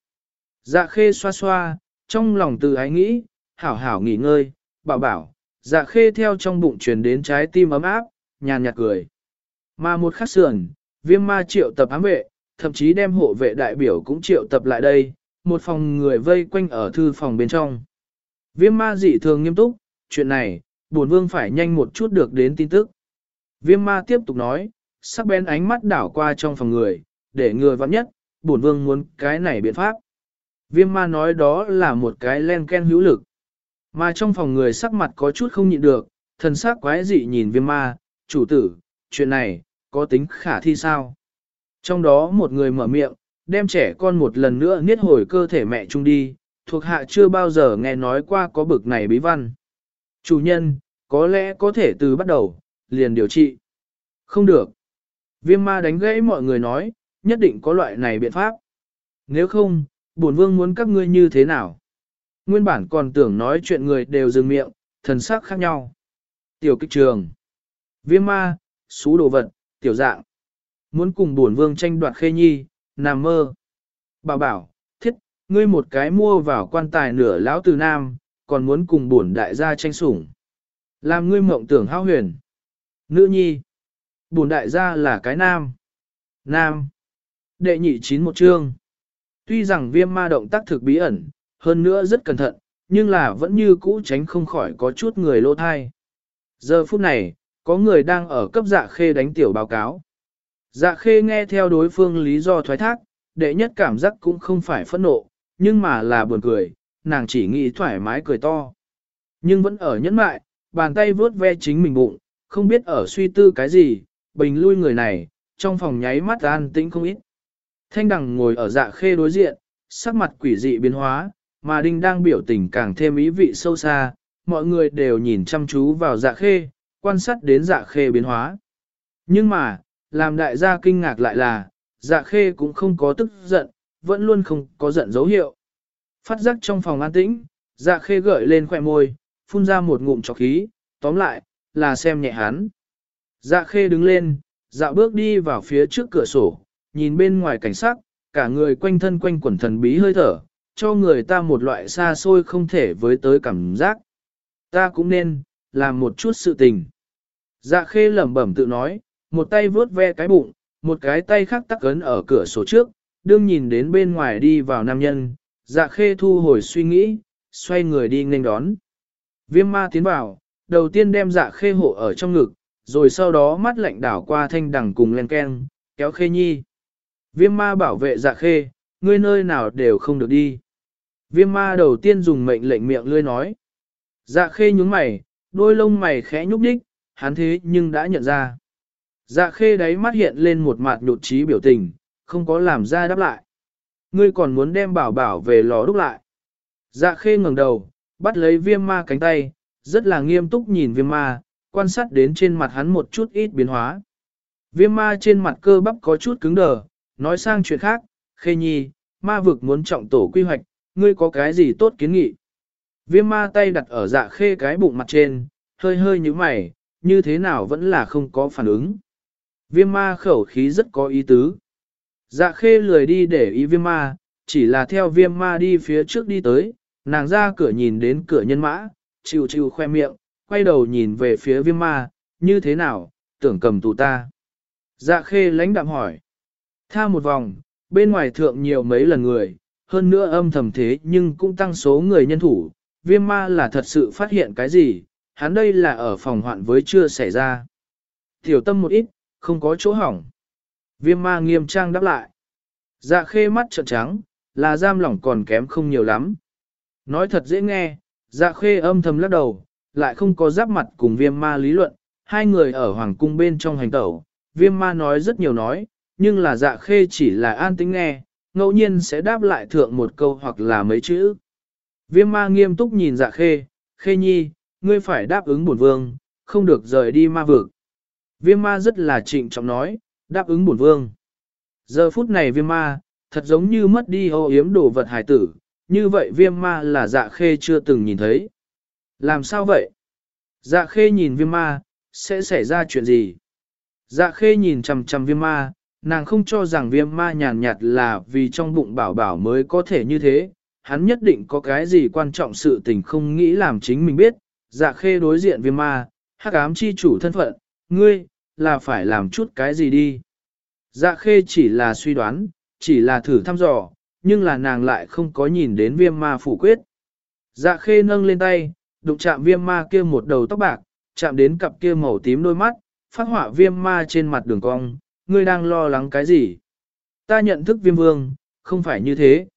Dạ khê xoa xoa, trong lòng từ ái nghĩ, hảo hảo nghỉ ngơi, bảo bảo, dạ khê theo trong bụng truyền đến trái tim ấm áp, nhàn nhạt cười. Mà một khắc sườn, viêm ma triệu tập ám vệ, thậm chí đem hộ vệ đại biểu cũng triệu tập lại đây, một phòng người vây quanh ở thư phòng bên trong. Viêm ma dị thường nghiêm túc, chuyện này, bổn vương phải nhanh một chút được đến tin tức. Viêm ma tiếp tục nói, sắc bén ánh mắt đảo qua trong phòng người, để người vắng nhất, bổn vương muốn cái này biện pháp. Viêm ma nói đó là một cái len ken hữu lực. Mà trong phòng người sắc mặt có chút không nhịn được, thần sắc quái dị nhìn viêm ma, chủ tử, chuyện này, có tính khả thi sao? Trong đó một người mở miệng, đem trẻ con một lần nữa niết hồi cơ thể mẹ chung đi, thuộc hạ chưa bao giờ nghe nói qua có bực này bí văn. Chủ nhân, có lẽ có thể từ bắt đầu, liền điều trị. Không được. Viêm ma đánh gãy mọi người nói, nhất định có loại này biện pháp. Nếu không, bổn vương muốn các ngươi như thế nào? Nguyên bản còn tưởng nói chuyện người đều dừng miệng, thần sắc khác nhau. Tiểu kích trường. Viêm ma, xú đồ vật, tiểu dạng. Muốn cùng bổn vương tranh đoạt khê nhi, nằm mơ. Bảo bảo, thiết, ngươi một cái mua vào quan tài nửa lão từ nam, còn muốn cùng bổn đại gia tranh sủng. Làm ngươi mộng tưởng hao huyền. Nữ nhi. Bổn đại gia là cái nam. Nam. Đệ nhị chín một chương. Tuy rằng viêm ma động tác thực bí ẩn, hơn nữa rất cẩn thận, nhưng là vẫn như cũ tránh không khỏi có chút người lô thai. Giờ phút này, có người đang ở cấp dạ khê đánh tiểu báo cáo. Dạ khê nghe theo đối phương lý do thoái thác, đệ nhất cảm giác cũng không phải phẫn nộ, nhưng mà là buồn cười, nàng chỉ nghĩ thoải mái cười to. Nhưng vẫn ở nhẫn mại, bàn tay vuốt ve chính mình bụng, không biết ở suy tư cái gì, bình lui người này, trong phòng nháy mắt an tĩnh không ít. Thanh đằng ngồi ở dạ khê đối diện, sắc mặt quỷ dị biến hóa, mà đinh đang biểu tình càng thêm ý vị sâu xa, mọi người đều nhìn chăm chú vào dạ khê, quan sát đến dạ khê biến hóa. Nhưng mà, làm đại gia kinh ngạc lại là, dạ khê cũng không có tức giận, vẫn luôn không có giận dấu hiệu. Phát giác trong phòng an tĩnh, dạ khê gợi lên khỏe môi, phun ra một ngụm trọc khí, tóm lại, là xem nhẹ hắn. Dạ khê đứng lên, dạ bước đi vào phía trước cửa sổ, nhìn bên ngoài cảnh sắc, cả người quanh thân quanh quẩn thần bí hơi thở, cho người ta một loại xa xôi không thể với tới cảm giác. Ta cũng nên, làm một chút sự tình. Dạ khê lẩm bẩm tự nói, một tay vướt ve cái bụng, một cái tay khác tắc ấn ở cửa sổ trước, đương nhìn đến bên ngoài đi vào nam nhân, dạ khê thu hồi suy nghĩ, xoay người đi nghênh đón. Viêm ma tiến vào, đầu tiên đem dạ khê hộ ở trong ngực, rồi sau đó mắt lạnh đảo qua thanh đằng cùng len ken, kéo khê nhi. Viêm ma bảo vệ dạ khê, ngươi nơi nào đều không được đi. Viêm ma đầu tiên dùng mệnh lệnh miệng lươi nói. Dạ khê nhúng mày, đôi lông mày khẽ nhúc đích, hắn thế nhưng đã nhận ra. Dạ khê đáy mắt hiện lên một mặt nhụt trí biểu tình, không có làm ra đáp lại. Ngươi còn muốn đem bảo bảo về lò đúc lại. Dạ khê ngẩng đầu, bắt lấy viêm ma cánh tay, rất là nghiêm túc nhìn viêm ma, quan sát đến trên mặt hắn một chút ít biến hóa. Viêm ma trên mặt cơ bắp có chút cứng đờ, nói sang chuyện khác, khê nhi, ma vực muốn trọng tổ quy hoạch, ngươi có cái gì tốt kiến nghị. Viêm ma tay đặt ở dạ khê cái bụng mặt trên, hơi hơi như mày, như thế nào vẫn là không có phản ứng. Viêm ma khẩu khí rất có ý tứ. Dạ khê lười đi để ý viêm ma, chỉ là theo viêm ma đi phía trước đi tới, nàng ra cửa nhìn đến cửa nhân mã, chịu chịu khoe miệng, quay đầu nhìn về phía viêm ma, như thế nào, tưởng cầm tù ta. Dạ khê lãnh đạm hỏi. Tha một vòng, bên ngoài thượng nhiều mấy lần người, hơn nữa âm thầm thế nhưng cũng tăng số người nhân thủ, viêm ma là thật sự phát hiện cái gì, hắn đây là ở phòng hoạn với chưa xảy ra. Tiểu tâm một ít, không có chỗ hỏng. Viêm ma nghiêm trang đáp lại. Dạ khê mắt trợn trắng, là giam lỏng còn kém không nhiều lắm. Nói thật dễ nghe, dạ khê âm thầm lắc đầu, lại không có giáp mặt cùng viêm ma lý luận, hai người ở hoàng cung bên trong hành tẩu, viêm ma nói rất nhiều nói, nhưng là dạ khê chỉ là an tính nghe, ngẫu nhiên sẽ đáp lại thượng một câu hoặc là mấy chữ. Viêm ma nghiêm túc nhìn dạ khê, khê nhi, ngươi phải đáp ứng bổn vương, không được rời đi ma vực. Viêm ma rất là trịnh trọng nói, đáp ứng bổn vương. Giờ phút này viêm ma, thật giống như mất đi ô yếm đồ vật hải tử, như vậy viêm ma là dạ khê chưa từng nhìn thấy. Làm sao vậy? Dạ khê nhìn viêm ma, sẽ xảy ra chuyện gì? Dạ khê nhìn chằm chằm viêm ma, nàng không cho rằng viêm ma nhàn nhạt là vì trong bụng bảo bảo mới có thể như thế, hắn nhất định có cái gì quan trọng sự tình không nghĩ làm chính mình biết, dạ khê đối diện viêm ma, hắc ám chi chủ thân phận, ngươi, là phải làm chút cái gì đi. Dạ khê chỉ là suy đoán, chỉ là thử thăm dò, nhưng là nàng lại không có nhìn đến viêm ma phủ quyết. Dạ khê nâng lên tay, đụng chạm viêm ma kia một đầu tóc bạc, chạm đến cặp kia màu tím đôi mắt, phát họa viêm ma trên mặt đường cong, ngươi đang lo lắng cái gì? Ta nhận thức viêm vương, không phải như thế.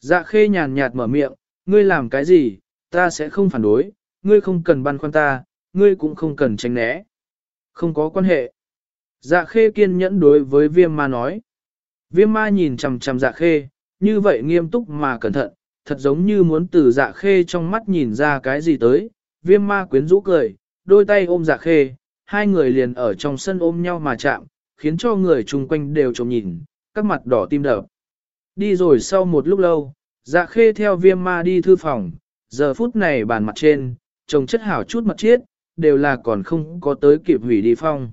Dạ khê nhàn nhạt mở miệng, ngươi làm cái gì, ta sẽ không phản đối, ngươi không cần băn khoăn ta, ngươi cũng không cần tránh né. Không có quan hệ. Dạ khê kiên nhẫn đối với viêm ma nói. Viêm ma nhìn chằm chằm dạ khê, như vậy nghiêm túc mà cẩn thận, thật giống như muốn từ dạ khê trong mắt nhìn ra cái gì tới. Viêm ma quyến rũ cười, đôi tay ôm dạ khê, hai người liền ở trong sân ôm nhau mà chạm, khiến cho người chung quanh đều trông nhìn, các mặt đỏ tim đập. Đi rồi sau một lúc lâu, dạ khê theo viêm ma đi thư phòng, giờ phút này bàn mặt trên, trông chất hảo chút mật chiết, đều là còn không có tới kịp hủy đi phong.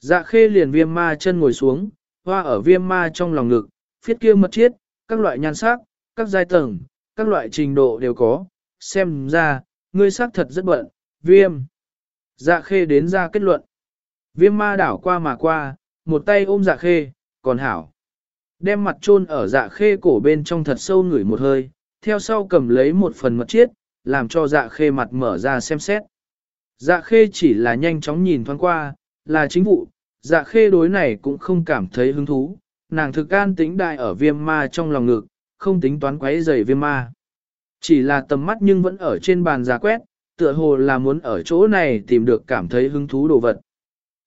Dạ khê liền viêm ma chân ngồi xuống, hoa ở viêm ma trong lòng ngực, phiết kia mật chiết, các loại nhan sắc, các giai tầng, các loại trình độ đều có, xem ra, ngươi sắc thật rất bận, viêm. Dạ khê đến ra kết luận. Viêm ma đảo qua mà qua, một tay ôm dạ khê, còn hảo. Đem mặt chôn ở dạ khê cổ bên trong thật sâu ngửi một hơi, theo sau cầm lấy một phần mật chiết, làm cho dạ khê mặt mở ra xem xét. Dạ khê chỉ là nhanh chóng nhìn thoáng qua, là chính vụ, dạ khê đối này cũng không cảm thấy hứng thú, nàng thực an tính đại ở viêm ma trong lòng ngực, không tính toán quấy rầy viêm ma. Chỉ là tầm mắt nhưng vẫn ở trên bàn giả quét, tựa hồ là muốn ở chỗ này tìm được cảm thấy hứng thú đồ vật.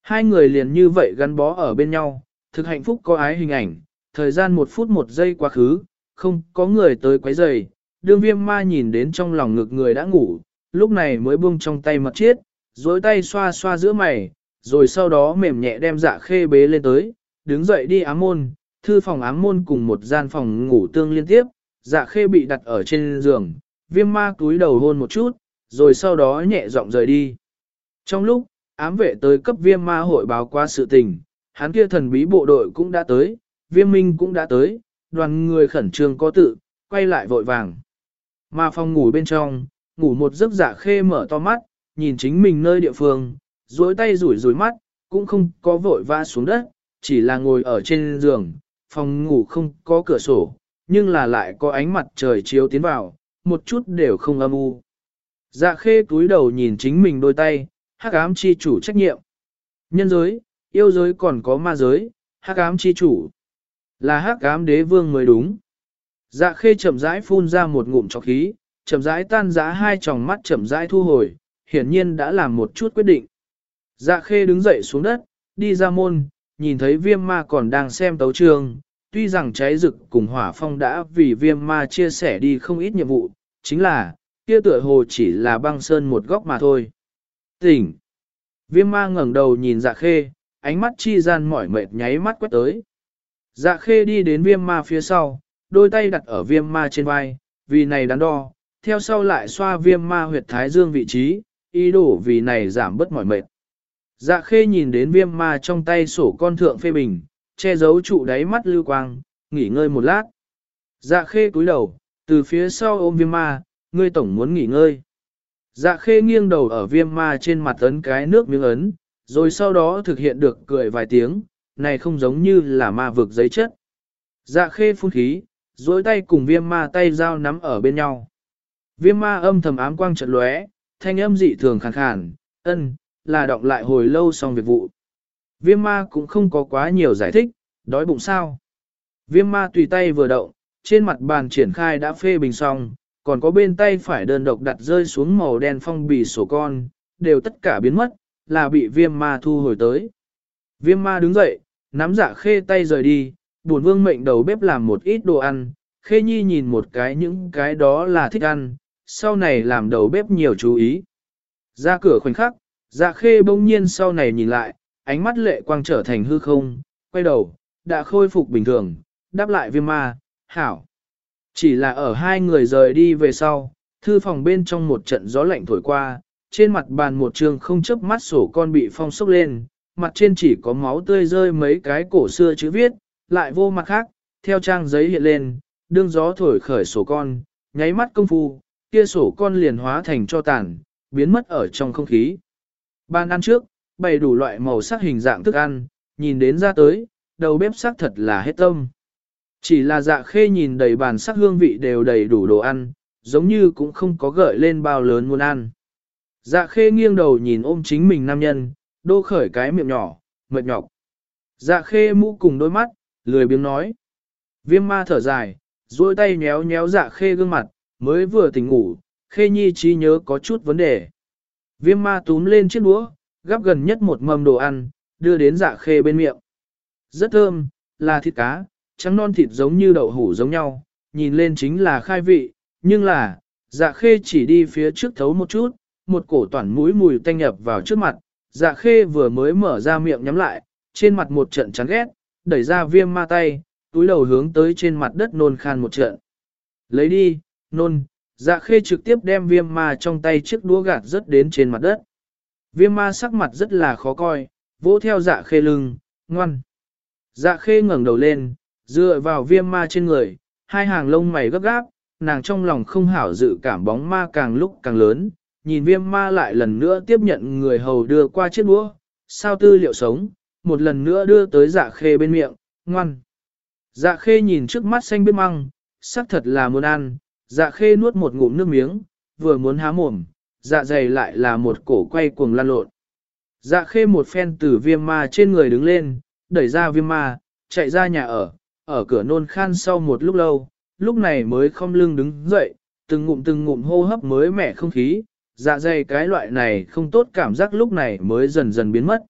Hai người liền như vậy gắn bó ở bên nhau, thực hạnh phúc có ái hình ảnh, thời gian một phút một giây quá khứ, không có người tới quấy rầy. Đương viêm ma nhìn đến trong lòng ngực người đã ngủ, lúc này mới buông trong tay mật chiết, dối tay xoa xoa giữa mày, rồi sau đó mềm nhẹ đem dạ khê bế lên tới, đứng dậy đi ám môn, thư phòng ám môn cùng một gian phòng ngủ tương liên tiếp, dạ khê bị đặt ở trên giường, viêm ma túi đầu hôn một chút, rồi sau đó nhẹ giọng rời đi. Trong lúc, ám vệ tới cấp viêm ma hội báo qua sự tình, hắn kia thần bí bộ đội cũng đã tới, viêm minh cũng đã tới, đoàn người khẩn trương có tự, quay lại vội vàng. Mà phòng ngủ bên trong, ngủ một giấc dạ khê mở to mắt, nhìn chính mình nơi địa phương, duỗi tay rủi rủi mắt, cũng không có vội vã xuống đất, chỉ là ngồi ở trên giường, phòng ngủ không có cửa sổ, nhưng là lại có ánh mặt trời chiếu tiến vào, một chút đều không âm u. Dạ khê cúi đầu nhìn chính mình đôi tay, hắc ám chi chủ trách nhiệm. Nhân giới, yêu giới còn có ma giới, hắc ám chi chủ. Là hắc ám đế vương mới đúng. Dạ khê chậm rãi phun ra một ngụm trọc khí, chậm rãi tan giá hai tròng mắt chậm rãi thu hồi, hiển nhiên đã làm một chút quyết định. Dạ khê đứng dậy xuống đất, đi ra môn, nhìn thấy viêm ma còn đang xem tấu trường, tuy rằng cháy rực cùng hỏa phong đã vì viêm ma chia sẻ đi không ít nhiệm vụ, chính là, kia tựa hồ chỉ là băng sơn một góc mà thôi. Tỉnh! Viêm ma ngẩng đầu nhìn dạ khê, ánh mắt chi gian mỏi mệt nháy mắt quét tới. Dạ khê đi đến viêm ma phía sau, đôi tay đặt ở viêm ma trên vai, vì này đắn đo, theo sau lại xoa viêm ma huyệt thái dương vị trí, ý đồ vì này giảm bớt mỏi mệt. Dạ khê nhìn đến viêm ma trong tay sổ con thượng phê bình, che giấu trụ đáy mắt lưu quang, nghỉ ngơi một lát. Dạ khê cúi đầu, từ phía sau ôm viêm ma, ngươi tổng muốn nghỉ ngơi. Dạ khê nghiêng đầu ở viêm ma trên mặt ấn cái nước miếng ấn, rồi sau đó thực hiện được cười vài tiếng, này không giống như là ma vực giấy chất. Dạ khê phun khí, dối tay cùng viêm ma tay dao nắm ở bên nhau. Viêm ma âm thầm ám quang trận lóe, thanh âm dị thường khàn khàn, ân, là động lại hồi lâu xong việc vụ. Viêm ma cũng không có quá nhiều giải thích, đói bụng sao. Viêm ma tùy tay vừa động, trên mặt bàn triển khai đã phê bình xong, còn có bên tay phải đơn độc đặt rơi xuống màu đen phong bì sổ con, đều tất cả biến mất, là bị viêm ma thu hồi tới. Viêm ma đứng dậy, nắm dạ khê tay rời đi, buồn vương mệnh đầu bếp làm một ít đồ ăn, khê nhi nhìn một cái những cái đó là thích ăn, sau này làm đầu bếp nhiều chú ý. Ra cửa khoảnh khắc, dạ khê bỗng nhiên sau này nhìn lại, ánh mắt lệ quang trở thành hư không, quay đầu, đã khôi phục bình thường, đáp lại viêm ma, hảo. Chỉ là ở hai người rời đi về sau, thư phòng bên trong một trận gió lạnh thổi qua, trên mặt bàn một trường không chớp mắt sổ con bị phong sốc lên, mặt trên chỉ có máu tươi rơi mấy cái cổ xưa chữ viết, lại vô mặt khác, theo trang giấy hiện lên, đương gió thổi khởi sổ con, nháy mắt công phu, kia sổ con liền hóa thành cho tàn, biến mất ở trong không khí. Ban ăn trước, bày đủ loại màu sắc hình dạng thức ăn, nhìn đến ra tới, đầu bếp sắc thật là hết tâm. Chỉ là dạ khê nhìn đầy bàn sắc hương vị đều đầy đủ đồ ăn, giống như cũng không có gợi lên bao lớn muốn ăn. Dạ khê nghiêng đầu nhìn ôm chính mình nam nhân, đô khởi cái miệng nhỏ, mệt nhọc. Dạ khê mũ cùng đôi mắt, lười biếng nói. Viêm ma thở dài, duỗi tay nhéo nhéo dạ khê gương mặt, mới vừa tỉnh ngủ, khê nhi trí nhớ có chút vấn đề. Viêm ma túm lên chiếc đũa, gắp gần nhất một mâm đồ ăn, đưa đến dạ khê bên miệng. Rất thơm, là thịt cá, trắng non thịt giống như đậu hủ giống nhau, nhìn lên chính là khai vị, nhưng là, dạ khê chỉ đi phía trước thấu một chút, một cổ toàn mũi mùi tanh nhập vào trước mặt, dạ khê vừa mới mở ra miệng nhắm lại, trên mặt một trận chán ghét, đẩy ra viêm ma tay, túi đầu hướng tới trên mặt đất nôn khan một trận. Lấy đi, nôn, dạ khê trực tiếp đem viêm ma trong tay chiếc đũa gạt rớt đến trên mặt đất. Viêm ma sắc mặt rất là khó coi, vỗ theo dạ khê lưng, ngoan. Dạ khê ngẩng đầu lên, dựa vào viêm ma trên người, hai hàng lông mày gấp gáp, nàng trong lòng không hảo dự cảm bóng ma càng lúc càng lớn, nhìn viêm ma lại lần nữa tiếp nhận người hầu đưa qua chiếc đũa, sao tư liệu sống, một lần nữa đưa tới dạ khê bên miệng, ngoan. Dạ khê nhìn trước mắt xanh biết măng, sắc thật là muốn ăn, dạ khê nuốt một ngụm nước miếng, vừa muốn há mồm, dạ dày lại là một cổ quay cuồng lan lộn. Dạ khê một phen từ viêm ma trên người đứng lên, đẩy ra viêm ma, chạy ra nhà ở, ở cửa nôn khan sau một lúc lâu, lúc này mới không lưng đứng dậy, từng ngụm từng ngụm hô hấp mới mẻ không khí, dạ dày cái loại này không tốt cảm giác lúc này mới dần dần biến mất.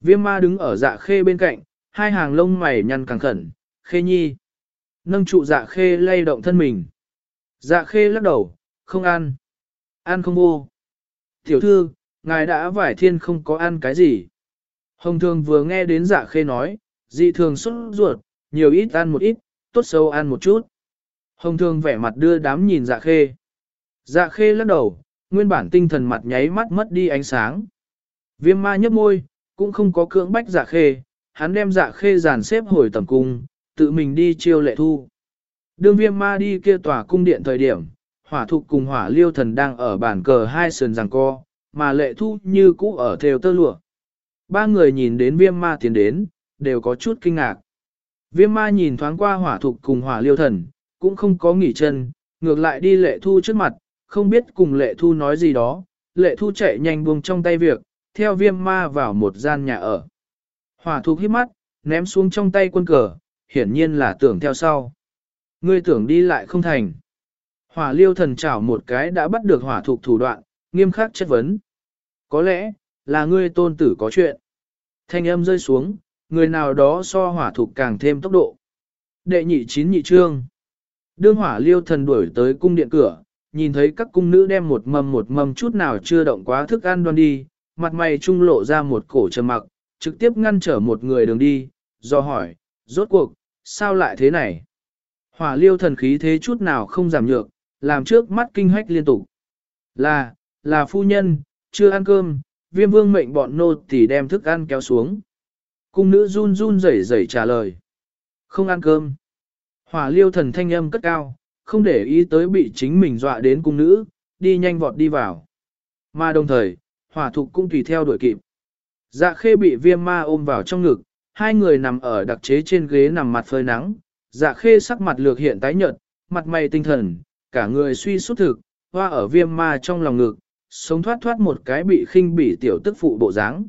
Viêm ma đứng ở dạ khê bên cạnh, hai hàng lông mày nhăn càng khẩn, khê nhi. Nâng trụ dạ khê lay động thân mình. Dạ khê lắc đầu, không ăn. Ăn không vô. Tiểu thư, ngài đã vải thiên không có ăn cái gì. Hồng thường vừa nghe đến dạ khê nói, dị thường xuất ruột, nhiều ít ăn một ít, tốt xấu ăn một chút. Hồng thường vẻ mặt đưa đám nhìn dạ khê. Dạ khê lắc đầu, nguyên bản tinh thần mặt nháy mắt mất đi ánh sáng. Viêm ma nhấp môi, cũng không có cưỡng bách dạ khê, hắn đem dạ khê dàn xếp hồi tầm cung, tự mình đi chiêu lệ thu. Đương viêm ma đi kia tòa cung điện thời điểm, hỏa thục cùng hỏa liêu thần đang ở bàn cờ hai sườn giằng co, mà lệ thu như cũ ở theo tơ lụa. Ba người nhìn đến viêm ma tiến đến, đều có chút kinh ngạc. Viêm ma nhìn thoáng qua hỏa thục cùng hỏa liêu thần, cũng không có nghỉ chân, ngược lại đi lệ thu trước mặt, không biết cùng lệ thu nói gì đó, lệ thu chạy nhanh buông trong tay việc, theo viêm ma vào một gian nhà ở. Hỏa thục hít mắt, ném xuống trong tay quân cờ, hiển nhiên là tưởng theo sau. Ngươi tưởng đi lại không thành. Hỏa liêu thần chảo một cái đã bắt được hỏa thục thủ đoạn, nghiêm khắc chất vấn. Có lẽ, là ngươi tôn tử có chuyện. Thanh âm rơi xuống, người nào đó so hỏa thục càng thêm tốc độ. Đệ nhị chín nhị trương. Đương hỏa liêu thần đuổi tới cung điện cửa, nhìn thấy các cung nữ đem một mầm một mầm chút nào chưa động quá thức ăn đoan đi, mặt mày trung lộ ra một cổ trầm mặc, trực tiếp ngăn trở một người đường đi, do hỏi, rốt cuộc, sao lại thế này? Hỏa liêu thần khí thế chút nào không giảm nhược, làm trước mắt kinh hách liên tục. Là, là phu nhân, chưa ăn cơm, viêm vương mệnh bọn nô tỳ đem thức ăn kéo xuống. Cung nữ run run rẩy rẩy trả lời. Không ăn cơm. Hỏa liêu thần thanh âm cất cao, không để ý tới bị chính mình dọa đến cung nữ, đi nhanh vọt đi vào. Mà đồng thời, hỏa thục cũng tùy theo đuổi kịp. Dạ khê bị viêm ma ôm vào trong ngực, hai người nằm ở đặc chế trên ghế nằm mặt phơi nắng. Dạ khê sắc mặt lược hiện tái nhợt, mặt mày tinh thần, cả người suy sút thực, hoa ở viêm ma trong lòng ngực, sống thoát thoát một cái bị khinh bỉ tiểu tức phụ bộ dáng.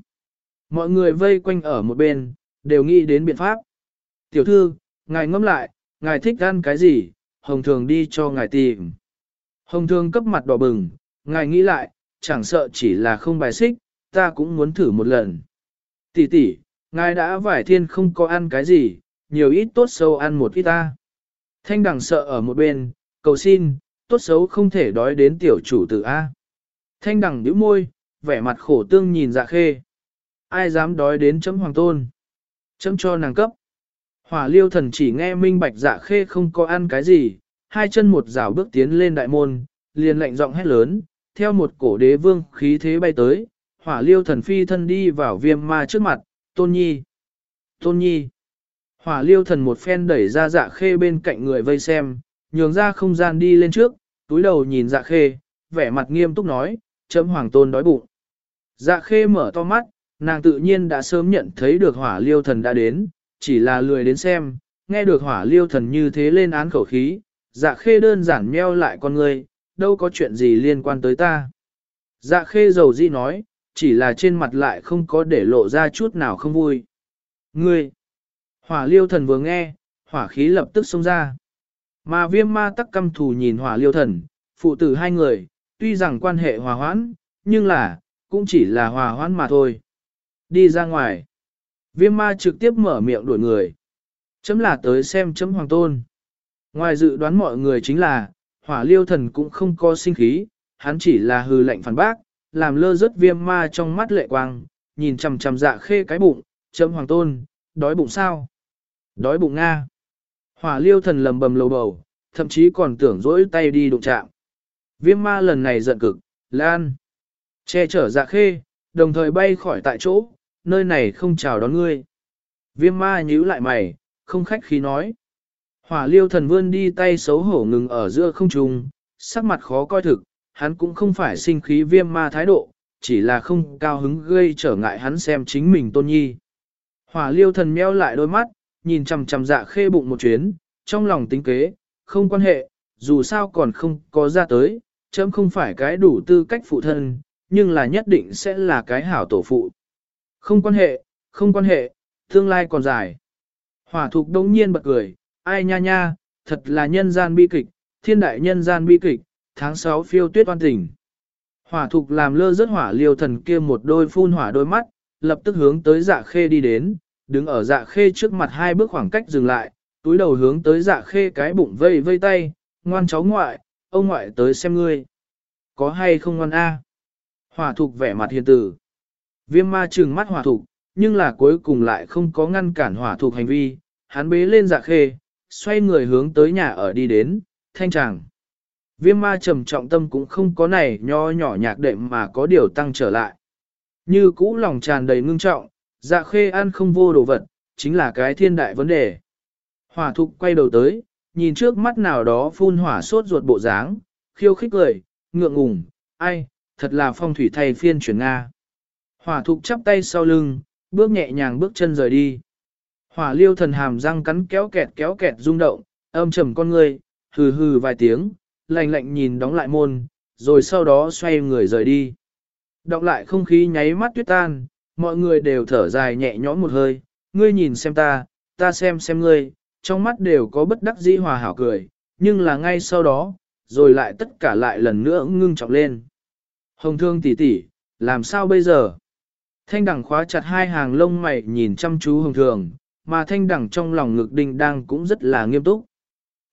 Mọi người vây quanh ở một bên, đều nghĩ đến biện pháp. Tiểu thư, ngài ngẫm lại, ngài thích ăn cái gì, hồng thường đi cho ngài tìm. Hồng thường cấp mặt đỏ bừng, ngài nghĩ lại, chẳng sợ chỉ là không bài xích, ta cũng muốn thử một lần. Tỷ tỷ, ngài đã vải thiên không có ăn cái gì, nhiều ít tốt xấu ăn một ít ta. Thanh đằng sợ ở một bên, cầu xin, tốt xấu không thể đói đến tiểu chủ tử A. Thanh đằng nhíu môi, vẻ mặt khổ tương nhìn dạ khê. Ai dám đói đến chấm hoàng tôn? Chấm cho nàng cấp. Hỏa liêu thần chỉ nghe minh bạch dạ khê không có ăn cái gì, hai chân một rào bước tiến lên đại môn, liền lạnh giọng hét lớn, theo một cổ đế vương khí thế bay tới, hỏa liêu thần phi thân đi vào viêm ma trước mặt, tôn nhi. Tôn nhi. Hỏa liêu thần một phen đẩy ra dạ khê bên cạnh người vây xem, nhường ra không gian đi lên trước, túi đầu nhìn dạ khê, vẻ mặt nghiêm túc nói, chấm hoàng tôn đói bụng. Dạ khê mở to mắt, nàng tự nhiên đã sớm nhận thấy được hỏa liêu thần đã đến, chỉ là lười đến xem, nghe được hỏa liêu thần như thế lên án khẩu khí, dạ khê đơn giản meo lại con người, đâu có chuyện gì liên quan tới ta. Dạ khê dầu di nói, chỉ là trên mặt lại không có để lộ ra chút nào không vui. Ngươi! Hỏa liêu thần vừa nghe, hỏa khí lập tức xông ra. Mà viêm ma tắc căm thù nhìn hỏa liêu thần, phụ tử hai người, tuy rằng quan hệ hòa hoãn, nhưng là, cũng chỉ là hòa hoãn mà thôi. Đi ra ngoài. Viêm ma trực tiếp mở miệng đuổi người. Chấm là tới xem chấm hoàng tôn. Ngoài dự đoán mọi người chính là, hỏa liêu thần cũng không có sinh khí, hắn chỉ là hư lệnh phản bác, làm lơ rớt viêm ma trong mắt lệ quang, nhìn chằm chằm dạ khê cái bụng, chấm hoàng tôn, đói bụng sao? Đói bụng Nga. Hỏa liêu thần lầm bầm lầu bầu, thậm chí còn tưởng rỗi tay đi đụng chạm. Viêm ma lần này giận cực, lan. Che chở dạ khê, đồng thời bay khỏi tại chỗ, nơi này không chào đón ngươi. Viêm ma nhíu lại mày, không khách khí nói. Hỏa liêu thần vươn đi tay xấu hổ ngừng ở giữa không trung, sắc mặt khó coi thực, hắn cũng không phải sinh khí viêm ma thái độ, chỉ là không cao hứng gây trở ngại hắn xem chính mình tôn nhi. Hỏa liêu thần meo lại đôi mắt, nhìn chằm chằm dạ khê bụng một chuyến, trong lòng tính kế, không quan hệ, dù sao còn không có ra tới, chấm không phải cái đủ tư cách phụ thân, nhưng là nhất định sẽ là cái hảo tổ phụ. Không quan hệ, không quan hệ, tương lai còn dài. Hỏa thục đông nhiên bật cười, ai nha nha, thật là nhân gian bi kịch, thiên đại nhân gian bi kịch, tháng 6 phiêu tuyết oan tình. Hỏa thục làm lơ rất hỏa liều thần kia một đôi phun hỏa đôi mắt, lập tức hướng tới dạ khê đi đến, đứng ở dạ khê trước mặt hai bước khoảng cách dừng lại, túi đầu hướng tới dạ khê cái bụng vây vây tay, ngoan cháu ngoại, ông ngoại tới xem ngươi. Có hay không ngoan a? Hỏa thục vẻ mặt hiền tử. Viêm ma trừng mắt hỏa thục, nhưng là cuối cùng lại không có ngăn cản hỏa thục hành vi, hắn bế lên dạ khê, xoay người hướng tới nhà ở đi đến, thanh tràng. Viêm ma trầm trọng tâm cũng không có này nho nhỏ nhạc đệm mà có điều tăng trở lại. Như cũ lòng tràn đầy ngưng trọng, dạ khê ăn không vô đồ vật, chính là cái thiên đại vấn đề. Hỏa thục quay đầu tới, nhìn trước mắt nào đó phun hỏa sốt ruột bộ dáng, khiêu khích cười, ngượng ngùng, ai, thật là phong thủy thay phiên chuyển Nga. Hỏa thục chắp tay sau lưng, bước nhẹ nhàng bước chân rời đi. Hỏa liêu thần hàm răng cắn kéo kẹt kéo kẹt rung động, âm trầm con người, hừ hừ vài tiếng, lạnh lạnh nhìn đóng lại môn, rồi sau đó xoay người rời đi. Đọc lại không khí nháy mắt tuyết tan, mọi người đều thở dài nhẹ nhõm một hơi, ngươi nhìn xem ta, ta xem xem ngươi, trong mắt đều có bất đắc dĩ hòa hảo cười, nhưng là ngay sau đó, rồi lại tất cả lại lần nữa ngưng trọng lên. Hồng thương tỷ tỷ, làm sao bây giờ? Thanh đẳng khóa chặt hai hàng lông mày nhìn chăm chú hồng thường, mà thanh đẳng trong lòng ngực đình đang cũng rất là nghiêm túc.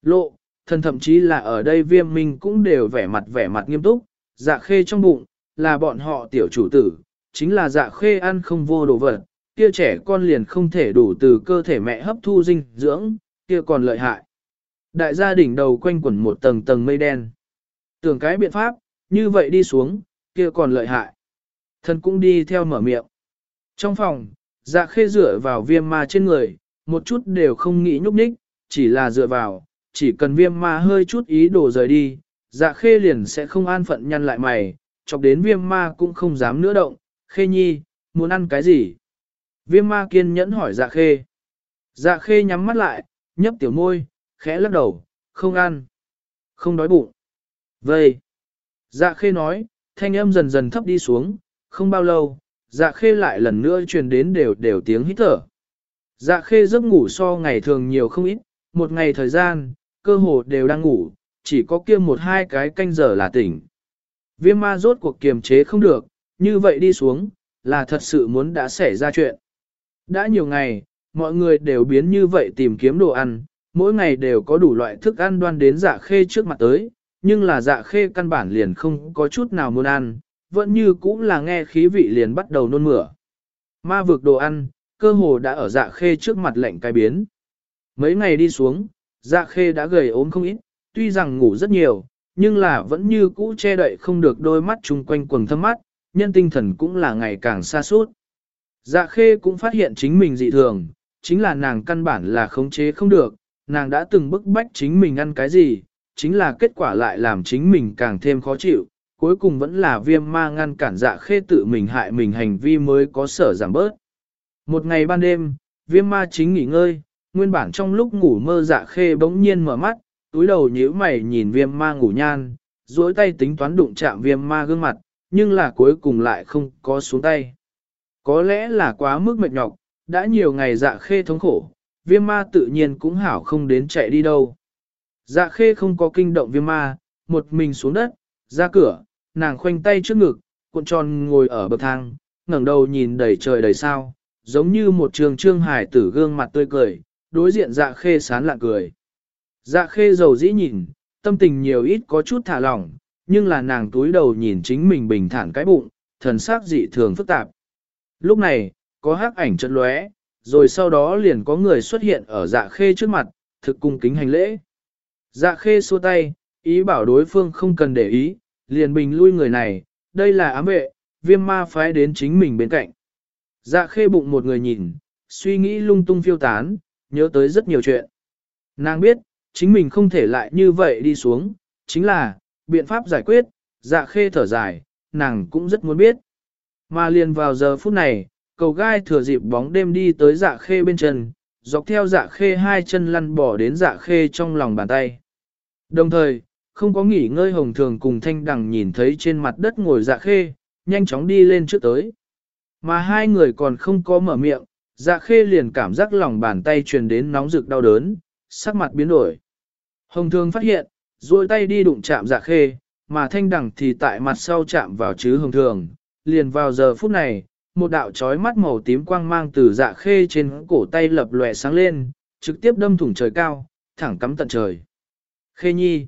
Lộ, thần thậm chí là ở đây viêm minh cũng đều vẻ mặt vẻ mặt nghiêm túc, dạ khê trong bụng, là bọn họ tiểu chủ tử, chính là dạ khê ăn không vô đồ vật, kia trẻ con liền không thể đủ từ cơ thể mẹ hấp thu dinh dưỡng, kia còn lợi hại. Đại gia đỉnh đầu quanh quẩn một tầng tầng mây đen. Tưởng cái biện pháp, như vậy đi xuống, kia còn lợi hại. Thần cũng đi theo mở miệng. Trong phòng, dạ khê dựa vào viêm ma trên người, một chút đều không nghĩ nhúc nhích, chỉ là dựa vào, chỉ cần viêm ma hơi chút ý đồ rời đi, dạ khê liền sẽ không an phận nhăn lại mày, chọc đến viêm ma cũng không dám nữa động, khê nhi, muốn ăn cái gì? Viêm ma kiên nhẫn hỏi dạ khê. Dạ khê nhắm mắt lại, nhấp tiểu môi, khẽ lắc đầu, không ăn. Không đói bụng. Vậy. Dạ khê nói, thanh âm dần dần thấp đi xuống, không bao lâu, dạ khê lại lần nữa truyền đến đều đều tiếng hít thở. Dạ khê giấc ngủ so ngày thường nhiều không ít, một ngày thời gian, cơ hồ đều đang ngủ, chỉ có kia một hai cái canh giờ là tỉnh. Viêm ma rốt cuộc kiềm chế không được, như vậy đi xuống, là thật sự muốn đã xảy ra chuyện. Đã nhiều ngày, mọi người đều biến như vậy tìm kiếm đồ ăn, mỗi ngày đều có đủ loại thức ăn đoan đến dạ khê trước mặt tới, nhưng là dạ khê căn bản liền không có chút nào muốn ăn, vẫn như cũng là nghe khí vị liền bắt đầu nôn mửa. Ma vực đồ ăn, cơ hồ đã ở dạ khê trước mặt lệnh cái biến. Mấy ngày đi xuống, dạ khê đã gầy ốm không ít, tuy rằng ngủ rất nhiều, nhưng là vẫn như cũ che đậy không được đôi mắt chung quanh quần thâm mắt, nhân tinh thần cũng là ngày càng xa suốt. Dạ khê cũng phát hiện chính mình dị thường, chính là nàng căn bản là khống chế không được, nàng đã từng bức bách chính mình ăn cái gì, chính là kết quả lại làm chính mình càng thêm khó chịu, cuối cùng vẫn là viêm ma ngăn cản dạ khê tự mình hại mình hành vi mới có sở giảm bớt. Một ngày ban đêm, viêm ma chính nghỉ ngơi, nguyên bản trong lúc ngủ mơ dạ khê bỗng nhiên mở mắt, túi đầu nhíu mày nhìn viêm ma ngủ nhan, duỗi tay tính toán đụng chạm viêm ma gương mặt, nhưng là cuối cùng lại không có xuống tay. Có lẽ là quá mức mệt nhọc, đã nhiều ngày dạ khê thống khổ, viêm ma tự nhiên cũng hảo không đến chạy đi đâu. Dạ khê không có kinh động viêm ma, một mình xuống đất, ra cửa, nàng khoanh tay trước ngực, cuộn tròn ngồi ở bậc thang, ngẩng đầu nhìn đầy trời đầy sao, giống như một trường trương hải tử gương mặt tươi cười, đối diện dạ khê sán lạ cười. Dạ khê dầu dĩ nhìn, tâm tình nhiều ít có chút thả lỏng, nhưng là nàng túi đầu nhìn chính mình bình thản cái bụng, thần sắc dị thường phức tạp. Lúc này, có hắc ảnh chợt lóe, rồi sau đó liền có người xuất hiện ở dạ khê trước mặt, thực cung kính hành lễ. Dạ khê xua tay, ý bảo đối phương không cần để ý, liền bình lui người này, đây là ám vệ, viêm ma phái đến chính mình bên cạnh. Dạ khê bụng một người nhìn, suy nghĩ lung tung phiêu tán, nhớ tới rất nhiều chuyện. Nàng biết, chính mình không thể lại như vậy đi xuống, chính là, biện pháp giải quyết, dạ khê thở dài, nàng cũng rất muốn biết. Mà liền vào giờ phút này, cầu gai thừa dịp bóng đêm đi tới dạ khê bên chân, dọc theo dạ khê hai chân lăn bỏ đến dạ khê trong lòng bàn tay. Đồng thời, không có nghỉ ngơi hồng thường cùng thanh đằng nhìn thấy trên mặt đất ngồi dạ khê, nhanh chóng đi lên trước tới. Mà hai người còn không có mở miệng, dạ khê liền cảm giác lòng bàn tay truyền đến nóng rực đau đớn, sắc mặt biến đổi. Hồng thường phát hiện, duỗi tay đi đụng chạm dạ khê, mà thanh đẳng thì tại mặt sau chạm vào chứ hồng thường. Liền vào giờ phút này, một đạo chói mắt màu tím quang mang từ dạ khê trên cổ tay lập lòe sáng lên, trực tiếp đâm thủng trời cao, thẳng cắm tận trời. Khê nhi.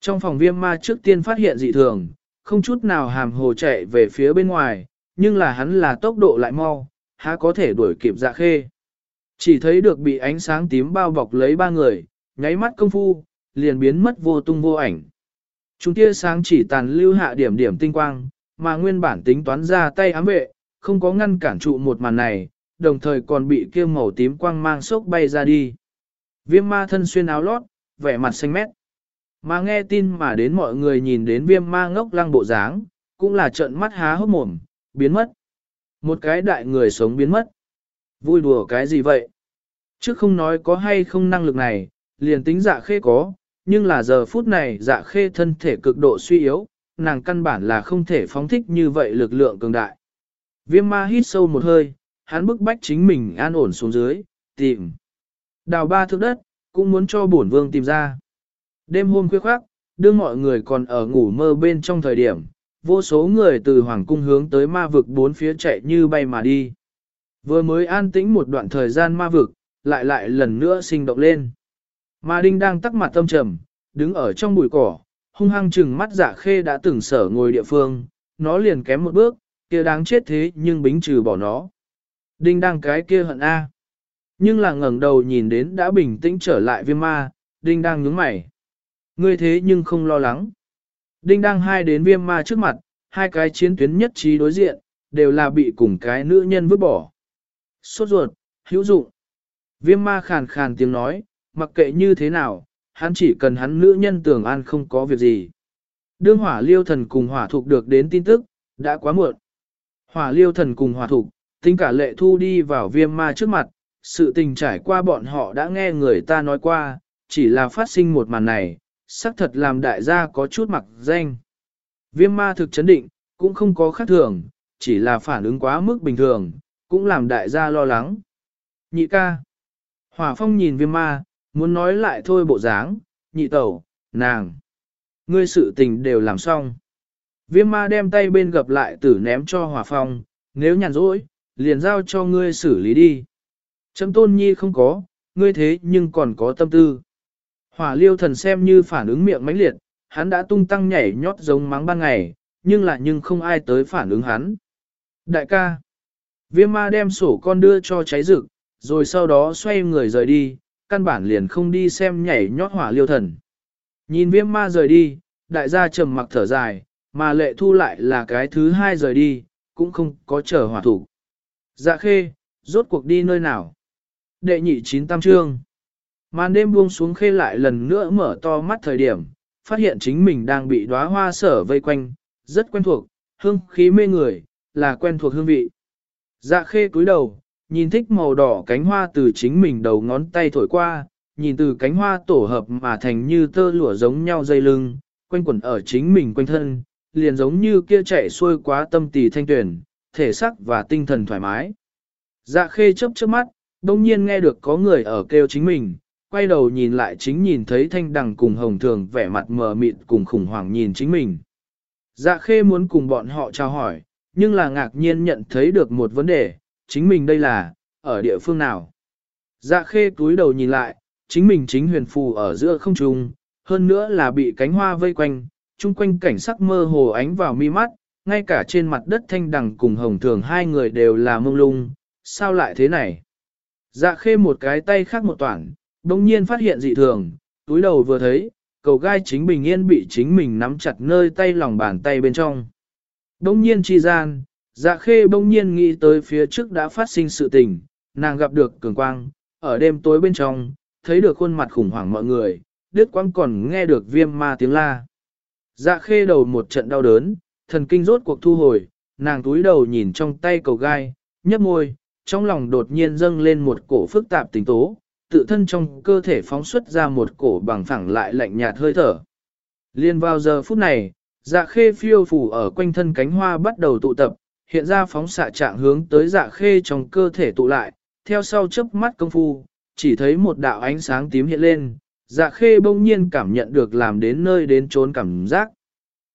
Trong phòng viêm ma trước tiên phát hiện dị thường, không chút nào hàm hồ chạy về phía bên ngoài, nhưng là hắn là tốc độ lại mau, há có thể đuổi kịp dạ khê. Chỉ thấy được bị ánh sáng tím bao bọc lấy ba người, nháy mắt công phu, liền biến mất vô tung vô ảnh. Chúng tia sáng chỉ tàn lưu hạ điểm điểm tinh quang, mà nguyên bản tính toán ra tay ám vệ, không có ngăn cản trụ một màn này, đồng thời còn bị kia màu tím quang mang sốc bay ra đi. Viêm ma thân xuyên áo lót, vẻ mặt xanh mét. Mà nghe tin mà đến mọi người nhìn đến viêm ma ngốc lăng bộ dáng, cũng là trợn mắt há hốc mồm, biến mất. Một cái đại người sống biến mất. Vui đùa cái gì vậy? Chứ không nói có hay không năng lực này, liền tính dạ khê có, nhưng là giờ phút này dạ khê thân thể cực độ suy yếu, nàng căn bản là không thể phóng thích như vậy lực lượng cường đại. Viêm ma hít sâu một hơi, hắn bức bách chính mình an ổn xuống dưới, tìm. Đào ba thước đất, cũng muốn cho bổn vương tìm ra. Đêm hôm khuya khoác, đưa mọi người còn ở ngủ mơ bên trong thời điểm, vô số người từ hoàng cung hướng tới ma vực bốn phía chạy như bay mà đi. Vừa mới an tĩnh một đoạn thời gian ma vực, lại lại lần nữa sinh động lên. Ma đinh đang tắc mặt tâm trầm, đứng ở trong bụi cỏ, hung hăng chừng mắt dạ khê đã từng sở ngồi địa phương, nó liền kém một bước, kia đáng chết thế nhưng bính trừ bỏ nó. Đinh đang cái kia hận A. Nhưng là ngẩng đầu nhìn đến đã bình tĩnh trở lại viêm ma, đinh đang nhướng mày. Ngươi thế nhưng không lo lắng. Đinh đang hai đến viêm ma trước mặt, hai cái chiến tuyến nhất trí đối diện, đều là bị cùng cái nữ nhân vứt bỏ. Sốt ruột, hữu dụng. Viêm ma khàn khàn tiếng nói, mặc kệ như thế nào, hắn chỉ cần hắn nữ nhân tưởng an không có việc gì. Đương hỏa liêu thần cùng hỏa thục được đến tin tức, đã quá muộn. Hỏa liêu thần cùng hỏa thục, tính cả lệ thu đi vào viêm ma trước mặt, sự tình trải qua bọn họ đã nghe người ta nói qua, chỉ là phát sinh một màn này, xác thật làm đại gia có chút mặc danh. Viêm ma thực chấn định, cũng không có khác thường, chỉ là phản ứng quá mức bình thường, cũng làm đại gia lo lắng. Nhị ca. Hỏa phong nhìn viêm ma, muốn nói lại thôi bộ dáng, nhị tẩu, nàng. Ngươi sự tình đều làm xong. Viêm ma đem tay bên gập lại tử ném cho hỏa phong, nếu nhàn rỗi, liền giao cho ngươi xử lý đi. Chấm tôn nhi không có, ngươi thế nhưng còn có tâm tư. Hỏa liêu thần xem như phản ứng miệng mãnh liệt, hắn đã tung tăng nhảy nhót giống mắng ban ngày, nhưng lại nhưng không ai tới phản ứng hắn. Đại ca, viêm ma đem sổ con đưa cho cháy rực, rồi sau đó xoay người rời đi, căn bản liền không đi xem nhảy nhót hỏa liêu thần. Nhìn viêm ma rời đi, đại gia trầm mặc thở dài, mà lệ thu lại là cái thứ hai rời đi, cũng không có chờ hỏa thủ. Dạ khê, rốt cuộc đi nơi nào? Đệ nhị chín tam trương. Màn đêm buông xuống khê lại lần nữa mở to mắt thời điểm, phát hiện chính mình đang bị đóa hoa sở vây quanh, rất quen thuộc, hương khí mê người, là quen thuộc hương vị. Dạ khê cúi đầu, nhìn thích màu đỏ cánh hoa từ chính mình đầu ngón tay thổi qua, nhìn từ cánh hoa tổ hợp mà thành như tơ lụa giống nhau dây lưng, quanh quẩn ở chính mình quanh thân, liền giống như kia chạy xuôi quá tâm tỳ thanh tuyển, thể sắc và tinh thần thoải mái. Dạ khê chớp chớp mắt, đông nhiên nghe được có người ở kêu chính mình, quay đầu nhìn lại chính nhìn thấy thanh đằng cùng hồng thường vẻ mặt mờ mịt cùng khủng hoảng nhìn chính mình. Dạ khê muốn cùng bọn họ chào hỏi, nhưng là ngạc nhiên nhận thấy được một vấn đề, chính mình đây là, ở địa phương nào. Dạ khê túi đầu nhìn lại, chính mình chính huyền phù ở giữa không trung, hơn nữa là bị cánh hoa vây quanh, chung quanh cảnh sắc mơ hồ ánh vào mi mắt, ngay cả trên mặt đất thanh đằng cùng hồng thường hai người đều là mông lung, sao lại thế này? Dạ khê một cái tay khác một toản, đồng nhiên phát hiện dị thường, túi đầu vừa thấy, cầu gai chính bình yên bị chính mình nắm chặt nơi tay lòng bàn tay bên trong. Đồng nhiên chi gian, dạ khê bỗng nhiên nghĩ tới phía trước đã phát sinh sự tình, nàng gặp được cường quang, ở đêm tối bên trong, thấy được khuôn mặt khủng hoảng mọi người, đứt quang còn nghe được viêm ma tiếng la. Dạ khê đầu một trận đau đớn, thần kinh rốt cuộc thu hồi, nàng túi đầu nhìn trong tay cầu gai, nhấp môi, trong lòng đột nhiên dâng lên một cổ phức tạp tình tố, tự thân trong cơ thể phóng xuất ra một cổ bằng phẳng lại lạnh nhạt hơi thở. Liên vào giờ phút này, dạ khê phiêu phủ ở quanh thân cánh hoa bắt đầu tụ tập, hiện ra phóng xạ trạng hướng tới dạ khê trong cơ thể tụ lại, theo sau chớp mắt công phu, chỉ thấy một đạo ánh sáng tím hiện lên, dạ khê bỗng nhiên cảm nhận được làm đến nơi đến trốn cảm giác.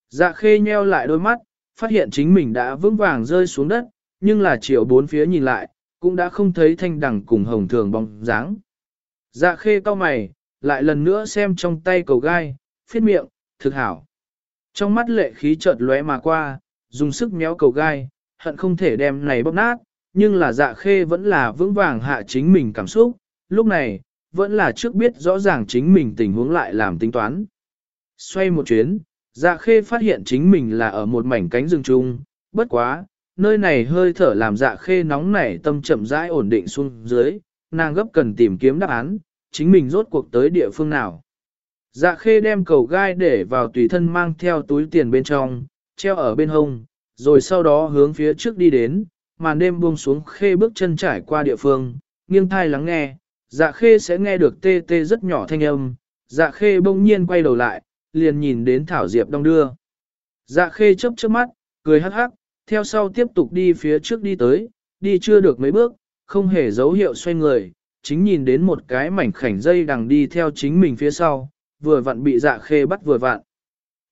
Dạ khê nheo lại đôi mắt, phát hiện chính mình đã vững vàng rơi xuống đất, nhưng là chiều bốn phía nhìn lại, cũng đã không thấy thanh đẳng cùng hồng thường bóng dáng. Dạ khê cau mày, lại lần nữa xem trong tay cầu gai, phiết miệng, thực hảo. Trong mắt lệ khí chợt lóe mà qua, dùng sức méo cầu gai, hận không thể đem này bóp nát, nhưng là dạ khê vẫn là vững vàng hạ chính mình cảm xúc, lúc này, vẫn là trước biết rõ ràng chính mình tình huống lại làm tính toán. Xoay một chuyến, dạ khê phát hiện chính mình là ở một mảnh cánh rừng trung, bất quá, nơi này hơi thở làm dạ khê nóng nảy tâm chậm rãi ổn định xuống dưới, nàng gấp cần tìm kiếm đáp án, chính mình rốt cuộc tới địa phương nào. Dạ khê đem cầu gai để vào tùy thân mang theo túi tiền bên trong, treo ở bên hông, rồi sau đó hướng phía trước đi đến, màn đêm buông xuống khê bước chân trải qua địa phương, nghiêng thai lắng nghe, dạ khê sẽ nghe được tê tê rất nhỏ thanh âm, dạ khê bỗng nhiên quay đầu lại, liền nhìn đến Thảo Diệp đông đưa. Dạ khê chớp chớp mắt, cười hắc hắc, theo sau tiếp tục đi phía trước đi tới, đi chưa được mấy bước, không hề dấu hiệu xoay người, chính nhìn đến một cái mảnh khảnh dây đằng đi theo chính mình phía sau, vừa vặn bị dạ khê bắt vừa vặn.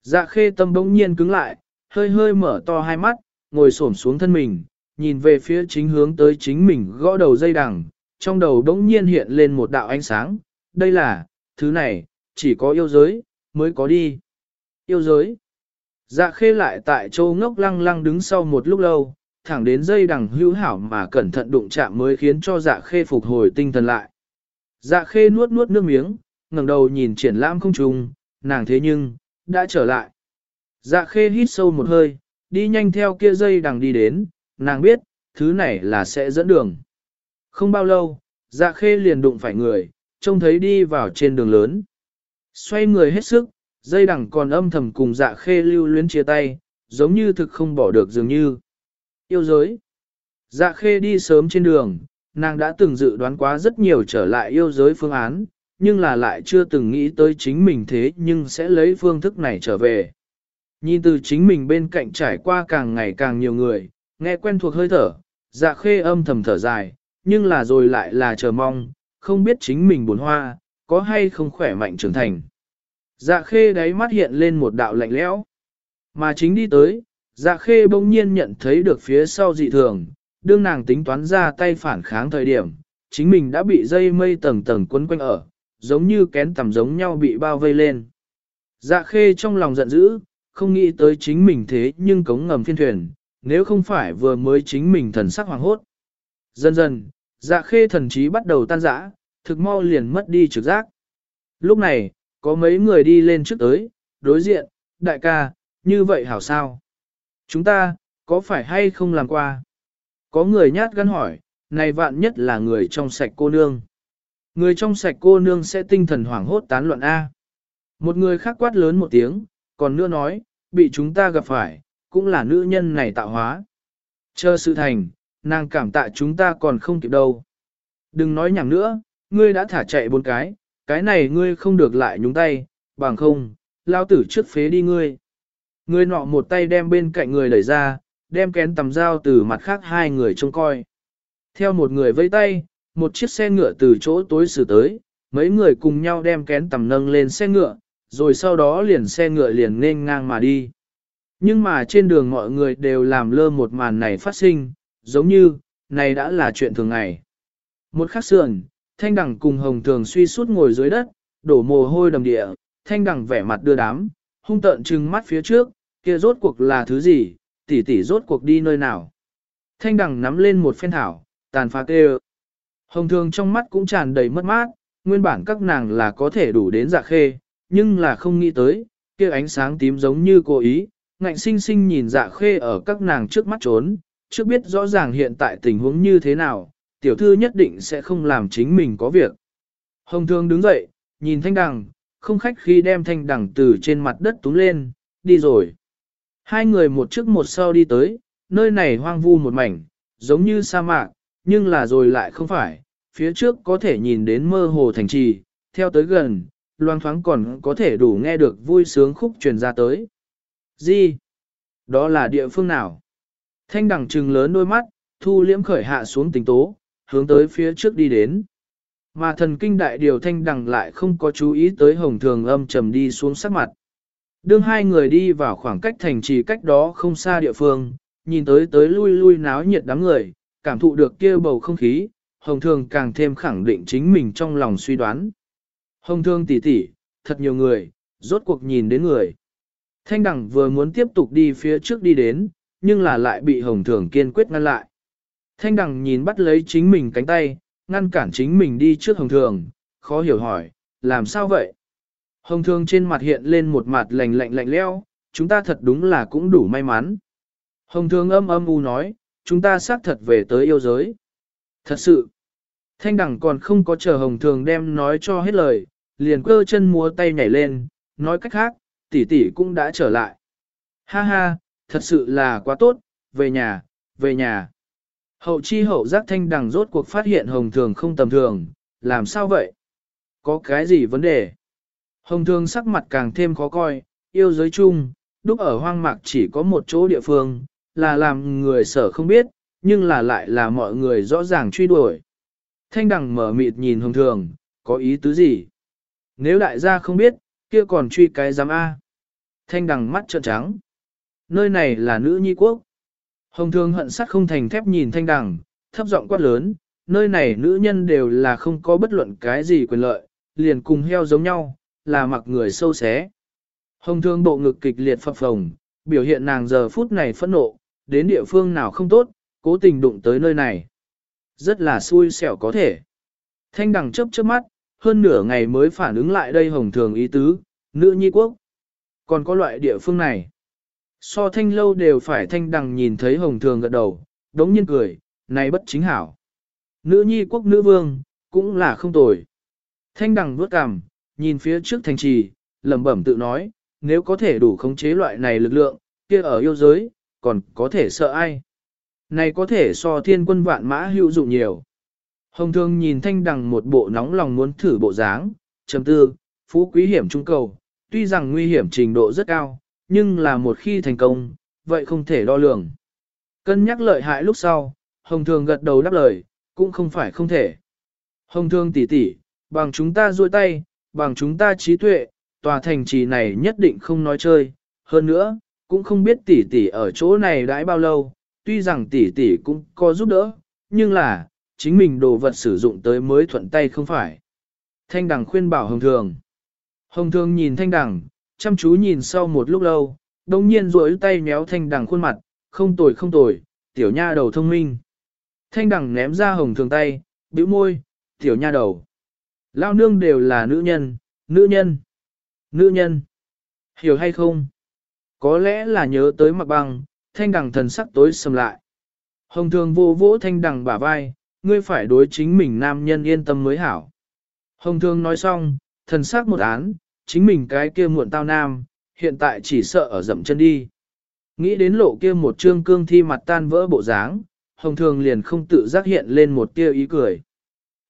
Dạ khê tâm bỗng nhiên cứng lại, hơi hơi mở to hai mắt, ngồi xổm xuống thân mình, nhìn về phía chính hướng tới chính mình gõ đầu dây đằng, trong đầu đống nhiên hiện lên một đạo ánh sáng, đây là, thứ này, chỉ có yêu giới, mới có đi. Yêu giới. Dạ khê lại tại châu ngốc lăng lăng đứng sau một lúc lâu, thẳng đến dây đằng hữu hảo mà cẩn thận đụng chạm mới khiến cho dạ khê phục hồi tinh thần lại. Dạ khê nuốt nuốt nước miếng, ngẩng đầu nhìn triển lãm không trùng, nàng thế nhưng, đã trở lại. Dạ khê hít sâu một hơi, đi nhanh theo kia dây đằng đi đến, nàng biết, thứ này là sẽ dẫn đường. Không bao lâu, dạ khê liền đụng phải người, trông thấy đi vào trên đường lớn. Xoay người hết sức, dây đằng còn âm thầm cùng dạ khê lưu luyến chia tay, giống như thực không bỏ được dường như. Yêu giới. Dạ khê đi sớm trên đường, nàng đã từng dự đoán quá rất nhiều trở lại yêu giới phương án, nhưng là lại chưa từng nghĩ tới chính mình thế nhưng sẽ lấy phương thức này trở về. Nhìn từ chính mình bên cạnh trải qua càng ngày càng nhiều người, nghe quen thuộc hơi thở, dạ khê âm thầm thở dài, nhưng là rồi lại là chờ mong, không biết chính mình buồn hoa, có hay không khỏe mạnh trưởng thành. Dạ khê đáy mắt hiện lên một đạo lạnh lẽo, mà chính đi tới, dạ khê bỗng nhiên nhận thấy được phía sau dị thường, đương nàng tính toán ra tay phản kháng thời điểm, chính mình đã bị dây mây tầng tầng quấn quanh ở, giống như kén tầm giống nhau bị bao vây lên. Dạ khê trong lòng giận dữ, không nghĩ tới chính mình thế nhưng cống ngầm phiên thuyền, nếu không phải vừa mới chính mình thần sắc hoàng hốt. Dần dần, dạ khê thần trí bắt đầu tan rã, thực mau liền mất đi trực giác. Lúc này, có mấy người đi lên trước tới, đối diện, đại ca, như vậy hảo sao? Chúng ta, có phải hay không làm qua? Có người nhát gắn hỏi, này vạn nhất là người trong sạch cô nương. Người trong sạch cô nương sẽ tinh thần hoảng hốt tán loạn A. Một người khác quát lớn một tiếng, còn nữa nói, bị chúng ta gặp phải, cũng là nữ nhân này tạo hóa. Chờ sự thành, nàng cảm tạ chúng ta còn không kịp đâu. Đừng nói nhảm nữa, ngươi đã thả chạy bốn cái, cái này ngươi không được lại nhúng tay, bằng không, lao tử trước phế đi ngươi. Ngươi nọ một tay đem bên cạnh người đẩy ra, đem kén tầm dao từ mặt khác hai người trông coi. Theo một người vây tay, một chiếc xe ngựa từ chỗ tối xử tới, mấy người cùng nhau đem kén tầm nâng lên xe ngựa, rồi sau đó liền xe ngựa liền nên ngang mà đi. Nhưng mà trên đường mọi người đều làm lơ một màn này phát sinh, giống như, này đã là chuyện thường ngày. Một khắc sườn, thanh đẳng cùng hồng thường suy suốt ngồi dưới đất, đổ mồ hôi đầm địa, thanh đẳng vẻ mặt đưa đám, hung tợn trừng mắt phía trước, kia rốt cuộc là thứ gì, tỷ tỷ rốt cuộc đi nơi nào. Thanh đẳng nắm lên một phen thảo, tàn phá kêu. Hồng thường trong mắt cũng tràn đầy mất mát, nguyên bản các nàng là có thể đủ đến dạ khê, nhưng là không nghĩ tới, kia ánh sáng tím giống như cố ý, ngạnh sinh sinh nhìn dạ khê ở các nàng trước mắt trốn, trước biết rõ ràng hiện tại tình huống như thế nào, tiểu thư nhất định sẽ không làm chính mình có việc. Hồng thương đứng dậy, nhìn thanh đằng, không khách khi đem thanh đằng từ trên mặt đất túng lên, đi rồi. Hai người một trước một sau đi tới, nơi này hoang vu một mảnh, giống như sa mạc, nhưng là rồi lại không phải, phía trước có thể nhìn đến mơ hồ thành trì, theo tới gần, loang thoáng còn có thể đủ nghe được vui sướng khúc truyền ra tới. Gì? Đó là địa phương nào? Thanh đẳng trừng lớn đôi mắt, thu liễm khởi hạ xuống tình tố, hướng tới phía trước đi đến. Mà thần kinh đại điều thanh đẳng lại không có chú ý tới hồng thường âm trầm đi xuống sắc mặt. Đương hai người đi vào khoảng cách thành trì cách đó không xa địa phương, nhìn tới tới lui lui náo nhiệt đám người, cảm thụ được kia bầu không khí, hồng thường càng thêm khẳng định chính mình trong lòng suy đoán. Hồng thương tỷ tỷ, thật nhiều người, rốt cuộc nhìn đến người. Thanh đẳng vừa muốn tiếp tục đi phía trước đi đến, nhưng là lại bị hồng thường kiên quyết ngăn lại. Thanh Đẳng nhìn bắt lấy chính mình cánh tay, ngăn cản chính mình đi trước hồng thường, khó hiểu hỏi, làm sao vậy? Hồng thường trên mặt hiện lên một mặt lạnh lạnh lạnh leo, chúng ta thật đúng là cũng đủ may mắn. Hồng thường âm âm u nói, chúng ta xác thật về tới yêu giới. Thật sự, thanh đẳng còn không có chờ hồng thường đem nói cho hết lời, liền cơ chân múa tay nhảy lên, nói cách khác, tỷ tỷ cũng đã trở lại. Ha ha, thật sự là quá tốt, về nhà, về nhà. Hậu chi hậu giác thanh đằng rốt cuộc phát hiện hồng thường không tầm thường, làm sao vậy? Có cái gì vấn đề? Hồng thường sắc mặt càng thêm khó coi, yêu giới chung, đúc ở hoang mạc chỉ có một chỗ địa phương, là làm người sở không biết, nhưng là lại là mọi người rõ ràng truy đuổi. Thanh đằng mở mịt nhìn hồng thường, có ý tứ gì? Nếu đại gia không biết, kia còn truy cái giám A. Thanh đằng mắt trợn trắng. Nơi này là nữ nhi quốc. Hồng Thương hận sắt không thành thép nhìn thanh đằng, thấp giọng quát lớn, nơi này nữ nhân đều là không có bất luận cái gì quyền lợi, liền cùng heo giống nhau, là mặc người sâu xé. Hồng thương bộ ngực kịch liệt phập phồng, biểu hiện nàng giờ phút này phẫn nộ, đến địa phương nào không tốt, cố tình đụng tới nơi này. Rất là xui xẻo có thể. Thanh đằng chớp chớp mắt, hơn nửa ngày mới phản ứng lại đây hồng thường ý tứ, nữ nhi quốc. Còn có loại địa phương này. So thanh lâu đều phải thanh đằng nhìn thấy hồng thường gật đầu, đống nhiên cười, này bất chính hảo. Nữ nhi quốc nữ vương, cũng là không tồi. Thanh đằng vuốt cằm, nhìn phía trước thành trì, lẩm bẩm tự nói, nếu có thể đủ khống chế loại này lực lượng, kia ở yêu giới, còn có thể sợ ai. Này có thể so thiên quân vạn mã hữu dụng nhiều. Hồng thương nhìn thanh đằng một bộ nóng lòng muốn thử bộ dáng, chấm tư, phú quý hiểm trung cầu, tuy rằng nguy hiểm trình độ rất cao, nhưng là một khi thành công, vậy không thể đo lường. Cân nhắc lợi hại lúc sau, Hồng Thường gật đầu đáp lời, cũng không phải không thể. Hồng Thường tỷ tỷ, bằng chúng ta duỗi tay, bằng chúng ta trí tuệ, tòa thành trì này nhất định không nói chơi. Hơn nữa, cũng không biết tỷ tỷ ở chỗ này đãi bao lâu, tuy rằng tỷ tỷ cũng có giúp đỡ, nhưng là, chính mình đồ vật sử dụng tới mới thuận tay không phải. Thanh đằng khuyên bảo Hồng Thường. Hồng Thường nhìn Thanh đằng, chăm chú nhìn sau một lúc lâu, đồng nhiên duỗi tay méo thanh đằng khuôn mặt, không tồi không tồi, tiểu nha đầu thông minh. Thanh đằng ném ra hồng thường tay, bĩu môi, tiểu nha đầu. Lao nương đều là nữ nhân, nữ nhân, nữ nhân. Hiểu hay không? Có lẽ là nhớ tới mặc băng, thanh đằng thần sắc tối sầm lại. Hồng thường vô vỗ thanh đằng bả vai, ngươi phải đối chính mình nam nhân yên tâm mới hảo. Hồng thường nói xong, thần sắc một án, chính mình cái kia muộn tao nam, hiện tại chỉ sợ ở dậm chân đi. Nghĩ đến lộ kia một trương cương thi mặt tan vỡ bộ dáng, hồng thường liền không tự giác hiện lên một tia ý cười.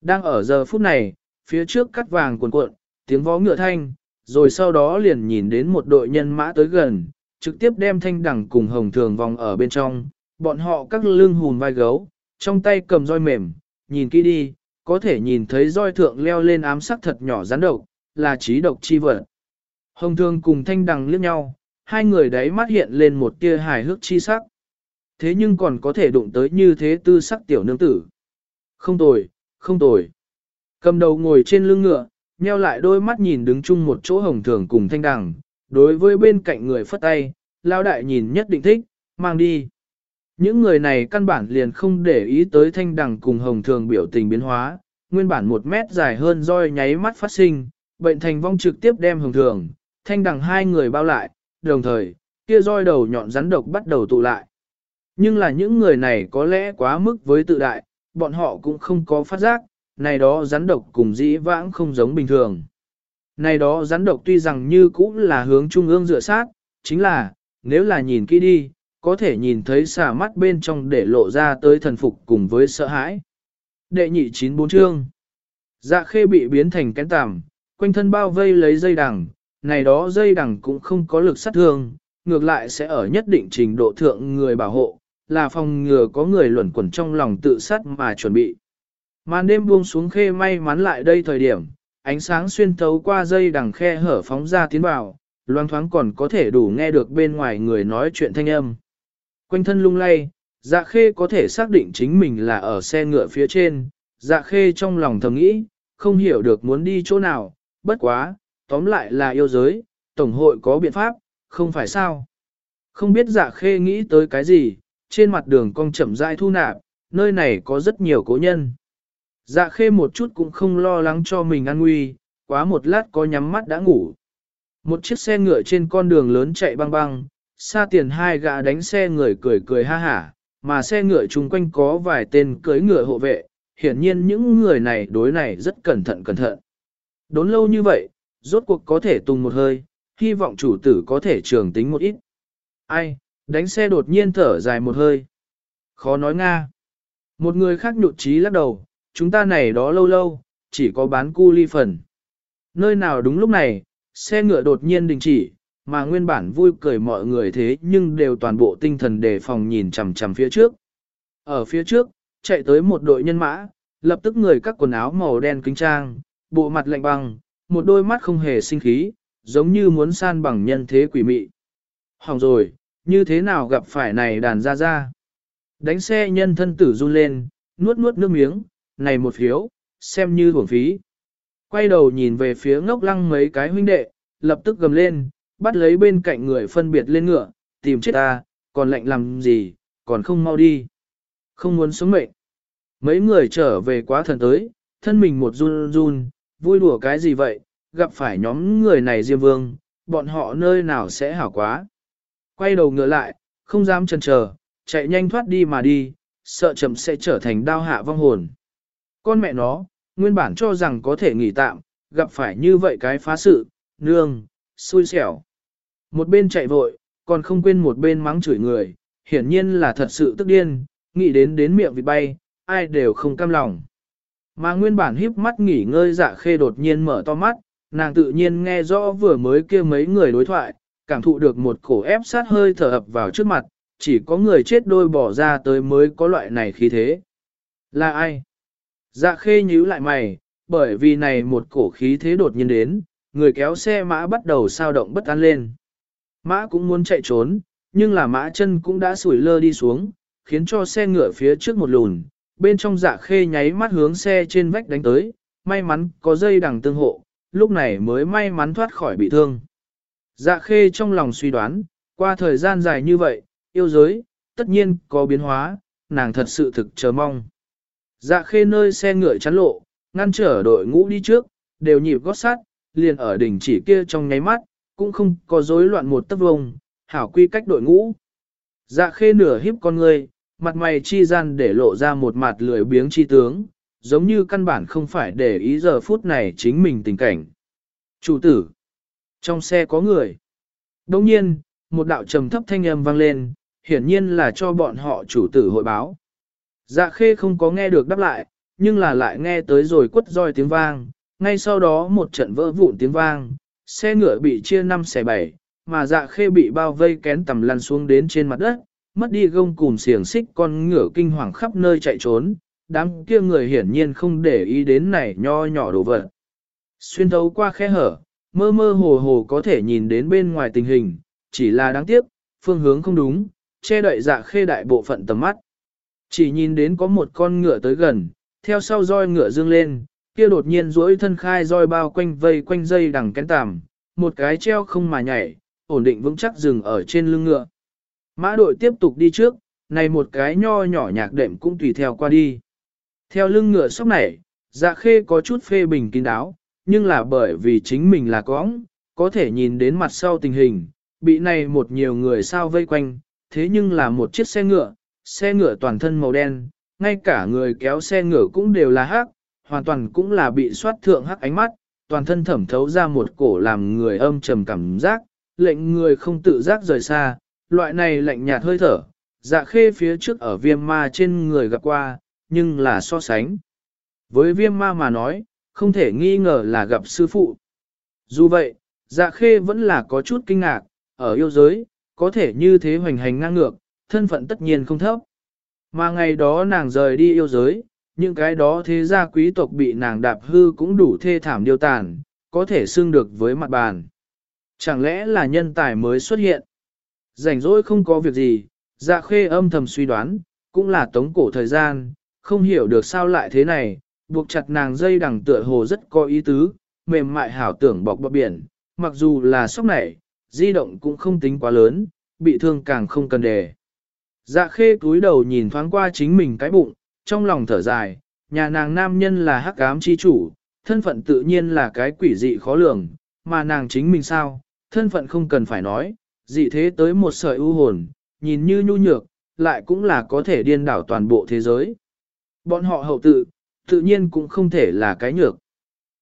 Đang ở giờ phút này, phía trước cắt vàng cuộn cuộn, tiếng vó ngựa thanh, rồi sau đó liền nhìn đến một đội nhân mã tới gần, trực tiếp đem thanh đẳng cùng hồng thường vòng ở bên trong, bọn họ các lưng hùn vai gấu, trong tay cầm roi mềm, nhìn kỹ đi, có thể nhìn thấy roi thượng leo lên ám sắc thật nhỏ rắn độc, là trí độc chi vật. Hồng thường cùng thanh đằng liếc nhau, hai người đấy mắt hiện lên một tia hài hước chi sắc. Thế nhưng còn có thể đụng tới như thế tư sắc tiểu nương tử. Không tồi, không tồi. Cầm đầu ngồi trên lưng ngựa, nheo lại đôi mắt nhìn đứng chung một chỗ hồng thường cùng thanh đằng, đối với bên cạnh người phất tay, lao đại nhìn nhất định thích, mang đi. Những người này căn bản liền không để ý tới thanh đằng cùng hồng thường biểu tình biến hóa, nguyên bản một mét dài hơn roi nháy mắt phát sinh, bệnh thành vong trực tiếp đem hồng thường, thanh đằng hai người bao lại, đồng thời, kia roi đầu nhọn rắn độc bắt đầu tụ lại. Nhưng là những người này có lẽ quá mức với tự đại, bọn họ cũng không có phát giác, này đó rắn độc cùng dĩ vãng không giống bình thường. Này đó rắn độc tuy rằng như cũng là hướng trung ương dựa sát, chính là, nếu là nhìn kỹ đi, có thể nhìn thấy xà mắt bên trong để lộ ra tới thần phục cùng với sợ hãi. Đệ nhị chín bốn chương. Dạ khê bị biến thành kén tằm, quanh thân bao vây lấy dây đằng, này đó dây đằng cũng không có lực sát thương, ngược lại sẽ ở nhất định trình độ thượng người bảo hộ, là phòng ngừa có người luẩn quẩn trong lòng tự sát mà chuẩn bị. Màn đêm buông xuống khê may mắn lại đây thời điểm, ánh sáng xuyên thấu qua dây đằng khe hở phóng ra tiến vào, loang thoáng còn có thể đủ nghe được bên ngoài người nói chuyện thanh âm. Quanh thân lung lay, dạ khê có thể xác định chính mình là ở xe ngựa phía trên, dạ khê trong lòng thầm nghĩ, không hiểu được muốn đi chỗ nào, bất quá, tóm lại là yêu giới, tổng hội có biện pháp, không phải sao. Không biết dạ khê nghĩ tới cái gì, trên mặt đường cong chậm rãi thu nạp, nơi này có rất nhiều cố nhân. Dạ khê một chút cũng không lo lắng cho mình an nguy, quá một lát có nhắm mắt đã ngủ. Một chiếc xe ngựa trên con đường lớn chạy băng băng, xa tiền hai gã đánh xe người cười cười ha hả, mà xe ngựa chung quanh có vài tên cưới ngựa hộ vệ, hiển nhiên những người này đối này rất cẩn thận cẩn thận. Đốn lâu như vậy, rốt cuộc có thể tung một hơi, hy vọng chủ tử có thể trường tính một ít. Ai, đánh xe đột nhiên thở dài một hơi. Khó nói Nga. Một người khác nhụt chí lắc đầu, chúng ta này đó lâu lâu, chỉ có bán cu ly phần. Nơi nào đúng lúc này, xe ngựa đột nhiên đình chỉ, mà nguyên bản vui cười mọi người thế nhưng đều toàn bộ tinh thần đề phòng nhìn chằm chằm phía trước. Ở phía trước, chạy tới một đội nhân mã, lập tức người các quần áo màu đen kính trang, bộ mặt lạnh băng, một đôi mắt không hề sinh khí, giống như muốn san bằng nhân thế quỷ mị. Hỏng rồi, như thế nào gặp phải này đàn ra ra? Đánh xe nhân thân tử run lên, nuốt nuốt nước miếng, này một phiếu, xem như hưởng phí. Quay đầu nhìn về phía ngốc lăng mấy cái huynh đệ, lập tức gầm lên, bắt lấy bên cạnh người phân biệt lên ngựa, tìm chết ta, còn lệnh làm gì, còn không mau đi. Không muốn sống mệnh. Mấy người trở về quá thần tới, thân mình một run run, vui đùa cái gì vậy, gặp phải nhóm người này Diêm Vương, bọn họ nơi nào sẽ hảo quá. Quay đầu ngựa lại, không dám chần chờ, chạy nhanh thoát đi mà đi, sợ chậm sẽ trở thành đao hạ vong hồn. Con mẹ nó, nguyên bản cho rằng có thể nghỉ tạm, gặp phải như vậy cái phá sự, nương, xui xẻo. Một bên chạy vội, còn không quên một bên mắng chửi người, hiển nhiên là thật sự tức điên, nghĩ đến đến miệng vịt bay, ai đều không cam lòng. Mà nguyên bản híp mắt nghỉ ngơi dạ khê đột nhiên mở to mắt, nàng tự nhiên nghe rõ vừa mới kia mấy người đối thoại, cảm thụ được một cổ ép sát hơi thở ập vào trước mặt, chỉ có người chết đôi bỏ ra tới mới có loại này khí thế. Là ai? Dạ khê nhíu lại mày, bởi vì này một cổ khí thế đột nhiên đến, người kéo xe mã bắt đầu sao động bất an lên. Mã cũng muốn chạy trốn, nhưng là mã chân cũng đã sủi lơ đi xuống, khiến cho xe ngựa phía trước một lùn, bên trong dạ khê nháy mắt hướng xe trên vách đánh tới, may mắn có dây đằng tương hộ, lúc này mới may mắn thoát khỏi bị thương. Dạ khê trong lòng suy đoán, qua thời gian dài như vậy, yêu giới, tất nhiên có biến hóa, nàng thật sự thực chờ mong. Dạ khê nơi xe ngựa chắn lộ, ngăn trở đội ngũ đi trước, đều nhịp gót sát, liền ở đỉnh chỉ kia trong nháy mắt, cũng không có rối loạn một tấc vông, hảo quy cách đội ngũ. Dạ khê nửa híp con người, mặt mày chi gian để lộ ra một mặt lười biếng chi tướng, giống như căn bản không phải để ý giờ phút này chính mình tình cảnh. Chủ tử, trong xe có người. Đồng nhiên, một đạo trầm thấp thanh âm vang lên, hiển nhiên là cho bọn họ chủ tử hội báo. Dạ khê không có nghe được đáp lại, nhưng là lại nghe tới rồi quất roi tiếng vang, ngay sau đó một trận vỡ vụn tiếng vang, xe ngựa bị chia năm xẻ bảy, mà dạ khê bị bao vây kén tầm lăn xuống đến trên mặt đất, mất đi gông cùm xiềng xích con ngựa kinh hoàng khắp nơi chạy trốn, đám kia người hiển nhiên không để ý đến này nho nhỏ đồ vật. Xuyên thấu qua khe hở, mơ mơ hồ hồ có thể nhìn đến bên ngoài tình hình, chỉ là đáng tiếc, phương hướng không đúng, che đậy dạ khê đại bộ phận tầm mắt. Chỉ nhìn đến có một con ngựa tới gần, theo sau roi ngựa dương lên, kia đột nhiên duỗi thân khai roi bao quanh vây quanh dây đằng kén tàm, một cái treo không mà nhảy, ổn định vững chắc dừng ở trên lưng ngựa. Mã đội tiếp tục đi trước, này một cái nho nhỏ nhạc đệm cũng tùy theo qua đi. Theo lưng ngựa sóc này, dạ khê có chút phê bình kín đáo, nhưng là bởi vì chính mình là cõng, có thể nhìn đến mặt sau tình hình, bị này một nhiều người sao vây quanh, thế nhưng là một chiếc xe ngựa, xe ngựa toàn thân màu đen, ngay cả người kéo xe ngựa cũng đều là hắc, hoàn toàn cũng là bị soát thượng hắc ánh mắt, toàn thân thẩm thấu ra một cổ làm người âm trầm cảm giác, lệnh người không tự giác rời xa, loại này lạnh nhạt hơi thở, dạ khê phía trước ở viêm ma trên người gặp qua, nhưng là so sánh. Với viêm ma mà nói, không thể nghi ngờ là gặp sư phụ. Dù vậy, dạ khê vẫn là có chút kinh ngạc, ở yêu giới, có thể như thế hoành hành ngang ngược, thân phận tất nhiên không thấp. Mà ngày đó nàng rời đi yêu giới, những cái đó thế gia quý tộc bị nàng đạp hư cũng đủ thê thảm điều tàn, có thể xưng được với mặt bàn. Chẳng lẽ là nhân tài mới xuất hiện? Rảnh rỗi không có việc gì, dạ khê âm thầm suy đoán, cũng là tống cổ thời gian, không hiểu được sao lại thế này, buộc chặt nàng dây đằng tựa hồ rất có ý tứ, mềm mại hảo tưởng bọc bọc biển, mặc dù là sốc nảy, di động cũng không tính quá lớn, bị thương càng không cần đề. Dạ khê cúi đầu nhìn thoáng qua chính mình cái bụng, trong lòng thở dài, nhà nàng nam nhân là hắc ám chi chủ, thân phận tự nhiên là cái quỷ dị khó lường, mà nàng chính mình sao, thân phận không cần phải nói, dị thế tới một sợi ưu hồn, nhìn như nhu nhược, lại cũng là có thể điên đảo toàn bộ thế giới. Bọn họ hậu tự, tự nhiên cũng không thể là cái nhược.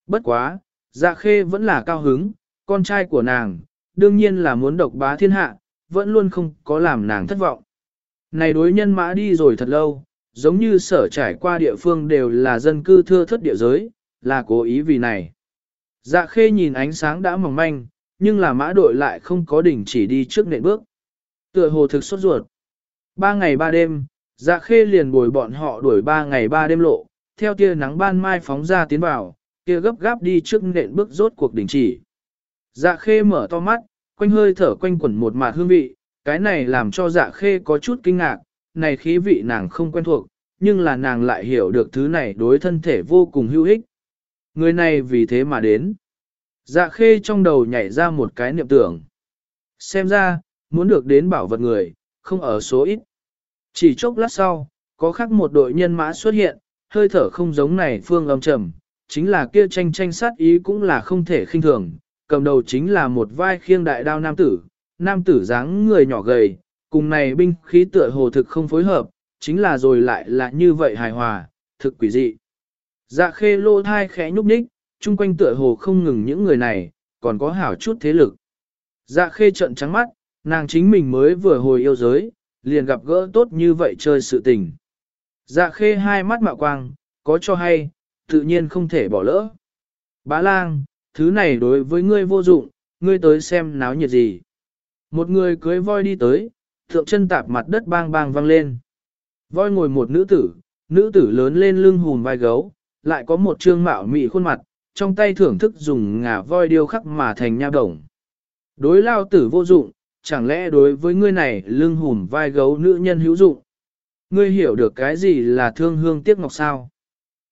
Bất quá, dạ khê vẫn là cao hứng, con trai của nàng, đương nhiên là muốn độc bá thiên hạ, vẫn luôn không có làm nàng thất vọng. Này đối nhân mã đi rồi thật lâu, giống như sở trải qua địa phương đều là dân cư thưa thất địa giới, là cố ý vì này. Dạ khê nhìn ánh sáng đã mỏng manh, nhưng là mã đội lại không có đỉnh chỉ đi trước nệm bước. Tựa hồ thực sốt ruột. Ba ngày ba đêm, dạ khê liền bồi bọn họ đuổi ba ngày ba đêm lộ, theo tia nắng ban mai phóng ra tiến vào, kia gấp gáp đi trước nệm bước rốt cuộc đỉnh chỉ. Dạ khê mở to mắt, quanh hơi thở quanh quẩn một mạt hương vị, cái này làm cho dạ khê có chút kinh ngạc, này khí vị nàng không quen thuộc, nhưng là nàng lại hiểu được thứ này đối thân thể vô cùng hữu ích. Người này vì thế mà đến. Dạ khê trong đầu nhảy ra một cái niệm tưởng. Xem ra, muốn được đến bảo vật người, không ở số ít. Chỉ chốc lát sau, có khác một đội nhân mã xuất hiện, hơi thở không giống này phương âm trầm, chính là kia tranh tranh sát ý cũng là không thể khinh thường, cầm đầu chính là một vai khiêng đại đao nam tử, nam tử dáng người nhỏ gầy, cùng này binh khí tựa hồ thực không phối hợp, chính là rồi lại là như vậy hài hòa, thực quỷ dị. Dạ khê lô thai khẽ nhúc nhích, chung quanh tựa hồ không ngừng những người này, còn có hảo chút thế lực. Dạ khê trận trắng mắt, nàng chính mình mới vừa hồi yêu giới, liền gặp gỡ tốt như vậy chơi sự tình. Dạ khê hai mắt mạo quang, có cho hay, tự nhiên không thể bỏ lỡ. Bá lang, thứ này đối với ngươi vô dụng, ngươi tới xem náo nhiệt gì. Một người cưới voi đi tới, thượng chân tạp mặt đất bang bang vang lên. Voi ngồi một nữ tử, nữ tử lớn lên lưng hùn vai gấu, lại có một trương mạo mị khuôn mặt, trong tay thưởng thức dùng ngà voi điêu khắc mà thành nha đồng. Đối lao tử vô dụng, chẳng lẽ đối với ngươi này lưng hùn vai gấu nữ nhân hữu dụng? Ngươi hiểu được cái gì là thương hương tiếc ngọc sao?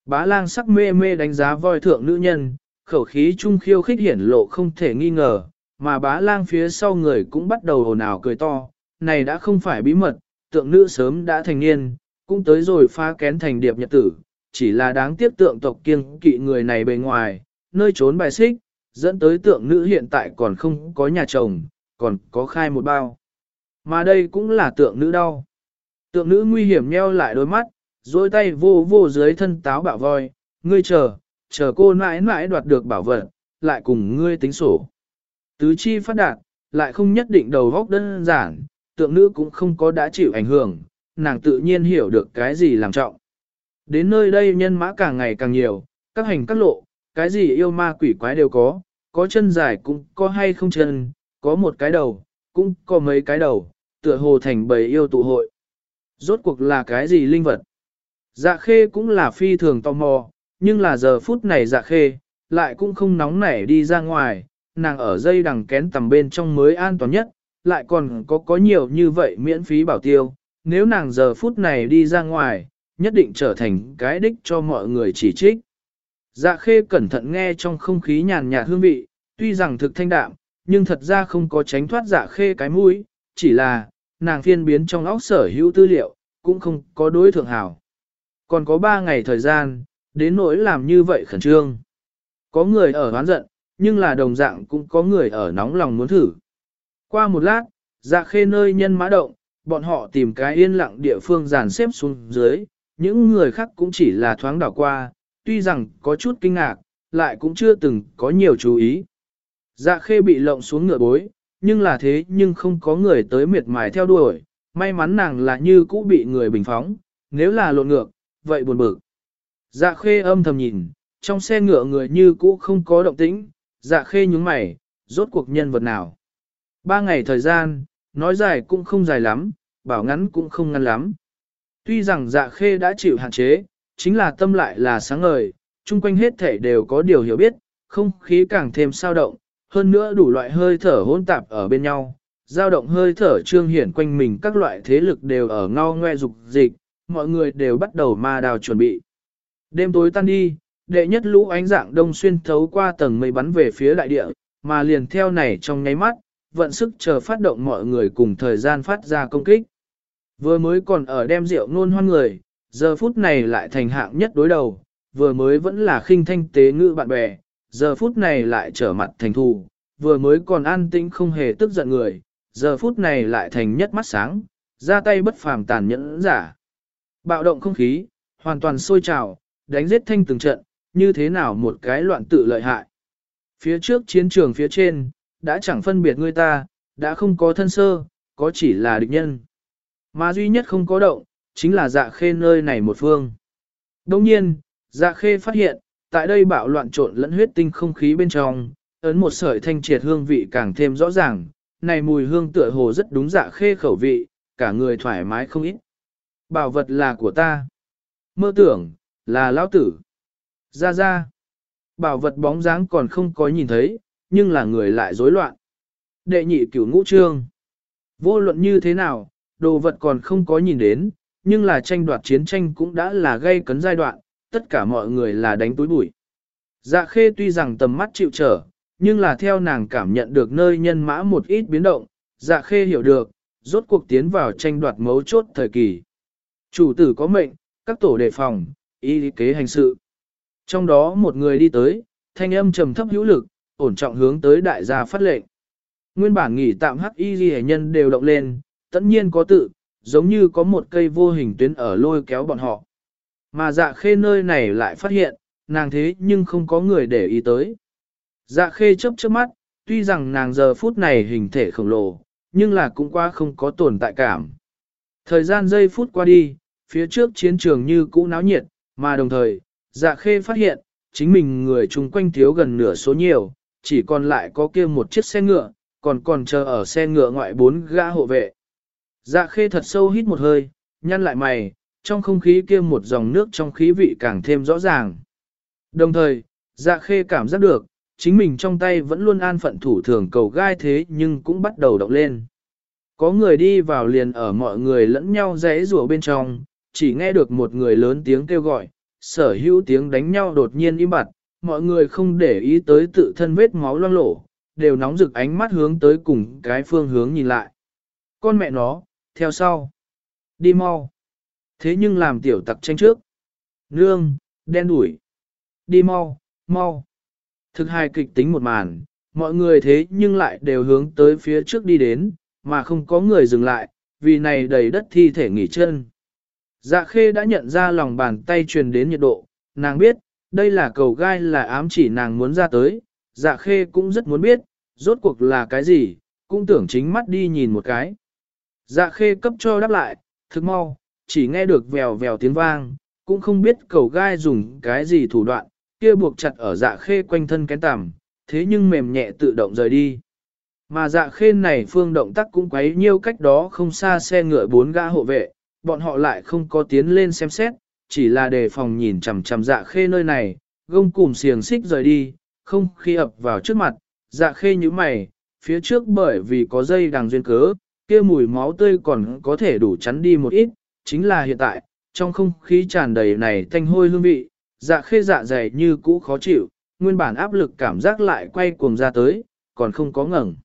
Bá lang sắc mê mê đánh giá voi thượng nữ nhân, khẩu khí trung khiêu khích hiển lộ không thể nghi ngờ, mà bá lang phía sau người cũng bắt đầu hồn ào cười to, này đã không phải bí mật, tượng nữ sớm đã thành niên, cũng tới rồi phá kén thành điệp nhật tử, chỉ là đáng tiếc tượng tộc kiêng kỵ người này bề ngoài, nơi trốn bài xích, dẫn tới tượng nữ hiện tại còn không có nhà chồng, còn có khai một bao. Mà đây cũng là tượng nữ đau. Tượng nữ nguy hiểm nheo lại đôi mắt, dối tay vô vô dưới thân táo bạo voi, ngươi chờ, chờ cô mãi mãi đoạt được bảo vật, lại cùng ngươi tính sổ. Tứ chi phát đạt, lại không nhất định đầu góc đơn giản, tượng nữ cũng không có đã chịu ảnh hưởng, nàng tự nhiên hiểu được cái gì làm trọng. Đến nơi đây nhân mã càng ngày càng nhiều, các hành các lộ, cái gì yêu ma quỷ quái đều có, có chân dài cũng có hay không chân, có một cái đầu, cũng có mấy cái đầu, tựa hồ thành bầy yêu tụ hội. Rốt cuộc là cái gì linh vật? Dạ khê cũng là phi thường tò mò, nhưng là giờ phút này dạ khê, lại cũng không nóng nảy đi ra ngoài, nàng ở dây đằng kén tầm bên trong mới an toàn nhất, lại còn có có nhiều như vậy miễn phí bảo tiêu, nếu nàng giờ phút này đi ra ngoài, nhất định trở thành cái đích cho mọi người chỉ trích. Dạ khê cẩn thận nghe trong không khí nhàn nhạt hương vị, tuy rằng thực thanh đạm, nhưng thật ra không có tránh thoát dạ khê cái mũi, chỉ là, nàng phiên biến trong óc sở hữu tư liệu, cũng không có đối thượng hảo. Còn có ba ngày thời gian, đến nỗi làm như vậy khẩn trương. Có người ở hoán giận, nhưng là đồng dạng cũng có người ở nóng lòng muốn thử. Qua một lát, dạ khê nơi nhân mã động, bọn họ tìm cái yên lặng địa phương dàn xếp xuống dưới, những người khác cũng chỉ là thoáng đảo qua, tuy rằng có chút kinh ngạc, lại cũng chưa từng có nhiều chú ý. Dạ khê bị lộng xuống ngựa bối, nhưng là thế nhưng không có người tới miệt mài theo đuổi, may mắn nàng là như cũ bị người bình phóng, nếu là lộn ngược, vậy buồn bực. Dạ khê âm thầm nhìn, trong xe ngựa người như cũ không có động tĩnh, dạ khê nhúng mày, rốt cuộc nhân vật nào. Ba ngày thời gian, nói dài cũng không dài lắm, bảo ngắn cũng không ngắn lắm. Tuy rằng dạ khê đã chịu hạn chế, chính là tâm lại là sáng ngời, chung quanh hết thể đều có điều hiểu biết, không khí càng thêm sao động, hơn nữa đủ loại hơi thở hỗn tạp ở bên nhau, dao động hơi thở trương hiển quanh mình các loại thế lực đều ở ngao ngoe dục dịch, mọi người đều bắt đầu ma đào chuẩn bị. Đêm tối tan đi, đệ nhất lũ ánh dạng đông xuyên thấu qua tầng mây bắn về phía đại địa, mà liền theo này trong nháy mắt, vận sức chờ phát động mọi người cùng thời gian phát ra công kích. Vừa mới còn ở đem rượu nôn hoan người, giờ phút này lại thành hạng nhất đối đầu, vừa mới vẫn là khinh thanh tế ngữ bạn bè, giờ phút này lại trở mặt thành thù, vừa mới còn an tĩnh không hề tức giận người, giờ phút này lại thành nhất mắt sáng, ra tay bất phàm tàn nhẫn giả. Bạo động không khí, hoàn toàn sôi trào, đánh giết thanh từng trận, như thế nào một cái loạn tự lợi hại. Phía trước chiến trường phía trên, đã chẳng phân biệt người ta, đã không có thân sơ, có chỉ là địch nhân. Mà duy nhất không có động, chính là dạ khê nơi này một phương. Đồng nhiên, dạ khê phát hiện, tại đây bạo loạn trộn lẫn huyết tinh không khí bên trong, ấn một sợi thanh triệt hương vị càng thêm rõ ràng, này mùi hương tựa hồ rất đúng dạ khê khẩu vị, cả người thoải mái không ít. Bảo vật là của ta. Mơ tưởng, là lão tử. Ra ra. Bảo vật bóng dáng còn không có nhìn thấy, nhưng là người lại rối loạn. Đệ nhị cửu ngũ trương. Vô luận như thế nào, đồ vật còn không có nhìn đến, nhưng là tranh đoạt chiến tranh cũng đã là gây cấn giai đoạn, tất cả mọi người là đánh túi bụi. Dạ khê tuy rằng tầm mắt chịu trở, nhưng là theo nàng cảm nhận được nơi nhân mã một ít biến động, dạ khê hiểu được, rốt cuộc tiến vào tranh đoạt mấu chốt thời kỳ. Chủ tử có mệnh, các tổ đề phòng, y kế hành sự. Trong đó một người đi tới, thanh âm trầm thấp hữu lực, ổn trọng hướng tới đại gia phát lệnh. Nguyên bản nghỉ tạm hắc y ghi nhân đều động lên, tất nhiên có tự, giống như có một cây vô hình tuyến ở lôi kéo bọn họ. Mà dạ khê nơi này lại phát hiện, nàng thế nhưng không có người để ý tới. Dạ khê chớp chớp mắt, tuy rằng nàng giờ phút này hình thể khổng lồ, nhưng là cũng qua không có tồn tại cảm. Thời gian giây phút qua đi, phía trước chiến trường như cũ náo nhiệt, mà đồng thời, dạ khê phát hiện, chính mình người chung quanh thiếu gần nửa số nhiều, chỉ còn lại có kia một chiếc xe ngựa, còn còn chờ ở xe ngựa ngoại bốn gã hộ vệ. Dạ khê thật sâu hít một hơi, nhăn lại mày, trong không khí kia một dòng nước trong khí vị càng thêm rõ ràng. Đồng thời, dạ khê cảm giác được, chính mình trong tay vẫn luôn an phận thủ thường cầu gai thế nhưng cũng bắt đầu động lên. Có người đi vào liền ở mọi người lẫn nhau rẽ rùa bên trong, chỉ nghe được một người lớn tiếng kêu gọi, sở hữu tiếng đánh nhau đột nhiên im bặt, mọi người không để ý tới tự thân vết máu loang lổ, đều nóng rực ánh mắt hướng tới cùng cái phương hướng nhìn lại. Con mẹ nó, theo sau. Đi mau. Thế nhưng làm tiểu tặc tranh trước. Nương, đen đuổi. Đi mau, mau. Thực hài kịch tính một màn, mọi người thế nhưng lại đều hướng tới phía trước đi đến, mà không có người dừng lại, vì này đầy đất thi thể nghỉ chân. Dạ khê đã nhận ra lòng bàn tay truyền đến nhiệt độ, nàng biết, đây là cầu gai là ám chỉ nàng muốn ra tới, dạ khê cũng rất muốn biết, rốt cuộc là cái gì, cũng tưởng chính mắt đi nhìn một cái. Dạ khê cấp cho đáp lại, thức mau, chỉ nghe được vèo vèo tiếng vang, cũng không biết cầu gai dùng cái gì thủ đoạn, kia buộc chặt ở dạ khê quanh thân cái tằm, thế nhưng mềm nhẹ tự động rời đi. Mà dạ khê này phương động tác cũng quấy nhiêu cách đó không xa xe ngựa bốn gã hộ vệ, bọn họ lại không có tiến lên xem xét, chỉ là đề phòng nhìn chằm chằm dạ khê nơi này, gông cùm xiềng xích rời đi, không khi ập vào trước mặt, dạ khê như mày, phía trước bởi vì có dây đằng duyên cớ, kia mùi máu tươi còn có thể đủ chắn đi một ít, chính là hiện tại, trong không khí tràn đầy này thanh hôi hương vị, dạ khê dạ dày như cũ khó chịu, nguyên bản áp lực cảm giác lại quay cuồng ra tới, còn không có ngẩng.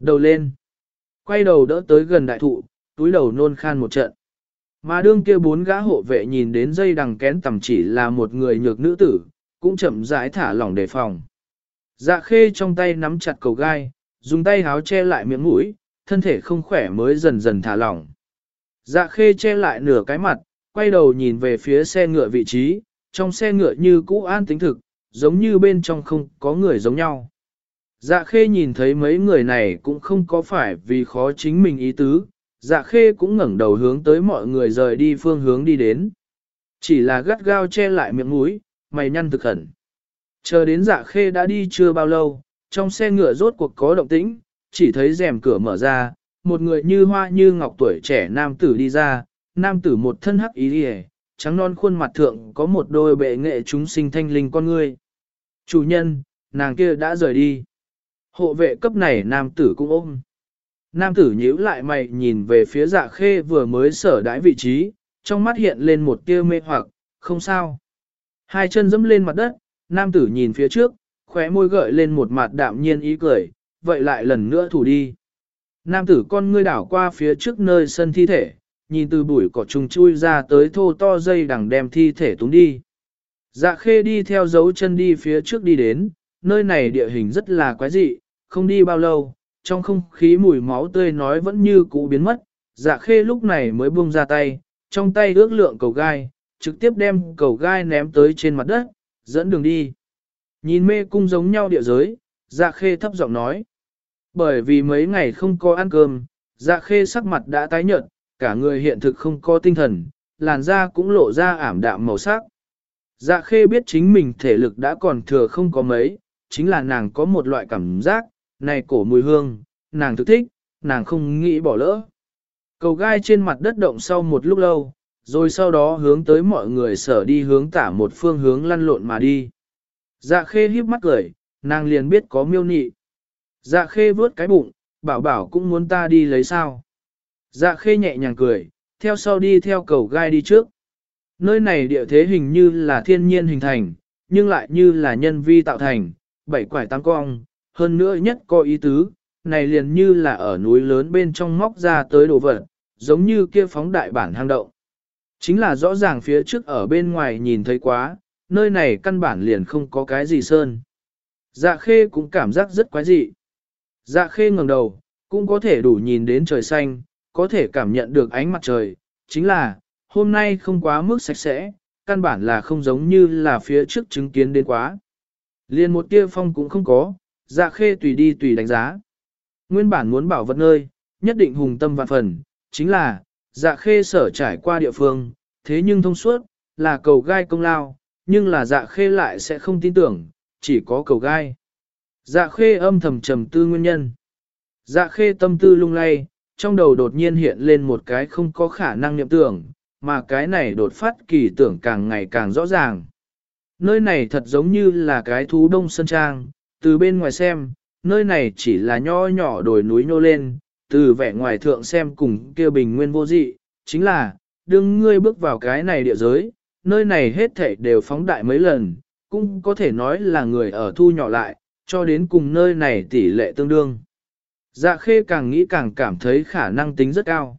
Đầu lên, quay đầu đỡ tới gần đại thụ, túi đầu nôn khan một trận. Mà đương kia bốn gã hộ vệ nhìn đến dây đằng kén tầm chỉ là một người nhược nữ tử, cũng chậm rãi thả lỏng đề phòng. Dạ khê trong tay nắm chặt cầu gai, dùng tay háo che lại miệng mũi, thân thể không khỏe mới dần dần thả lỏng. Dạ khê che lại nửa cái mặt, quay đầu nhìn về phía xe ngựa vị trí, trong xe ngựa như cũ an tính thực, giống như bên trong không có người giống nhau. Dạ khê nhìn thấy mấy người này cũng không có phải vì khó chính mình ý tứ, dạ khê cũng ngẩng đầu hướng tới mọi người rời đi phương hướng đi đến. Chỉ là gắt gao che lại miệng mũi, mày nhăn thực hẳn. Chờ đến dạ khê đã đi chưa bao lâu, trong xe ngựa rốt cuộc có động tĩnh, chỉ thấy rèm cửa mở ra, một người như hoa như ngọc tuổi trẻ nam tử đi ra, nam tử một thân hắc ý đi trắng non khuôn mặt thượng có một đôi bệ nghệ chúng sinh thanh linh con ngươi. Chủ nhân, nàng kia đã rời đi. Hộ vệ cấp này nam tử cũng ôm. Nam tử nhíu lại mày nhìn về phía dạ khê vừa mới sở đãi vị trí, trong mắt hiện lên một tia mê hoặc, không sao. Hai chân dẫm lên mặt đất, nam tử nhìn phía trước, khóe môi gợi lên một mặt đạm nhiên ý cười, vậy lại lần nữa thủ đi. Nam tử con ngươi đảo qua phía trước nơi sân thi thể, nhìn từ bụi cỏ trùng chui ra tới thô to dây đằng đem thi thể túng đi. Dạ khê đi theo dấu chân đi phía trước đi đến, nơi này địa hình rất là quái dị, không đi bao lâu, trong không khí mùi máu tươi nói vẫn như cũ biến mất, dạ khê lúc này mới buông ra tay, trong tay ước lượng cầu gai, trực tiếp đem cầu gai ném tới trên mặt đất, dẫn đường đi. Nhìn mê cung giống nhau địa giới, dạ khê thấp giọng nói. Bởi vì mấy ngày không có ăn cơm, dạ khê sắc mặt đã tái nhợt, cả người hiện thực không có tinh thần, làn da cũng lộ ra ảm đạm màu sắc. Dạ khê biết chính mình thể lực đã còn thừa không có mấy, chính là nàng có một loại cảm giác, này cổ mùi hương, nàng thực thích, nàng không nghĩ bỏ lỡ. Cầu gai trên mặt đất động sau một lúc lâu, rồi sau đó hướng tới mọi người sở đi hướng tả một phương hướng lăn lộn mà đi. Dạ khê híp mắt cười, nàng liền biết có miêu nị. Dạ khê vớt cái bụng, bảo bảo cũng muốn ta đi lấy sao. Dạ khê nhẹ nhàng cười, theo sau đi theo cầu gai đi trước. Nơi này địa thế hình như là thiên nhiên hình thành, nhưng lại như là nhân vi tạo thành, bảy quải tăng cong, hơn nữa nhất có ý tứ, này liền như là ở núi lớn bên trong móc ra tới đồ vật, giống như kia phóng đại bản hang động. Chính là rõ ràng phía trước ở bên ngoài nhìn thấy quá, nơi này căn bản liền không có cái gì sơn. Dạ khê cũng cảm giác rất quái dị. Dạ khê ngẩng đầu, cũng có thể đủ nhìn đến trời xanh, có thể cảm nhận được ánh mặt trời, chính là, hôm nay không quá mức sạch sẽ, căn bản là không giống như là phía trước chứng kiến đến quá. Liên một tia phong cũng không có, dạ khê tùy đi tùy đánh giá. Nguyên bản muốn bảo vật nơi, nhất định hùng tâm vạn phần, chính là, dạ khê sở trải qua địa phương, thế nhưng thông suốt, là cầu gai công lao, nhưng là dạ khê lại sẽ không tin tưởng, chỉ có cầu gai. Dạ khê âm thầm trầm tư nguyên nhân. Dạ khê tâm tư lung lay, trong đầu đột nhiên hiện lên một cái không có khả năng niệm tưởng, mà cái này đột phát kỳ tưởng càng ngày càng rõ ràng. Nơi này thật giống như là cái thú đông sơn trang, từ bên ngoài xem, nơi này chỉ là nho nhỏ đồi núi nhô lên, từ vẻ ngoài thượng xem cùng kia bình nguyên vô dị, chính là, đương ngươi bước vào cái này địa giới, nơi này hết thảy đều phóng đại mấy lần, cũng có thể nói là người ở thu nhỏ lại, cho đến cùng nơi này tỷ lệ tương đương. Dạ khê càng nghĩ càng cảm thấy khả năng tính rất cao.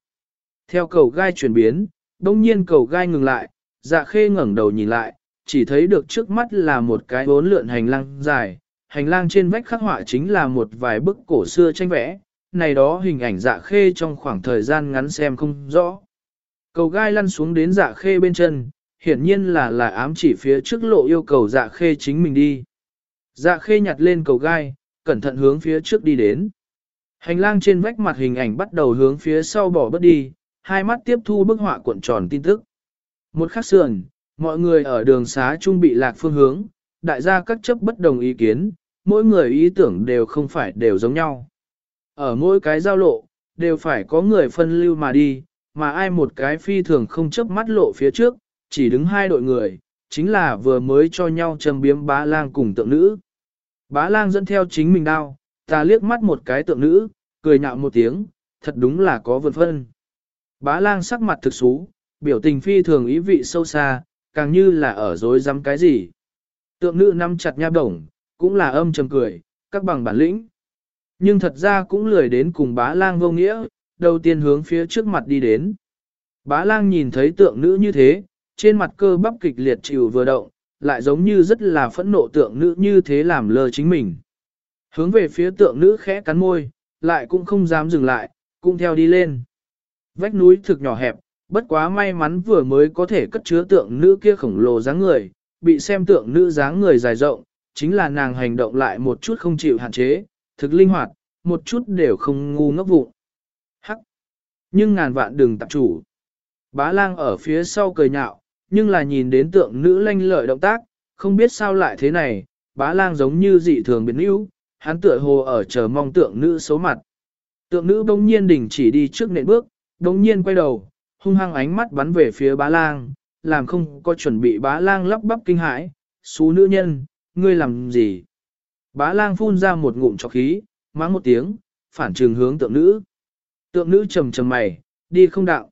Theo cầu gai chuyển biến, đông nhiên cầu gai ngừng lại, dạ khê ngẩng đầu nhìn lại, chỉ thấy được trước mắt là một cái bốn lượn hành lang dài, hành lang trên vách khắc họa chính là một vài bức cổ xưa tranh vẽ, này đó hình ảnh dạ khê trong khoảng thời gian ngắn xem không rõ. Cầu gai lăn xuống đến dạ khê bên chân, hiển nhiên là là ám chỉ phía trước lộ yêu cầu dạ khê chính mình đi. Dạ khê nhặt lên cầu gai, cẩn thận hướng phía trước đi đến. Hành lang trên vách mặt hình ảnh bắt đầu hướng phía sau bỏ bớt đi, hai mắt tiếp thu bức họa cuộn tròn tin tức. Một khắc sườn, mọi người ở đường xá trung bị lạc phương hướng, đại gia các chấp bất đồng ý kiến, mỗi người ý tưởng đều không phải đều giống nhau. Ở mỗi cái giao lộ, đều phải có người phân lưu mà đi, mà ai một cái phi thường không chấp mắt lộ phía trước, chỉ đứng hai đội người, chính là vừa mới cho nhau châm biếm bá lang cùng tượng nữ. Bá lang dẫn theo chính mình đao, ta liếc mắt một cái tượng nữ, cười nhạo một tiếng, thật đúng là có vượt phân. Bá lang sắc mặt thực xú, biểu tình phi thường ý vị sâu xa, càng như là ở dối dám cái gì. Tượng nữ nắm chặt nha đồng, cũng là âm trầm cười, các bằng bản lĩnh. Nhưng thật ra cũng lười đến cùng bá lang vô nghĩa, đầu tiên hướng phía trước mặt đi đến. Bá lang nhìn thấy tượng nữ như thế, trên mặt cơ bắp kịch liệt chịu vừa động, lại giống như rất là phẫn nộ tượng nữ như thế làm lơ chính mình. Hướng về phía tượng nữ khẽ cắn môi, lại cũng không dám dừng lại, cũng theo đi lên. Vách núi thực nhỏ hẹp, bất quá may mắn vừa mới có thể cất chứa tượng nữ kia khổng lồ dáng người, bị xem tượng nữ dáng người dài rộng, chính là nàng hành động lại một chút không chịu hạn chế, thực linh hoạt, một chút đều không ngu ngốc vụ. Hắc! Nhưng ngàn vạn đừng tập chủ. Bá lang ở phía sau cười nhạo, nhưng là nhìn đến tượng nữ lanh lợi động tác, không biết sao lại thế này, bá lang giống như dị thường biến yếu, hắn tựa hồ ở chờ mong tượng nữ xấu mặt. Tượng nữ bỗng nhiên đình chỉ đi trước nệm bước, bỗng nhiên quay đầu, hung hăng ánh mắt bắn về phía bá lang, làm không có chuẩn bị bá lang lắp bắp kinh hãi, xú nữ nhân, ngươi làm gì? Bá lang phun ra một ngụm trọc khí, mắng một tiếng, phản trường hướng tượng nữ. Tượng nữ trầm trầm mày, đi không đạo.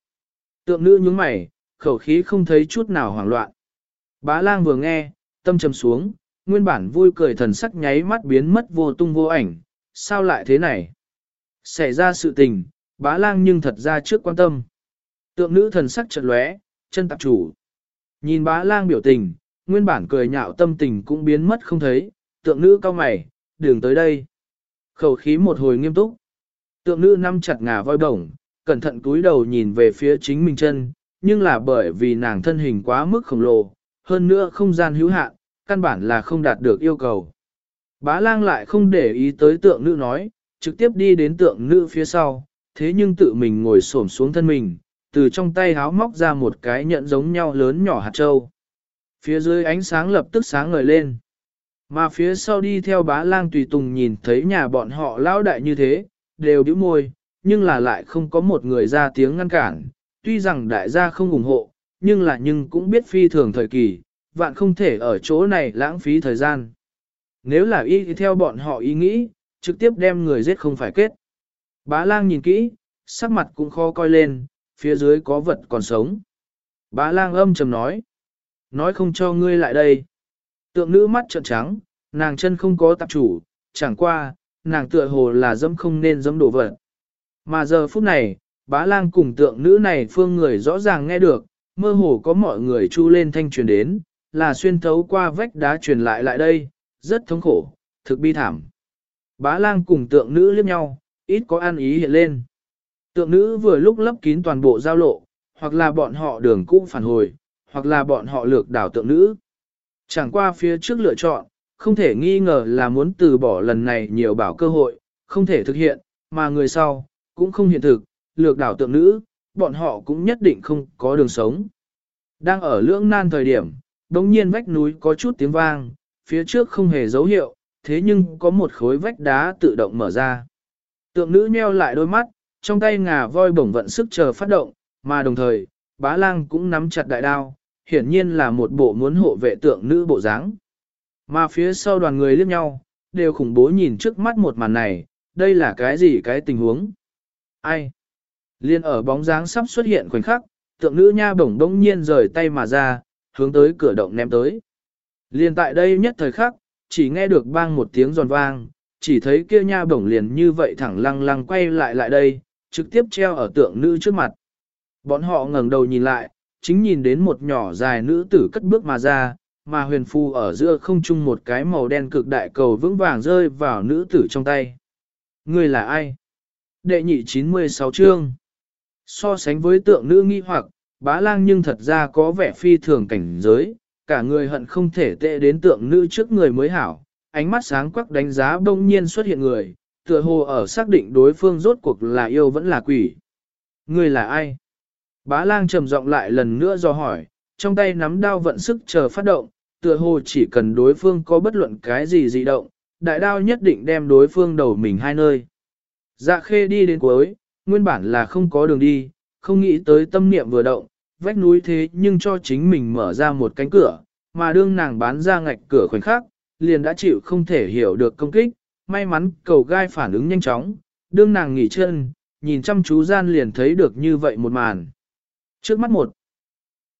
Tượng nữ nhướng mày, khẩu khí không thấy chút nào hoảng loạn. Bá lang vừa nghe, tâm trầm xuống, nguyên bản vui cười thần sắc nháy mắt biến mất vô tung vô ảnh, sao lại thế này? Xảy ra sự tình, bá lang nhưng thật ra trước quan tâm. Tượng nữ thần sắc chợt lóe, chân tạp chủ. Nhìn bá lang biểu tình, nguyên bản cười nhạo tâm tình cũng biến mất không thấy, tượng nữ cao mày, đường tới đây. Khẩu khí một hồi nghiêm túc. Tượng nữ nắm chặt ngà voi bổng, cẩn thận cúi đầu nhìn về phía chính mình chân, nhưng là bởi vì nàng thân hình quá mức khổng lồ, hơn nữa không gian hữu hạn, căn bản là không đạt được yêu cầu. Bá lang lại không để ý tới tượng nữ nói, trực tiếp đi đến tượng nữ phía sau, thế nhưng tự mình ngồi xổm xuống thân mình, từ trong tay háo móc ra một cái nhẫn giống nhau lớn nhỏ hạt trâu. Phía dưới ánh sáng lập tức sáng ngời lên. Mà phía sau đi theo bá lang tùy tùng nhìn thấy nhà bọn họ lao đại như thế, đều bĩu môi, nhưng là lại không có một người ra tiếng ngăn cản. Tuy rằng đại gia không ủng hộ, nhưng là nhưng cũng biết phi thường thời kỳ, vạn không thể ở chỗ này lãng phí thời gian. Nếu là y theo bọn họ ý nghĩ, trực tiếp đem người giết không phải kết. Bá lang nhìn kỹ, sắc mặt cũng khó coi lên, phía dưới có vật còn sống. Bá lang âm trầm nói. Nói không cho ngươi lại đây. Tượng nữ mắt trợn trắng, nàng chân không có tạp chủ, chẳng qua, nàng tựa hồ là dẫm không nên dẫm đổ vật. Mà giờ phút này, bá lang cùng tượng nữ này phương người rõ ràng nghe được, mơ hồ có mọi người chu lên thanh truyền đến, là xuyên thấu qua vách đá truyền lại lại đây, rất thống khổ, thực bi thảm. Bá lang cùng tượng nữ liếc nhau, ít có an ý hiện lên. Tượng nữ vừa lúc lấp kín toàn bộ giao lộ, hoặc là bọn họ đường cũ phản hồi, hoặc là bọn họ lược đảo tượng nữ. Chẳng qua phía trước lựa chọn, không thể nghi ngờ là muốn từ bỏ lần này nhiều bảo cơ hội, không thể thực hiện, mà người sau, cũng không hiện thực, lược đảo tượng nữ, bọn họ cũng nhất định không có đường sống. Đang ở lưỡng nan thời điểm, đống nhiên vách núi có chút tiếng vang, phía trước không hề dấu hiệu, thế nhưng có một khối vách đá tự động mở ra. Tượng nữ nheo lại đôi mắt, trong tay ngà voi bổng vận sức chờ phát động, mà đồng thời, bá lang cũng nắm chặt đại đao, hiển nhiên là một bộ muốn hộ vệ tượng nữ bộ dáng. Mà phía sau đoàn người liếc nhau, đều khủng bố nhìn trước mắt một màn này, đây là cái gì cái tình huống? Ai? Liên ở bóng dáng sắp xuất hiện khoảnh khắc, tượng nữ nha bổng đông nhiên rời tay mà ra, hướng tới cửa động ném tới. Liên tại đây nhất thời khắc, chỉ nghe được bang một tiếng giòn vang, chỉ thấy kia nha bổng liền như vậy thẳng lăng lăng quay lại lại đây, trực tiếp treo ở tượng nữ trước mặt. Bọn họ ngẩng đầu nhìn lại, chính nhìn đến một nhỏ dài nữ tử cất bước mà ra, mà huyền phu ở giữa không trung một cái màu đen cực đại cầu vững vàng rơi vào nữ tử trong tay. Người là ai? đệ nhị 96 chương. So sánh với tượng nữ nghi hoặc, bá lang nhưng thật ra có vẻ phi thường cảnh giới, cả người hận không thể tệ đến tượng nữ trước người mới hảo, ánh mắt sáng quắc đánh giá bỗng nhiên xuất hiện người, tựa hồ ở xác định đối phương rốt cuộc là yêu vẫn là quỷ. Người là ai? Bá lang trầm giọng lại lần nữa do hỏi, trong tay nắm đao vận sức chờ phát động, tựa hồ chỉ cần đối phương có bất luận cái gì dị động, đại đao nhất định đem đối phương đầu mình hai nơi. Dạ khê đi đến cuối, nguyên bản là không có đường đi, không nghĩ tới tâm niệm vừa động, vách núi thế nhưng cho chính mình mở ra một cánh cửa, mà đương nàng bán ra ngạch cửa khoảnh khắc, liền đã chịu không thể hiểu được công kích, may mắn cầu gai phản ứng nhanh chóng, đương nàng nghỉ chân, nhìn chăm chú gian liền thấy được như vậy một màn. Trước mắt một,